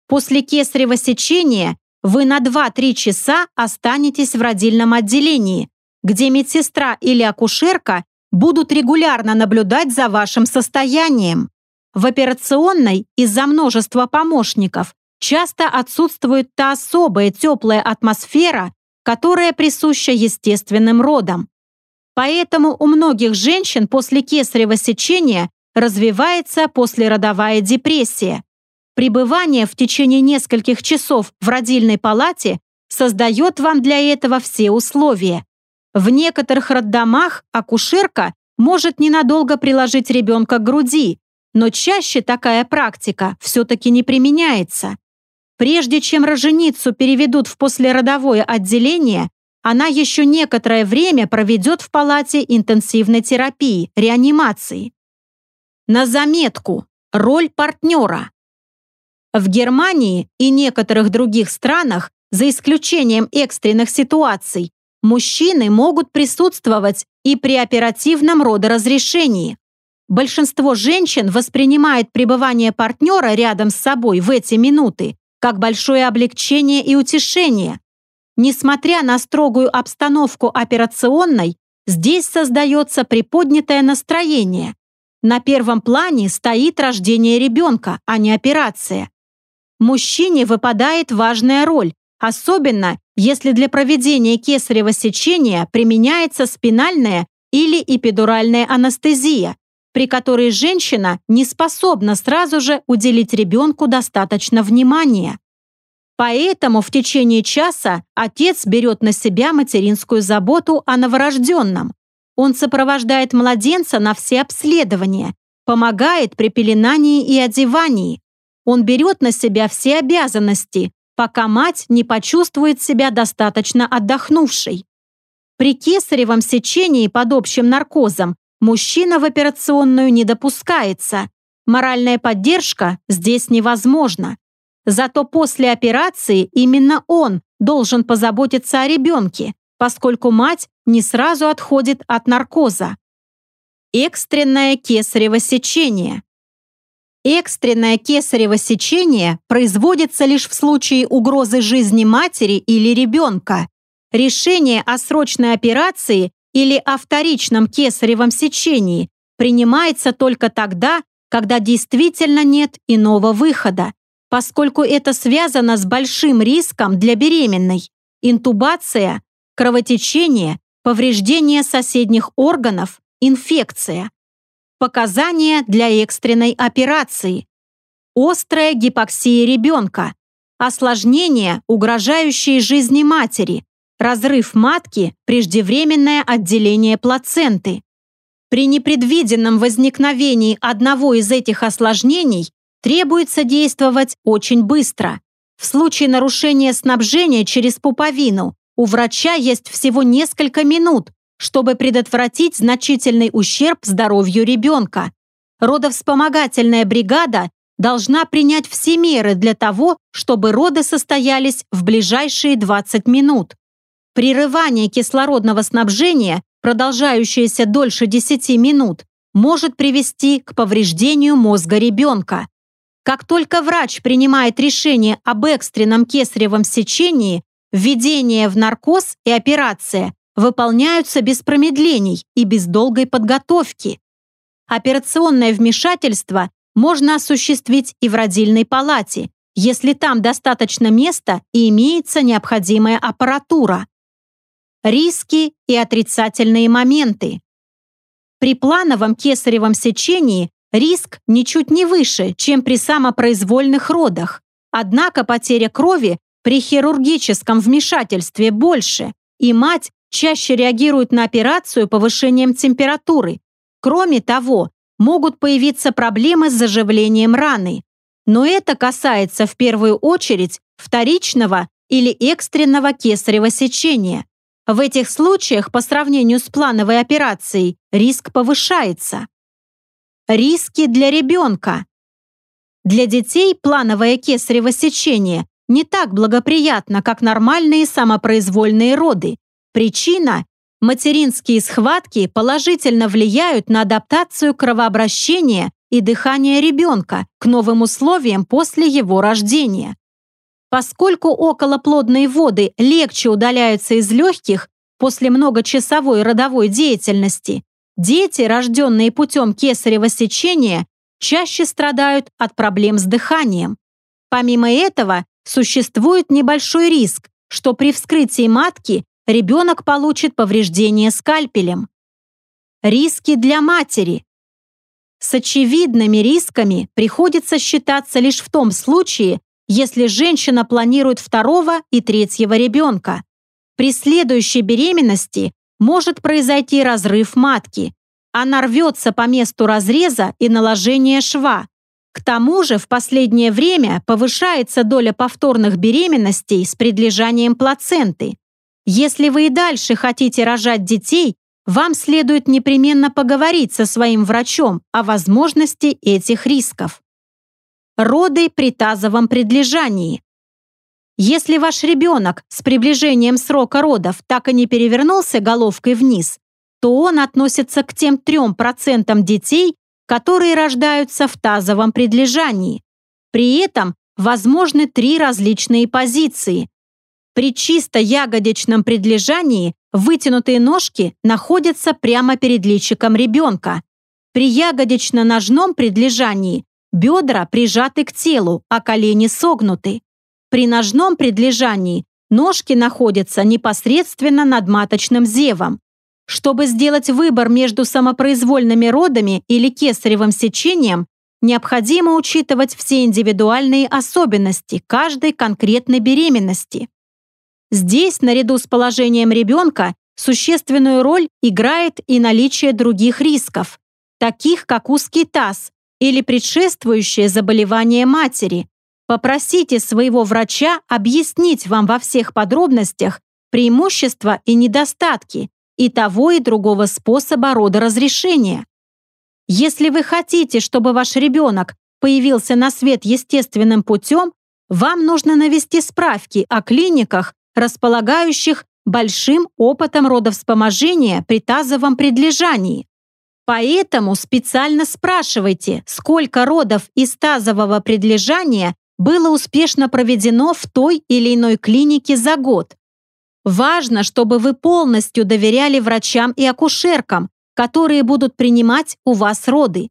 После кесарево сечения вы на 2-3 часа останетесь в родильном отделении, где медсестра или акушерка будут регулярно наблюдать за вашим состоянием. В операционной из-за множества помощников часто отсутствует та особая теплая атмосфера, которая присуща естественным родам. Поэтому у многих женщин после кесарево сечения развивается послеродовая депрессия. Пребывание в течение нескольких часов в родильной палате создает вам для этого все условия. В некоторых роддомах акушерка может ненадолго приложить ребенка к груди, но чаще такая практика все-таки не применяется. Прежде чем роженицу переведут в послеродовое отделение, она еще некоторое время проведет в палате интенсивной терапии, реанимации. На заметку. Роль партнера. В Германии и некоторых других странах, за исключением экстренных ситуаций, мужчины могут присутствовать и при оперативном родоразрешении. Большинство женщин воспринимает пребывание партнера рядом с собой в эти минуты как большое облегчение и утешение. Несмотря на строгую обстановку операционной, здесь создается приподнятое настроение. На первом плане стоит рождение ребенка, а не операция. Мужчине выпадает важная роль, особенно если для проведения кесарево сечения применяется спинальная или эпидуральная анестезия, при которой женщина не способна сразу же уделить ребенку достаточно внимания. Поэтому в течение часа отец берет на себя материнскую заботу о новорожденном. Он сопровождает младенца на все обследования, помогает при пеленании и одевании, он берет на себя все обязанности, пока мать не почувствует себя достаточно отдохнувшей. При кесаревом сечении под общим наркозом мужчина в операционную не допускается. Моральная поддержка здесь невозможна. Зато после операции именно он должен позаботиться о ребенке, поскольку мать не сразу отходит от наркоза. Экстренное кесарево сечение. Экстренное кесарево сечение производится лишь в случае угрозы жизни матери или ребенка. Решение о срочной операции или о вторичном кесаревом сечении принимается только тогда, когда действительно нет иного выхода, поскольку это связано с большим риском для беременной. Интубация, кровотечение, повреждение соседних органов, инфекция. Показания для экстренной операции. Острая гипоксия ребенка. Осложнения, угрожающие жизни матери. Разрыв матки, преждевременное отделение плаценты. При непредвиденном возникновении одного из этих осложнений требуется действовать очень быстро. В случае нарушения снабжения через пуповину у врача есть всего несколько минут, чтобы предотвратить значительный ущерб здоровью ребенка. Родовспомогательная бригада должна принять все меры для того, чтобы роды состоялись в ближайшие 20 минут. Прерывание кислородного снабжения, продолжающееся дольше 10 минут, может привести к повреждению мозга ребенка. Как только врач принимает решение об экстренном кесаревом сечении, введение в наркоз и операция выполняются без промедлений и без долгой подготовки. Операционное вмешательство можно осуществить и в родильной палате, если там достаточно места и имеется необходимая аппаратура. Риски и отрицательные моменты. При плановом кесаревом сечении риск ничуть не выше, чем при самопроизвольных родах. Однако потеря крови при хирургическом вмешательстве больше, и мать чаще реагируют на операцию повышением температуры. Кроме того, могут появиться проблемы с заживлением раны. Но это касается в первую очередь вторичного или экстренного кесарево сечения. В этих случаях по сравнению с плановой операцией риск повышается. Риски для ребенка. Для детей плановое кесарево сечение не так благоприятно, как нормальные самопроизвольные роды, Причина – материнские схватки положительно влияют на адаптацию кровообращения и дыхания ребенка к новым условиям после его рождения. Поскольку околоплодные воды легче удаляются из легких после многочасовой родовой деятельности, дети, рожденные путем кесарево сечения, чаще страдают от проблем с дыханием. Помимо этого, существует небольшой риск, что при вскрытии матки ребенок получит повреждение скальпелем. Риски для матери. С очевидными рисками приходится считаться лишь в том случае, если женщина планирует второго и третьего ребенка. При следующей беременности может произойти разрыв матки. Она рвется по месту разреза и наложения шва. К тому же в последнее время повышается доля повторных беременностей с предлежанием плаценты. Если вы и дальше хотите рожать детей, вам следует непременно поговорить со своим врачом о возможности этих рисков. Роды при тазовом предлежании. Если ваш ребенок с приближением срока родов так и не перевернулся головкой вниз, то он относится к тем 3% детей, которые рождаются в тазовом предлежании. При этом возможны три различные позиции, при чисто ягодичном предлежании вытянутые ножки находятся прямо перед личиком ребенка. При ягодично-ножном предлежании бедра прижаты к телу, а колени согнуты. При ножном предлежании ножки находятся непосредственно над маточным зевом. Чтобы сделать выбор между самопроизвольными родами или кесаревым сечением, необходимо учитывать все индивидуальные особенности каждой конкретной беременности. Здесь, наряду с положением ребенка, существенную роль играет и наличие других рисков, таких как узкий таз или предшествующее заболевание матери. Попросите своего врача объяснить вам во всех подробностях преимущества и недостатки и того и другого способа родоразрешения. Если вы хотите, чтобы ваш ребенок появился на свет естественным путем, вам нужно навести справки о клиниках, располагающих большим опытом родовспоможения при тазовом предлежании. Поэтому специально спрашивайте, сколько родов из тазового предлежания было успешно проведено в той или иной клинике за год. Важно, чтобы вы полностью доверяли врачам и акушеркам, которые будут принимать у вас роды.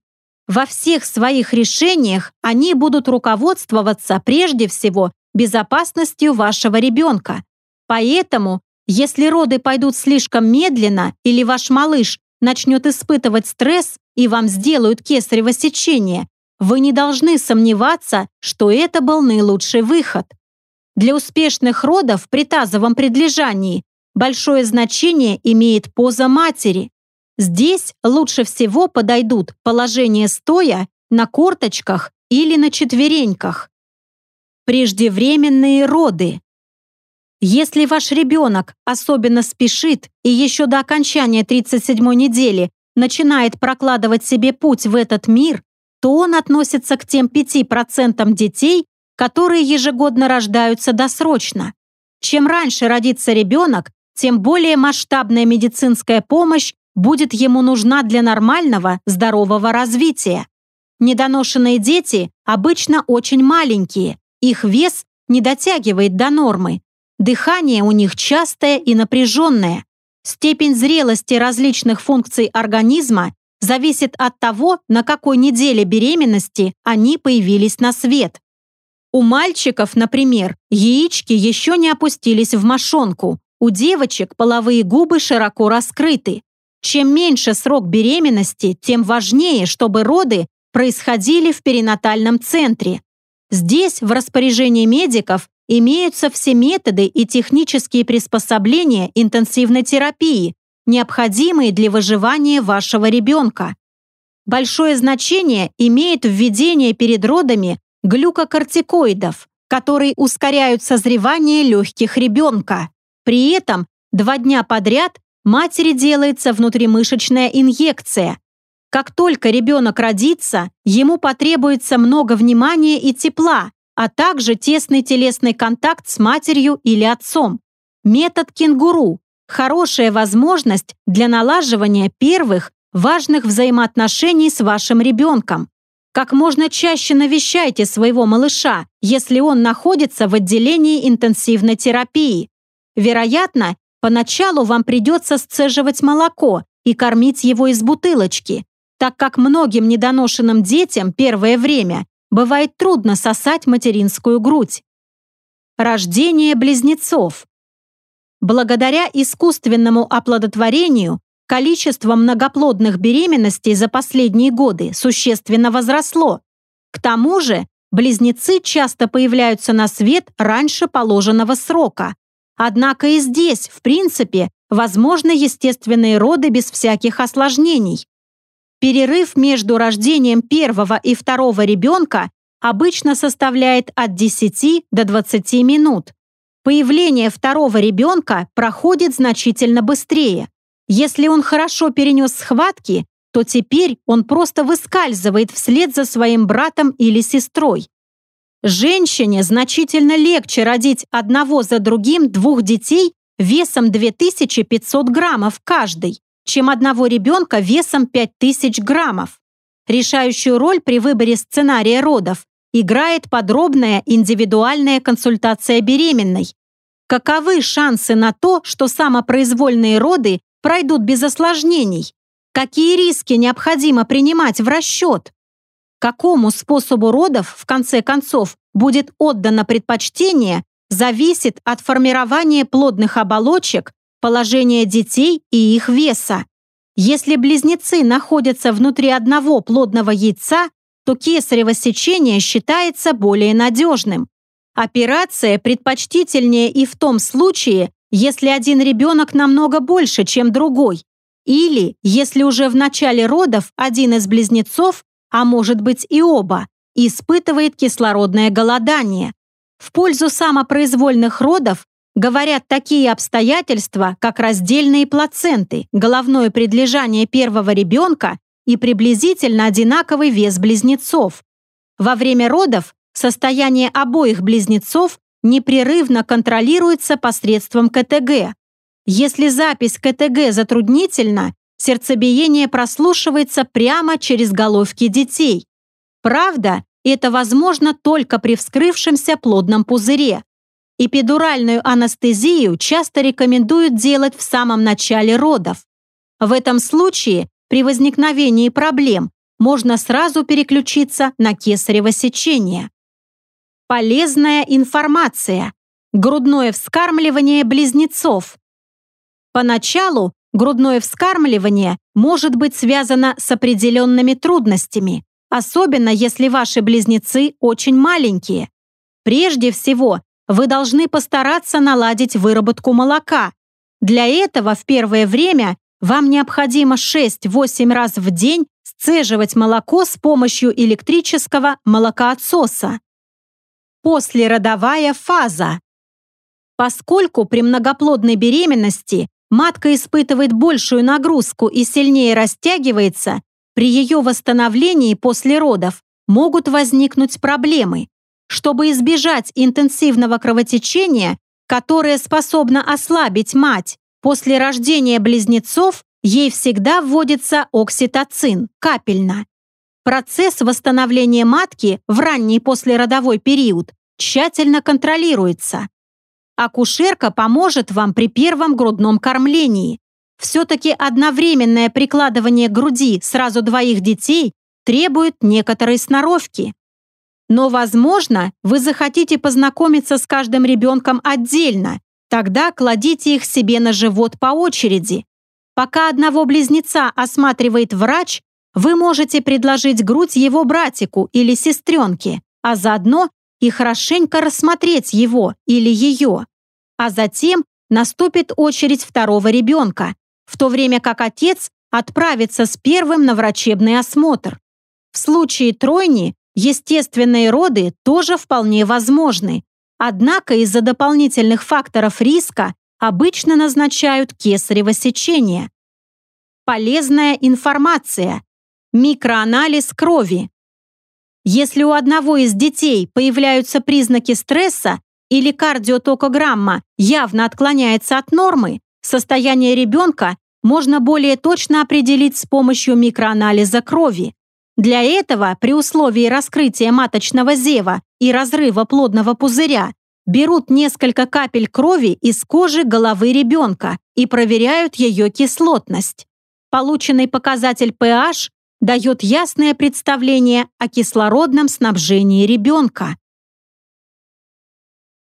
Во всех своих решениях они будут руководствоваться прежде всего безопасностью вашего ребенка. Поэтому, если роды пойдут слишком медленно или ваш малыш начнет испытывать стресс и вам сделают кесарево сечение, вы не должны сомневаться, что это был наилучший выход. Для успешных родов при тазовом предлежании большое значение имеет поза матери. Здесь лучше всего подойдут положение стоя, на корточках или на четвереньках. Преждевременные роды. Если ваш ребенок особенно спешит и еще до окончания 37 недели начинает прокладывать себе путь в этот мир, то он относится к тем 5% детей, которые ежегодно рождаются досрочно. Чем раньше родится ребенок, тем более масштабная медицинская помощь будет ему нужна для нормального, здорового развития. Недоношенные дети обычно очень маленькие, их вес не дотягивает до нормы. Дыхание у них частое и напряженное. Степень зрелости различных функций организма зависит от того, на какой неделе беременности они появились на свет. У мальчиков, например, яички еще не опустились в мошонку, у девочек половые губы широко раскрыты. Чем меньше срок беременности, тем важнее, чтобы роды происходили в перинатальном центре. Здесь в распоряжении медиков имеются все методы и технические приспособления интенсивной терапии, необходимые для выживания вашего ребенка. Большое значение имеет введение перед родами глюкокортикоидов, которые ускоряют созревание легких ребенка. При этом два дня подряд матери делается внутримышечная инъекция. Как только ребенок родится, ему потребуется много внимания и тепла, а также тесный телесный контакт с матерью или отцом. Метод кенгуру – хорошая возможность для налаживания первых важных взаимоотношений с вашим ребенком. Как можно чаще навещайте своего малыша, если он находится в отделении интенсивной терапии. Вероятно, Поначалу вам придется сцеживать молоко и кормить его из бутылочки, так как многим недоношенным детям первое время бывает трудно сосать материнскую грудь. Рождение близнецов. Благодаря искусственному оплодотворению количество многоплодных беременностей за последние годы существенно возросло. К тому же, близнецы часто появляются на свет раньше положенного срока, Однако и здесь, в принципе, возможны естественные роды без всяких осложнений. Перерыв между рождением первого и второго ребенка обычно составляет от 10 до 20 минут. Появление второго ребенка проходит значительно быстрее. Если он хорошо перенес схватки, то теперь он просто выскальзывает вслед за своим братом или сестрой. Женщине значительно легче родить одного за другим двух детей весом 2500 граммов каждый, чем одного ребенка весом 5000 граммов. Решающую роль при выборе сценария родов играет подробная индивидуальная консультация беременной. Каковы шансы на то, что самопроизвольные роды пройдут без осложнений? Какие риски необходимо принимать в расчет? Какому способу родов, в конце концов, будет отдано предпочтение, зависит от формирования плодных оболочек, положения детей и их веса. Если близнецы находятся внутри одного плодного яйца, то кесарево сечение считается более надежным. Операция предпочтительнее и в том случае, если один ребенок намного больше, чем другой, или если уже в начале родов один из близнецов а может быть и оба, испытывает кислородное голодание. В пользу самопроизвольных родов говорят такие обстоятельства, как раздельные плаценты, головное предлежание первого ребенка и приблизительно одинаковый вес близнецов. Во время родов состояние обоих близнецов непрерывно контролируется посредством КТГ. Если запись КТГ затруднительна, сердцебиение прослушивается прямо через головки детей. Правда, это возможно только при вскрывшемся плодном пузыре. Эпидуральную анестезию часто рекомендуют делать в самом начале родов. В этом случае при возникновении проблем можно сразу переключиться на кесарево сечение. Полезная информация. Грудное вскармливание близнецов. Поначалу грудное вскармливание может быть связано с определенными трудностями, особенно если ваши близнецы очень маленькие. Прежде всего, вы должны постараться наладить выработку молока. Для этого в первое время вам необходимо 6-8 раз в день сцеживать молоко с помощью электрического молокоотсоса. Послеродовая фаза. Поскольку при многоплодной беременности матка испытывает большую нагрузку и сильнее растягивается, при ее восстановлении после родов могут возникнуть проблемы. Чтобы избежать интенсивного кровотечения, которое способно ослабить мать, после рождения близнецов ей всегда вводится окситоцин капельно. Процесс восстановления матки в ранний послеродовой период тщательно контролируется. Акушерка поможет вам при первом грудном кормлении, все-таки одновременное прикладывание груди сразу двоих детей требует некоторой сноровки. Но, возможно, вы захотите познакомиться с каждым ребенком отдельно, тогда кладите их себе на живот по очереди. Пока одного близнеца осматривает врач, вы можете предложить грудь его братику или сестренке, а заодно и хорошенько рассмотреть его или ее. А затем наступит очередь второго ребенка, в то время как отец отправится с первым на врачебный осмотр. В случае тройни естественные роды тоже вполне возможны, однако из-за дополнительных факторов риска обычно назначают кесарево сечение. Полезная информация. Микроанализ крови. Если у одного из детей появляются признаки стресса или кардиотокограмма явно отклоняется от нормы, Состояние ребенка можно более точно определить с помощью микроанализа крови. Для этого, при условии раскрытия маточного зева и разрыва плодного пузыря, берут несколько капель крови из кожи головы ребенка и проверяют ее кислотность. Полученный показатель pH дает ясное представление о кислородном снабжении ребенка.